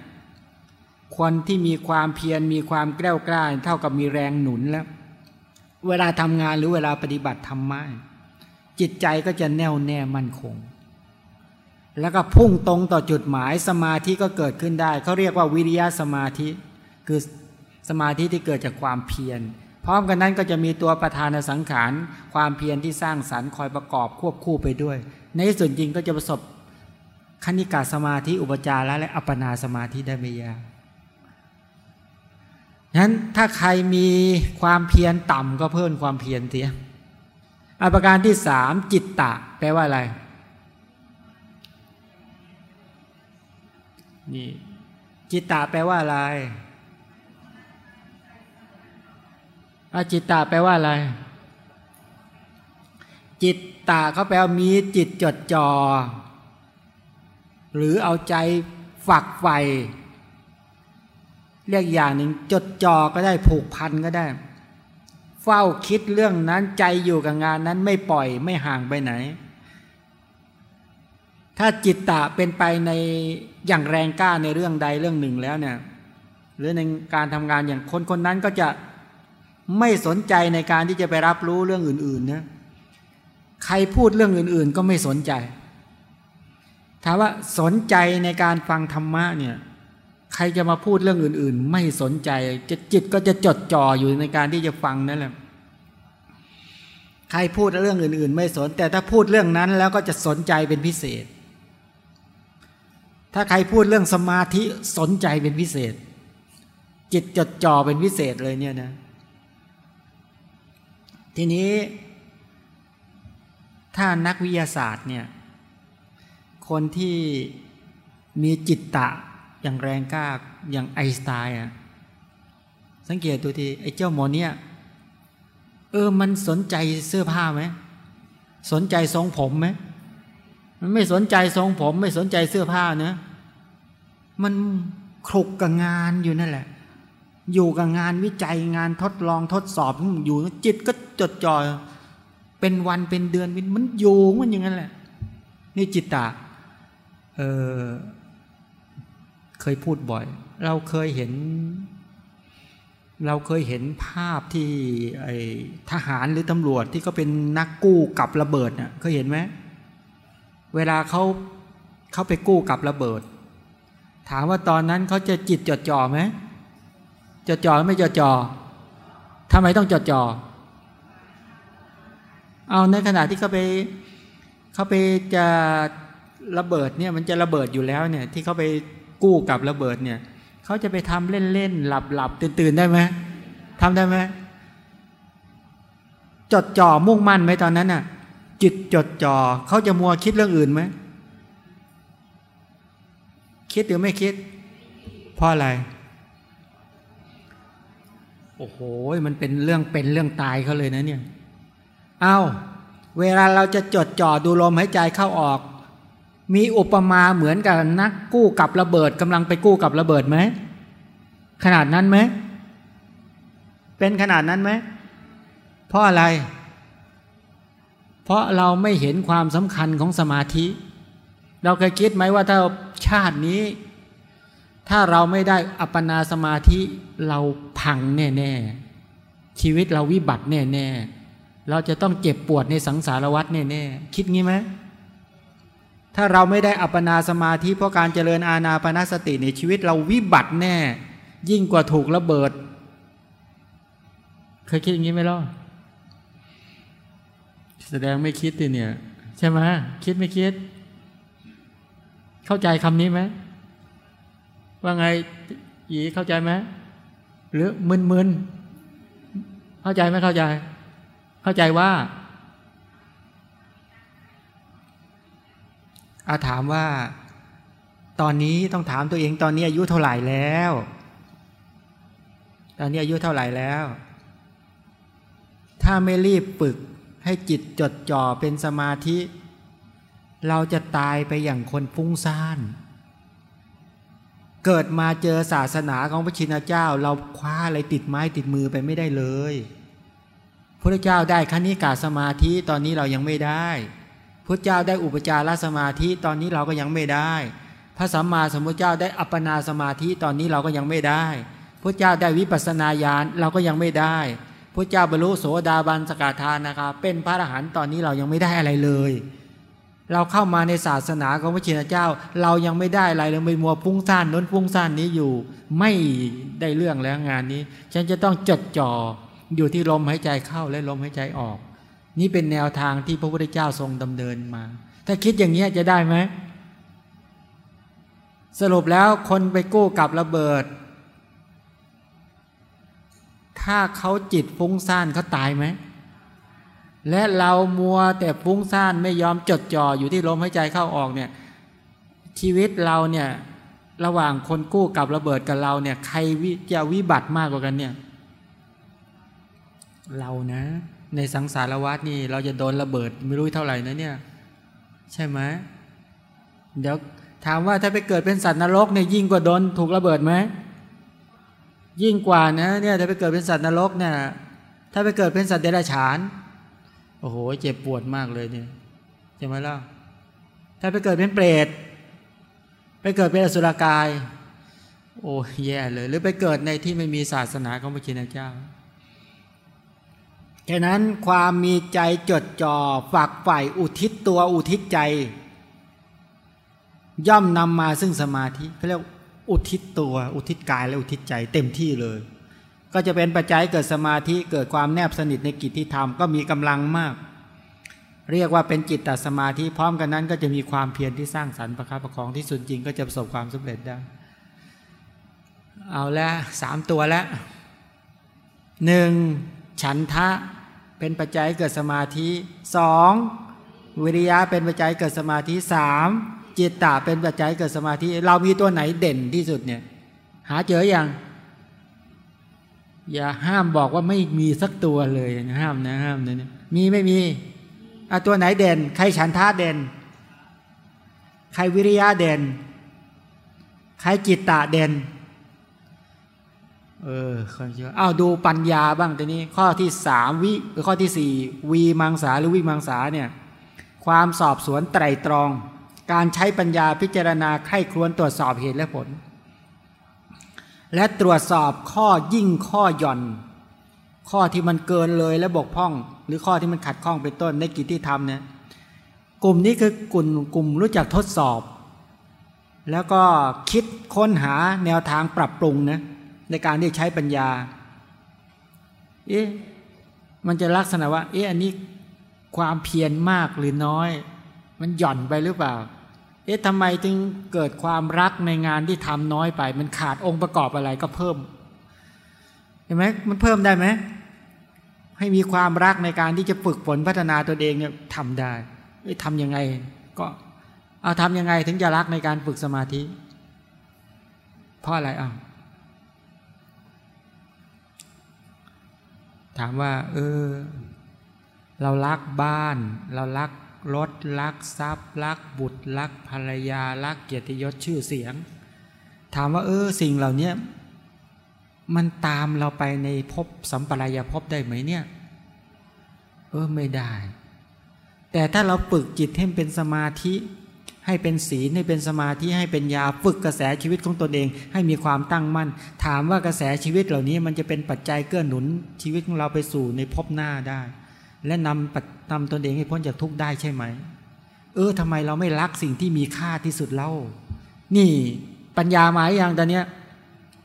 คนที่มีความเพียรมีความแกล้วกล้าเท่ากับมีแรงหนุนแล้ว เวลาทำงานหรือเวลาปฏิบัติธรรมะจิตใจก็จะแน่วแน่มั่นคง แล้วก็พุ่งตรงต่อจุดหมายสมาธิก็เกิดขึ้นได้ เขาเรียกว่าวิริยะสมาธิ คือสมาธิที่เกิดจากความเพียร พร้อมกันนั้นก็จะมีตัวประธานสังขาร ความเพียรที่สร้างสรรค์คอยประกอบควบคู่ไปด้วย ในส่วนจริงก็จะประสบ คณิกาสมาธิอุปจาระและอัปปนาสมาธิได้ไม่ยากฉะนั้นถ้าใครมีความเพียรต่ำก็เพิ่มความเพียรเสียอาปการที่สามจิตตะ แปลว่าอะไร นี่จิตตะแปลว่าอะไรอาจิตตะแปลว่าอะไร จิตตะเขาแปลว่ามีจิตจดจอ่อ หรือเอาใจฝักใฝ่เรียกอย่างหนึ่งจดจ่อก็ได้ผูกพันก็ได้ เฝ้าคิดเรื่องนั้นใจอยู่กับงานนั้นไม่ปล่อยไม่ห่างไปไหน ถ้าจิตตะเป็นไปในอย่างแรงกล้าในเรื่องใดเรื่องหนึ่งแล้วเนี่ยหรือในการทำงานอย่างคนคนนั้นก็จะไม่สนใจในการที่จะไปรับรู้เรื่องอื่นๆนะใครพูดเรื่องอื่นๆ ก็ไม่สนใจ ถามว่าสนใจในการฟังธรรมะเนี่ยใครจะมาพูดเรื่องอื่น ๆ ไม่สนใจจะจิตก็จะจดจ่ออยู่ในการที่จะฟังนั่นแหละใครพูดเรื่องอื่น ๆ ไม่สน แต่ถ้าพูดเรื่องนั้นแล้วก็จะสนใจเป็นพิเศษ ถ้าใครพูดเรื่องสมาธิสนใจเป็นพิเศษ จิตจดจ่อเป็นพิเศษเลยเนี่ยนะทีนี้ถ้านักวิทยาศาสตร์เนี่ย คนที่มีจิตตะอย่างแรงกล้าอย่างไอสไตน์อะสังเกตดูทีไอเจ้าหมอเนี่ยเออมันสนใจเสื้อผ้าไหมสนใจทรงผมไหมมันไม่สนใจทรงผม ไม่สนใจเสื้อผ้าเนะมันคลุกกับงานอยู่นั่นแหละ อยู่กับงานวิจัยงานทดลองทดสอบอยู่จิตก็จดจ่อเป็นวันเป็นเดือนมันอยู่มันอย่างนั้นแหละ นี่จิตตะ เออเคยพูดบ่อย เราเคยเห็น เราเคยเห็นภาพที่ไอทหารหรือตำรวจที่เขาเป็นนักกู้กับระเบิดเน่ะเคยเห็นไหมเวลาเขาเขาไปกู้กับระเบิด ถามว่าตอนนั้นเขาจะจิตจดจ่อไหมจดจ่อไม่จดจ่อทำไมต้องจดจ่อเอาในขณะที่เขาไปเขาไปจะ ระเบิดเนี่ยมันจะระเบิดอยู่แล้วเนี่ย ที่เขาไปกู้กับระเบิดเนี่ยเขาจะไปทำเล่นๆหลับๆตื่นๆได้ไหมทำได้ไหมจดจ่อมุ่งมั่นไหมตอนนั้นน่ะ จิตจดจ่อเขาจะมัวคิดเรื่องอื่นไหมคิดหรือไม่คิดเพราะอะไร โอ้โห มันเป็นเรื่องเป็นเรื่องตายเขาเลยนะเนี่ย เอาเวลาเราจะจดจ่อดูลมหายใจเข้าออก มีอุปมาเหมือนกับนักกู้กับระเบิดกำลังไปกู้กับระเบิดไหมขนาดนั้นไหมเป็นขนาดนั้นไหมเพราะอะไร เพราะเราไม่เห็นความสำคัญของสมาธิ เราเคยคิดไหมว่าถ้าชาตินี้ ถ้าเราไม่ได้อัปปนาสมาธิเราพังแน่ๆชีวิตเราวิบัติแน่ๆเราจะต้องเจ็บปวดในสังสารวัฏแน่ๆคิดงี้ไหม ถ้าเราไม่ได้อัปปนาสมาธิเพราะการเจริญอาณาปณสติในชีวิตเราวิบัติแน่ ยิ่งกว่าถูกระเบิด เคยคิดอย่างนี้ไหมล่ะแสดงไม่คิดดิเนี่ย ใช่ไหมคิดไม่คิด เข้าใจคำนี้ไหมว่าไงหยีเข้าใจไหมหรือมึนๆเข้าใจไหมเข้าใจ เข้าใจว่า อาถามว่า ตอนนี้ต้องถามตัวเองตอนนี้อายุเท่าไหร่แล้ว ตอนนี้อายุเท่าไหร่แล้ว ถ้าไม่รีบฝึกให้จิตจดจ่อเป็นสมาธิ เราจะตายไปอย่างคนฟุ้งซ่าน เกิดมาเจอศาสนาของพระชินเจ้า เราคว้าอะไรติดไม้ติดมือไปไม่ได้เลยพระเจ้าได้คณิกาสมาธิตอนนี้เรายังไม่ได้ พระเจ้าได้อุปจารสมาธิตอนนี้เราก็ยังไม่ได้ พระสัมมาสัมพุทธเจ้าได้อัปปนาสมาธิตอนนี้เราก็ยังไม่ได้พระเจ้าได้วิปัสนาญาณเราก็ยังไม่ได้พระเจ้าบรรลุโสดาบันสกทานนะครับ เป็นพระอรหันต์ตอนนี้เรายังไม่ได้อะไรเลย เราเข้ามาในศาสนาของพระชินเจ้า เรายังไม่ได้อะไรเลยไปมัวพุ่งซ่านน้นพุ่งซ่านนี้อยู่ ไม่ได้เรื่องแล้วงานนี้ ฉันจะต้องจดจ่ออยู่ที่ลมหายใจเข้าและลมหายใจออก นี่เป็นแนวทางที่พระพุทธเจ้าทรงดำเนินมา ถ้าคิดอย่างนี้จะได้ไหม สรุปแล้วคนไปกู้กับระเบิด ถ้าเขาจิตฟุ้งซ่านเขาตายไหม และเรามัวแต่ฟุ้งซ่านไม่ยอมจดจ่ออยู่ที่ลมหายใจเข้าออกเนี่ย ชีวิตเราเนี่ยระหว่างคนกู้กับระเบิดกับเราเนี่ย ใครจะวิบัติมากกว่ากันเนี่ย เรานะ ในสังสารวัฏนี่เราจะโดนระเบิดไม่รู้เท่าไหร่นะเนี่ย ใช่ไหมเดี๋ยวถามว่าถ้าไปเกิดเป็นสัตว์นรกเนี่ยยิ่งกว่าโดนถูกระเบิดไหมยิ่งกว่านะเนี่ยถ้าไปเกิดเป็นสัตว์นรกเนี่ยถ้าไปเกิดเป็นสัตว์เดรัจฉาน โอ้โห เจ็บปวดมากเลยเนี่ยใช่ไหมล่ะถ้าไปเกิดเป็นเปรตไปเกิดเป็นอสุรกาย โอ้แย่เลย หรือไปเกิดในที่ไม่มีศาสนาของพระชินเจ้า ฉะนั้นความมีใจจดจ่อฝักใฝ่อุทิศตัวอุทิศใจ ย่อมนำมาซึ่งสมาธิเขาเรียกอุทิศตัวอุทิศกายและอุทิศใจเต็มที่เลย ก็จะเป็นปัจจัยเกิดสมาธิเกิดความแนบสนิทในกิจที่ทำก็มีกำลังมาก เรียกว่าเป็นจิตตสมาธิพร้อมกันนั้น ก็จะมีความเพียรที่สร้างสรรค์ประคับประคองที่สุดจริงก็จะประสบความสำเร็จได้ เอาล้วสามตัวแล้วหนึ่งฉันทะ เป็นปัจจัยเกิดสมาธิสองวิริยะเป็นปัจจัยเกิดสมาธิสามจิตตะเป็นปัจจัยเกิดสมาธิ เรามีตัวไหนเด่นที่สุดเนี่ยหาเจออย่างอย่าห้ามบอกว่าไม่มีสักตัวเลยห้ามนะห้ามนะมีไม่มีอะตัวไหนเด่น ใครฉันท่าเด่น ใครวิริยะเด่น ใครจิตตะเด่น เออความเชื่ออ้าวดูปัญญาบ้างตัวนี้ข้อที่สามวิข้อที่สี่วีมังสาหรือวิมังสาเนี่ยความสอบสวนไตรตรอง การใช้ปัญญาพิจารณาไข้ครวนตรวจสอบเหตุและผล และตรวจสอบข้อยิ่งข้อหย่อน ข้อที่มันเกินเลยและบกพร่อง หรือข้อที่มันขัดข้องเป็นต้นในกิจที่ทำเนี่ยกลุ่มนี้คือกลุ่มกลุ่มรู้จักทดสอบ แล้วก็คิดค้นหาแนวทางปรับปรุงนะ ในการที่ใช้ปัญญา เอ๊ะมันจะลักษณะว่า เอ๊ะอันนี้ความเพียรมากหรือน้อย มันหย่อนไปหรือเปล่า เอ๊ะทำไมถึงเกิดความรักในงานที่ทำน้อยไป มันขาดองค์ประกอบอะไรก็เพิ่มเห็นไหมมันเพิ่มได้ไหมให้มีความรักในการที่จะฝึกฝนพัฒนาตัวเองเนี่ยทำได้ทำยังไง ก็เอาทำยังไงถึงจะรักในการฝึกสมาธิ เพราะอะไรอะ ถามว่า เออ เรารักบ้าน เรารักรถรักทรัพย์ รักบุตรรักภรรยารักเกียรติยศชื่อเสียง ถามว่า เออ สิ่งเหล่านี้มันตามเราไปในภพสัมปรายภพได้ไหมเนี่ย เออไม่ได้ แต่ถ้าเราฝึกจิตให้เป็นสมาธิ ให้เป็นศีลให้เป็นสมาธิให้เป็นยาฝึกกระแสชีวิตของตนเอง ให้มีความตั้งมั่น ถามว่ากระแสชีวิตเหล่านี้มันจะเป็นปัจจัยเกื้อหนุนชีวิตของเราไปสู่ในภพหน้าได้ และนำนำตนเองให้พ้นจากทุกข์ได้ใช่ไหม เออทำไมเราไม่รักสิ่งที่มีค่าที่สุดเล่า นี่ปัญญาหมายอย่างตอนเนี้ย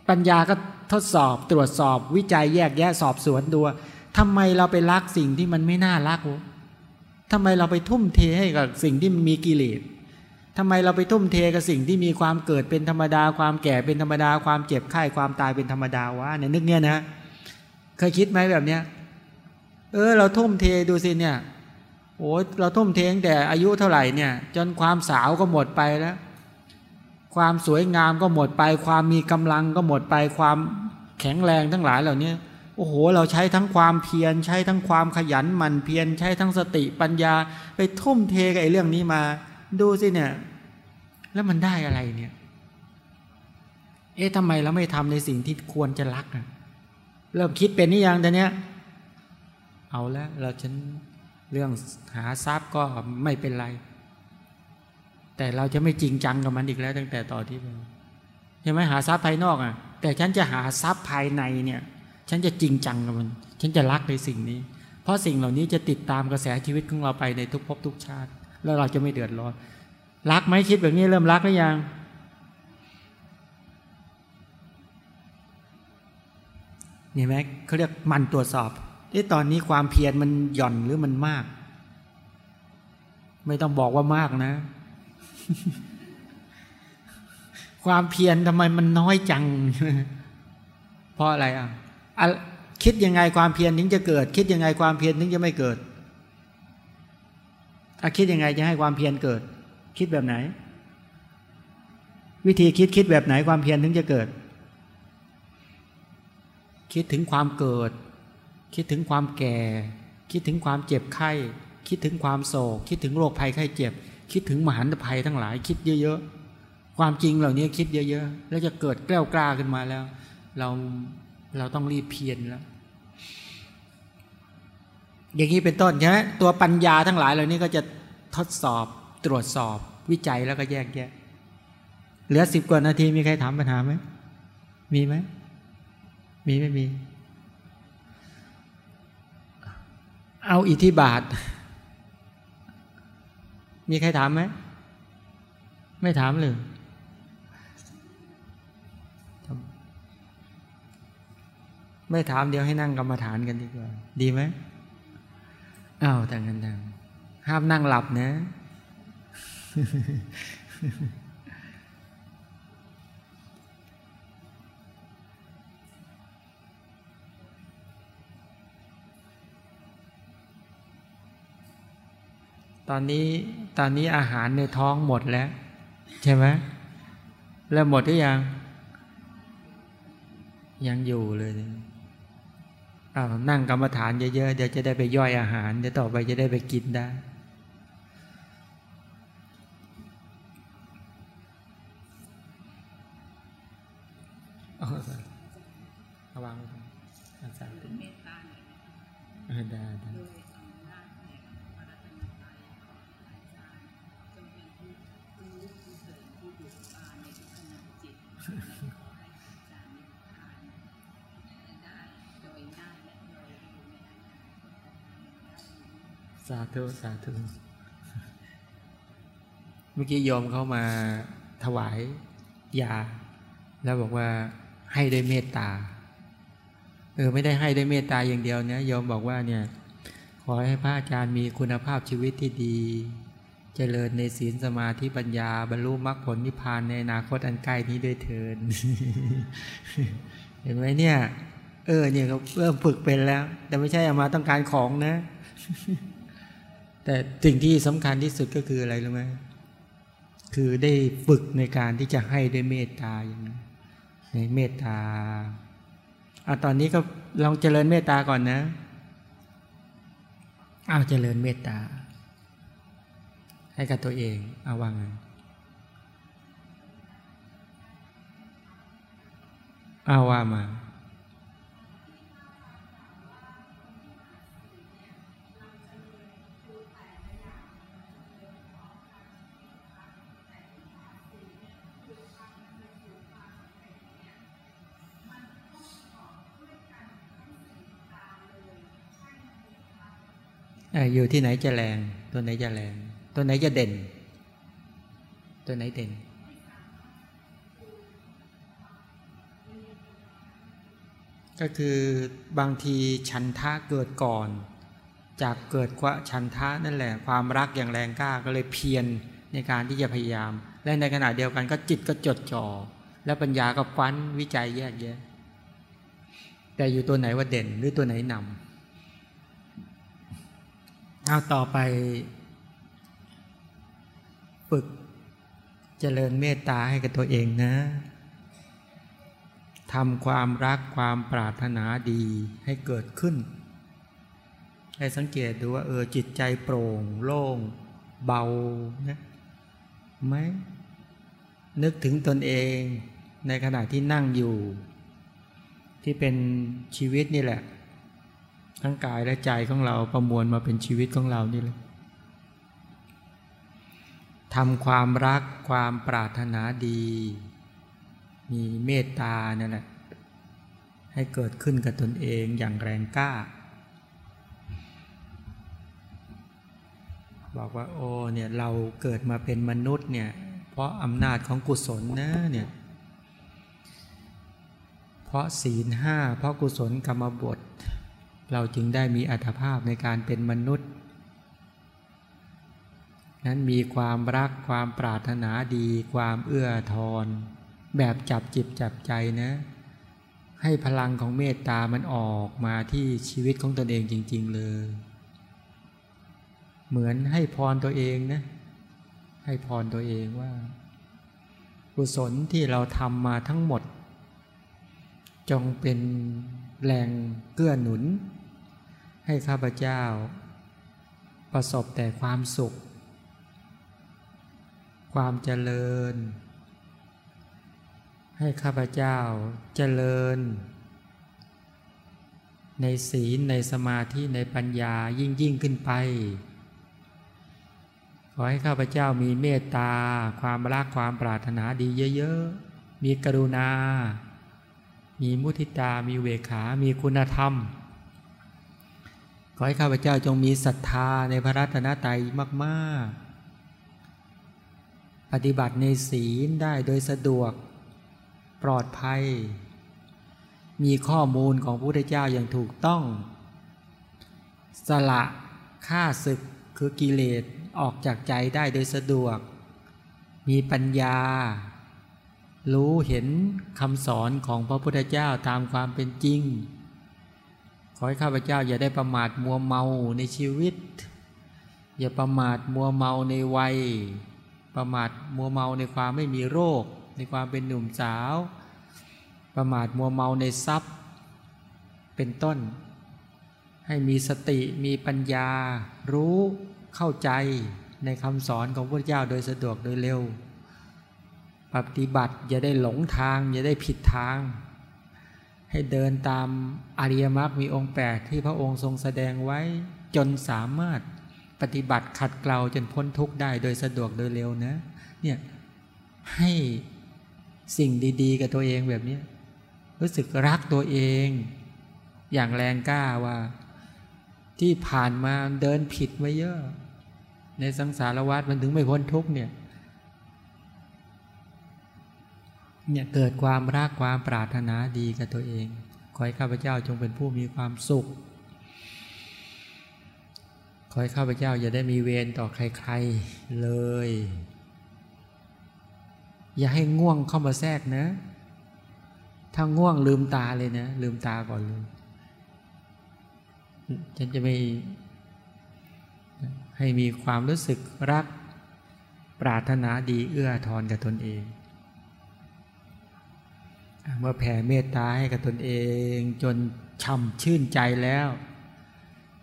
ปัญญาก็ทดสอบตรวจสอบวิจัยแยกแยะสอบสวนดูทำไมเราไปรักสิ่งที่มันไม่น่ารักทำไมเราไปทุ่มเทให้กับสิ่งที่มันมีกิเลส ทำไมเราไปทุ่มเทกับสิ่งที่มีความเกิดเป็นธรรมดา ความแก่เป็นธรรมดา ความเจ็บไข้ความตายเป็นธรรมดาวะเนี่ยนึกเนี่ยนะเคยคิดไหมแบบเนี้ยเออ เราทุ่มเทดูสิเนี่ยโอ้เราทุ่มเทตั้งแต่อายุเท่าไหร่เนี่ย จนความสาวก็หมดไปแล้ว ความสวยงามก็หมดไป ความมีกำลังก็หมดไป ความแข็งแรงทั้งหลายเหล่านี้โอ้โห เราใช้ทั้งความเพียรใช้ทั้งความขยันหมั่นเพียรใช้ทั้งสติปัญญา ไปทุ่มเทกับไอ้เรื่องนี้มา ดูสิเนี่ย แล้วมันได้อะไรเนี่ย เอ๊ะทำไมเราไม่ทำในสิ่งที่ควรจะรักอะเริ่มคิดเป็นนี่ยังแต่เนี้ย เอาแล้วเราฉันเรื่องหาทรัพย์ก็ไม่เป็นไร แต่เราจะไม่จริงจังกับมันอีกแล้ว ตั้งแต่ต่อที่แล้วใช่ไหมหาทรัพย์ภายนอกอะ แต่ฉันจะหาทรัพย์ภายในเนี่ย ฉันจะจริงจังกับมัน ฉันจะรักในสิ่งนี้ เพราะสิ่งเหล่านี้จะติดตามกระแสชีวิตของเราไปในทุกภพทุกชาติ แล้วเราจะไม่เดือดร้อน รักไหมคิดแบบนี้เริ่มรักหรือยังเห็นไหมเขาเรียกมันตรวจสอบที่ตอนนี้ความเพียรมันหย่อนหรือมันมาก ไม่ต้องบอกว่ามากนะ ความเพียรทำไมมันน้อยจัง เพราะอะไรอะอะคิดยังไงความเพียรถึงจะเกิด คิดยังไงความเพียรถึงจะไม่เกิด อะคิดยังไงจะให้ความเพียรเกิด คิดแบบไหน วิธีคิดคิดแบบไหนความเพียรถึงจะเกิด คิดถึงความเกิด คิดถึงความแก่ คิดถึงความเจ็บไข้ คิดถึงความโศก คิดถึงโรคภัยไข้เจ็บ คิดถึงมหันตภัยทั้งหลาย คิดเยอะๆ ความจริงเหล่านี้คิดเยอะๆ แล้วจะเกิดแกล้วกล้าขึ้นมาแล้ว เราเราต้องรีบเพียรแล้วอย่างนี้เป็นต้นใช่ไหมตัวปัญญาทั้งหลายเหล่านี้ก็จะ ทดสอบตรวจสอบวิจัยแล้วก็แยกแยะ เหลือสิบกว่านาทีมีใครถามปัญหาไหม มีไหม มีไม่มี เอาอิทธิบาท มีใครถามไหม ไม่ถามเลยไม่ถามเดี๋ยวให้นั่งกรรมฐานกันดีกว่า ดีไหมอ้าวแต่งกันดัง ห้ามนั่งหลับนะ ตอนนี้ตอนนี้อาหารในท้องหมดแล้ว ใช่ไหมแล้วหมดหรือยัง ยังอยู่เลยอ้าวนั่งกรรมฐานเยอะๆเดี๋ยวจะได้ไปย่อยอาหารเดี๋ยวต่อไปจะได้ไปกินได้ ระวังอาสาธุได้ได้สาธุสาธุเมื่อกี้โยมเข้ามาถวายยา แล้วบอกว่า ให้ด้วยเมตตาเออไม่ได้ให้ด้วยเมตตาอย่างเดียวเนี่ยโยมบอกว่าเนี่ยขอให้พระอาจารย์มีคุณภาพชีวิตที่ดี เจริญในศีลสมาธิปัญญา บรรลุมรรคผลนิพพานในอนาคตอันใกล้นี้ด้วยเถินเห็นไหมเนี่ย เออเนี่ยเขาเริ่มฝึกเป็นแล้ว แต่ไม่ใช่เอามาต้องการของนะ แต่สิ่งที่สำคัญที่สุดก็คืออะไรรู้ไหมคือได้ฝึกในการที่จะให้ด้วยเมตตาอย่างนี้ นเมตตาเอาตอนนี้ก็ลองเจริญเมตตาก่อนนะเอาเจริญเมตตา ให้กับตัวเองเอาวางไงเอาว่ามา อยู่ที่ไหนจะแรง ตัวไหนจะแรง ตัวไหนจะเด่น ตัวไหนเด่น ก็คือบางทีชันทะเกิดก่อน จากเกิดควชันทะนั่นแหละ ความรักอย่างแรงกล้าก็เลยเพียรในการที่จะพยายาม และในขณะเดียวกันก็จิตก็จดจ่อและปัญญาก็ฟันวิจัยแยกแยะ แต่อยู่ตัวไหนว่าเด่นหรือตัวไหนนำ เอาต่อไป ฝึกเจริญเมตตาให้กับตัวเองนะทำความรักความปรารถนาดีให้เกิดขึ้น ให้สังเกตดูว่าเออจิตใจโปร่ง โล่ง เบานะไหมนึกถึงตนเองในขณะที่นั่งอยู่ ที่เป็นชีวิตนี่แหละ ทั้งกายและใจของเราประมวลมาเป็นชีวิตของเรานี่แหละทำความรักความปรารถนาดี มีเมตตานั่นแหละให้เกิดขึ้นกับตนเองอย่างแรงกล้า บอกว่าโอ้เนี่ยเราเกิดมาเป็นมนุษย์เนี่ยเพราะอำนาจของกุศลนะเนี่ยเพราะศีลห้าเพราะกุศลกรรมบท เราจึงได้มีอัตภาพในการเป็นมนุษย์ นั้นมีความรักความปรารถนาดี ความเอื้อทอนแบบจับจิตจับใจนะ ให้พลังของเมตตามันออกมาที่ชีวิตของตนเองจริง ๆ เลย เหมือนให้พรตัวเองนะ ให้พรตัวเองว่า กุศลที่เราทำมาทั้งหมด จงเป็นแรงเกื้อหนุน ให้ข้าพเจ้า ประสบแต่ความสุข ความเจริญ ให้ข้าพเจ้าเจริญ ในศีลในสมาธิในปัญญายิ่งยิ่งขึ้นไป ขอให้ข้าพเจ้ามีเมตตา ความรักความปรารถนาดีเยอะๆ มีกรุณา มีมุทิตา มีเวขา มีคุณธรรม ขอให้ข้าพเจ้าจงมีศรัทธาในพระรัตนตรัยมากๆ ปฏิบัติในศีลได้โดยสะดวกปลอดภัย มีข้อมูลของพระพุทธเจ้าอย่างถูกต้อง สละฆ่าศึกคือกิเลสออกจากใจได้โดยสะดวก มีปัญญา รู้เห็นคำสอนของพระพุทธเจ้าตามความเป็นจริง ขอให้ข้าพเจ้าอย่าได้ประมาทมัวเมาในชีวิต อย่าประมาทมัวเมาในวัย ประมาทมัวเมาในความไม่มีโรค ในความเป็นหนุ่มสาว ประมาทมัวเมาในทรัพย์ เป็นต้น ให้มีสติมีปัญญา รู้เข้าใจในคำสอนของพระเจ้าโดยสะดวกโดยเร็ว ปฏิบัติอย่าได้หลงทาง อย่าได้ผิดทาง ให้เดินตามอริยมรรคมีองค์แปดที่พระองค์ทรงแสดงไว้จนสามารถปฏิบัติขัดเกลาจนพ้นทุกข์ได้โดยสะดวกโดยเร็วนะเนี่ยให้สิ่งดีๆ กับตัวเองแบบนี้รู้สึกรักตัวเอง อย่างแรงกล้าว่า ที่ผ่านมาเดินผิดมาเยอะ ในสังสารวัฏมันถึงไม่พ้นทุกข์เนี่ย เนี่ยเกิดความรักความปรารถนาดีกับตัวเอง ขอให้ข้าพเจ้าจงเป็นผู้มีความสุข ขอให้ข้าพเจ้าอย่าได้มีเวรต่อใครๆเลย อย่าให้ง่วงเข้ามาแทรกนะ ถ้าง่วงลืมตาเลยนะ ลืมตาก่อนเลยฉันจะไม่ให้มีความรู้สึกรัก ปรารถนาดีเอื้อทอนกับตนเอง เมื่อแผ่เมตตาให้กับตนเอง จนช่ำชื่นใจแล้ว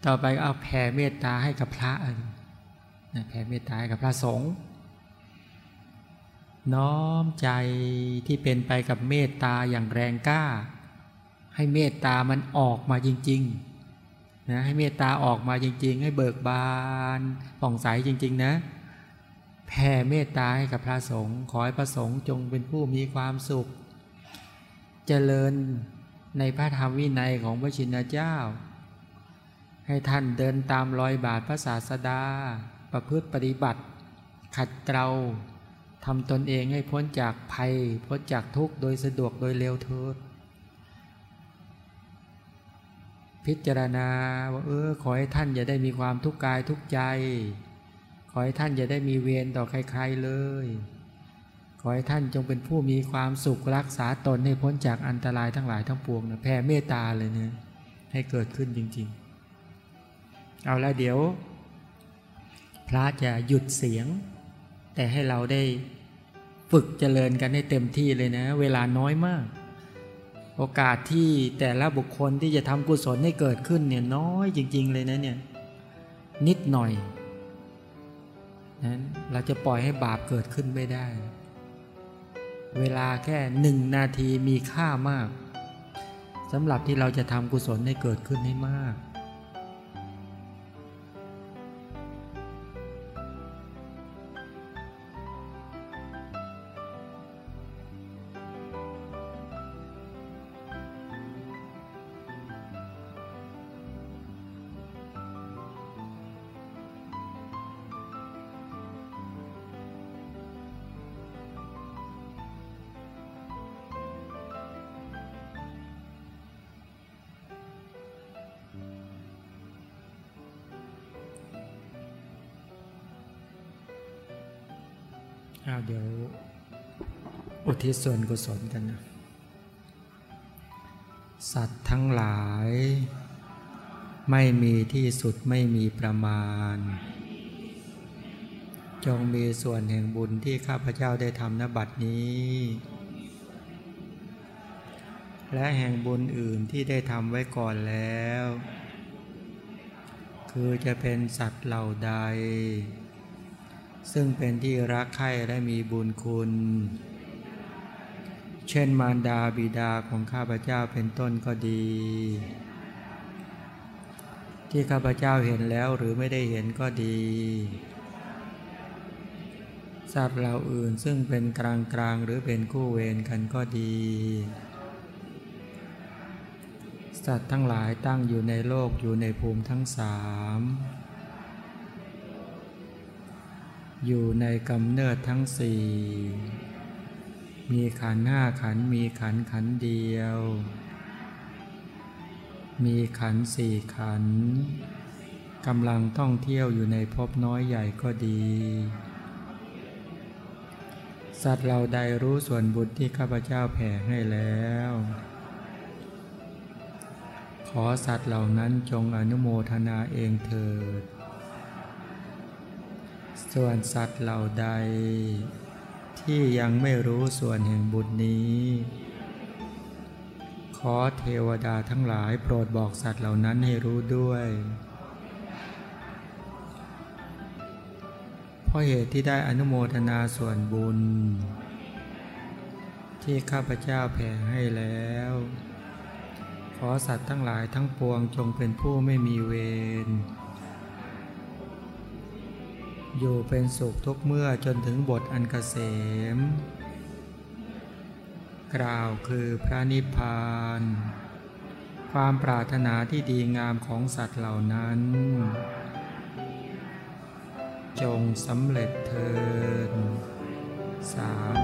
ต่อไปเอาแผ่เมตตาให้กับพระนะแผ่เมตตาให้กับพระสงฆ์น้อมใจที่เป็นไปกับเมตตาอย่างแรงกล้า ให้เมตตามันออกมาจริงๆนะให้เมตตาออกมาจริง ๆ ให้เบิกบานผ่องใสจริง ๆ นะแผ่เมตตาให้กับพระสงฆ์ขอให้พระสงฆ์จงเป็นผู้มีความสุข เจริญในพระธรรมวินัยของพระชินเจ้า ให้ท่านเดินตามรอยบาทพระศาสดา ประพฤติปฏิบัติ ขัดเกลาทำตนเองให้พ้นจากภัย พ้นจากทุกข์โดยสะดวกโดยเร็วเถิดพิจารณาว่าเออขอให้ท่านอย่าได้มีความทุกข์กายทุกใจ ขอให้ท่านอย่าได้มีเวรต่อใครๆเลย ขอให้ท่านจงเป็นผู้มีความสุขรักษาตนให้พ้นจากอันตรายทั้งหลายทั้งปวงนะแผ่เมตตาเลยเนะให้เกิดขึ้นจริง ๆ เอาละเดี๋ยว พระจะหยุดเสียง แต่ให้เราได้ฝึกเจริญกันให้เต็มที่เลยนะ เวลาน้อยมาก โอกาสที่แต่ละบุคคลที่จะทำกุศลให้เกิดขึ้นเนี่ยน้อยจริง ๆ เลยนะเนี่ยนิดหน่อยนั้นเราจะปล่อยให้บาปเกิดขึ้นไม่ได้ เวลาแค่หนึ่งนาทีมีค่ามากสำหรับที่เราจะทำกุศลให้เกิดขึ้นให้มาก ทิศส่วนกุศลกันนะสัตว์ทั้งหลาย ไม่มีที่สุดไม่มีประมาณ จงมีส่วนแห่งบุญที่ข้าพเจ้าได้ทำนบัดนี้ และแห่งบุญอื่นที่ได้ทำไว้ก่อนแล้ว คือจะเป็นสัตว์เหล่าใด ซึ่งเป็นที่รักใคร่และมีบุญคุณ เช่นมารดาบิดาของข้าพเจ้าเป็นต้นก็ดี ที่ข้าพเจ้าเห็นแล้วหรือไม่ได้เห็นก็ดีสัตว์เหล่าอื่นซึ่งเป็นกลางกลางหรือเป็นคู่เวรกันก็ดี สัตว์ทั้งหลายตั้งอยู่ในโลกอยู่ในภูมิทั้งสามอยู่ในกำเนิดทั้งสี่ มีขันห้าขันมีขันขันเดียว มีขันสี่ขันกำลังท่องเที่ยวอยู่ในภพน้อยใหญ่ก็ดี สัตว์เราใดรู้ส่วนบุญที่ข้าพเจ้าแผ่ให้แล้ว ขอสัตว์เหล่านั้นจงอนุโมทนาเองเถิด ส่วนสัตว์เหล่าใด ที่ยังไม่รู้ส่วนแห่งบุญนี้ ขอเทวดาทั้งหลายโปรดบอกสัตว์เหล่านั้นให้รู้ด้วย เพราะเหตุที่ได้อนุโมทนาส่วนบุญ ที่ข้าพเจ้าแผ่ให้แล้ว ขอสัตว์ทั้งหลายทั้งปวงจงเป็นผู้ไม่มีเวร อยู่เป็นสุขทุกเมื่อจนถึงบทอันกเกษม กล่าวคือพระนิพพาน ความปรารถนาที่ดีงามของสัตว์เหล่านั้น จงสำเร็จเทินสาม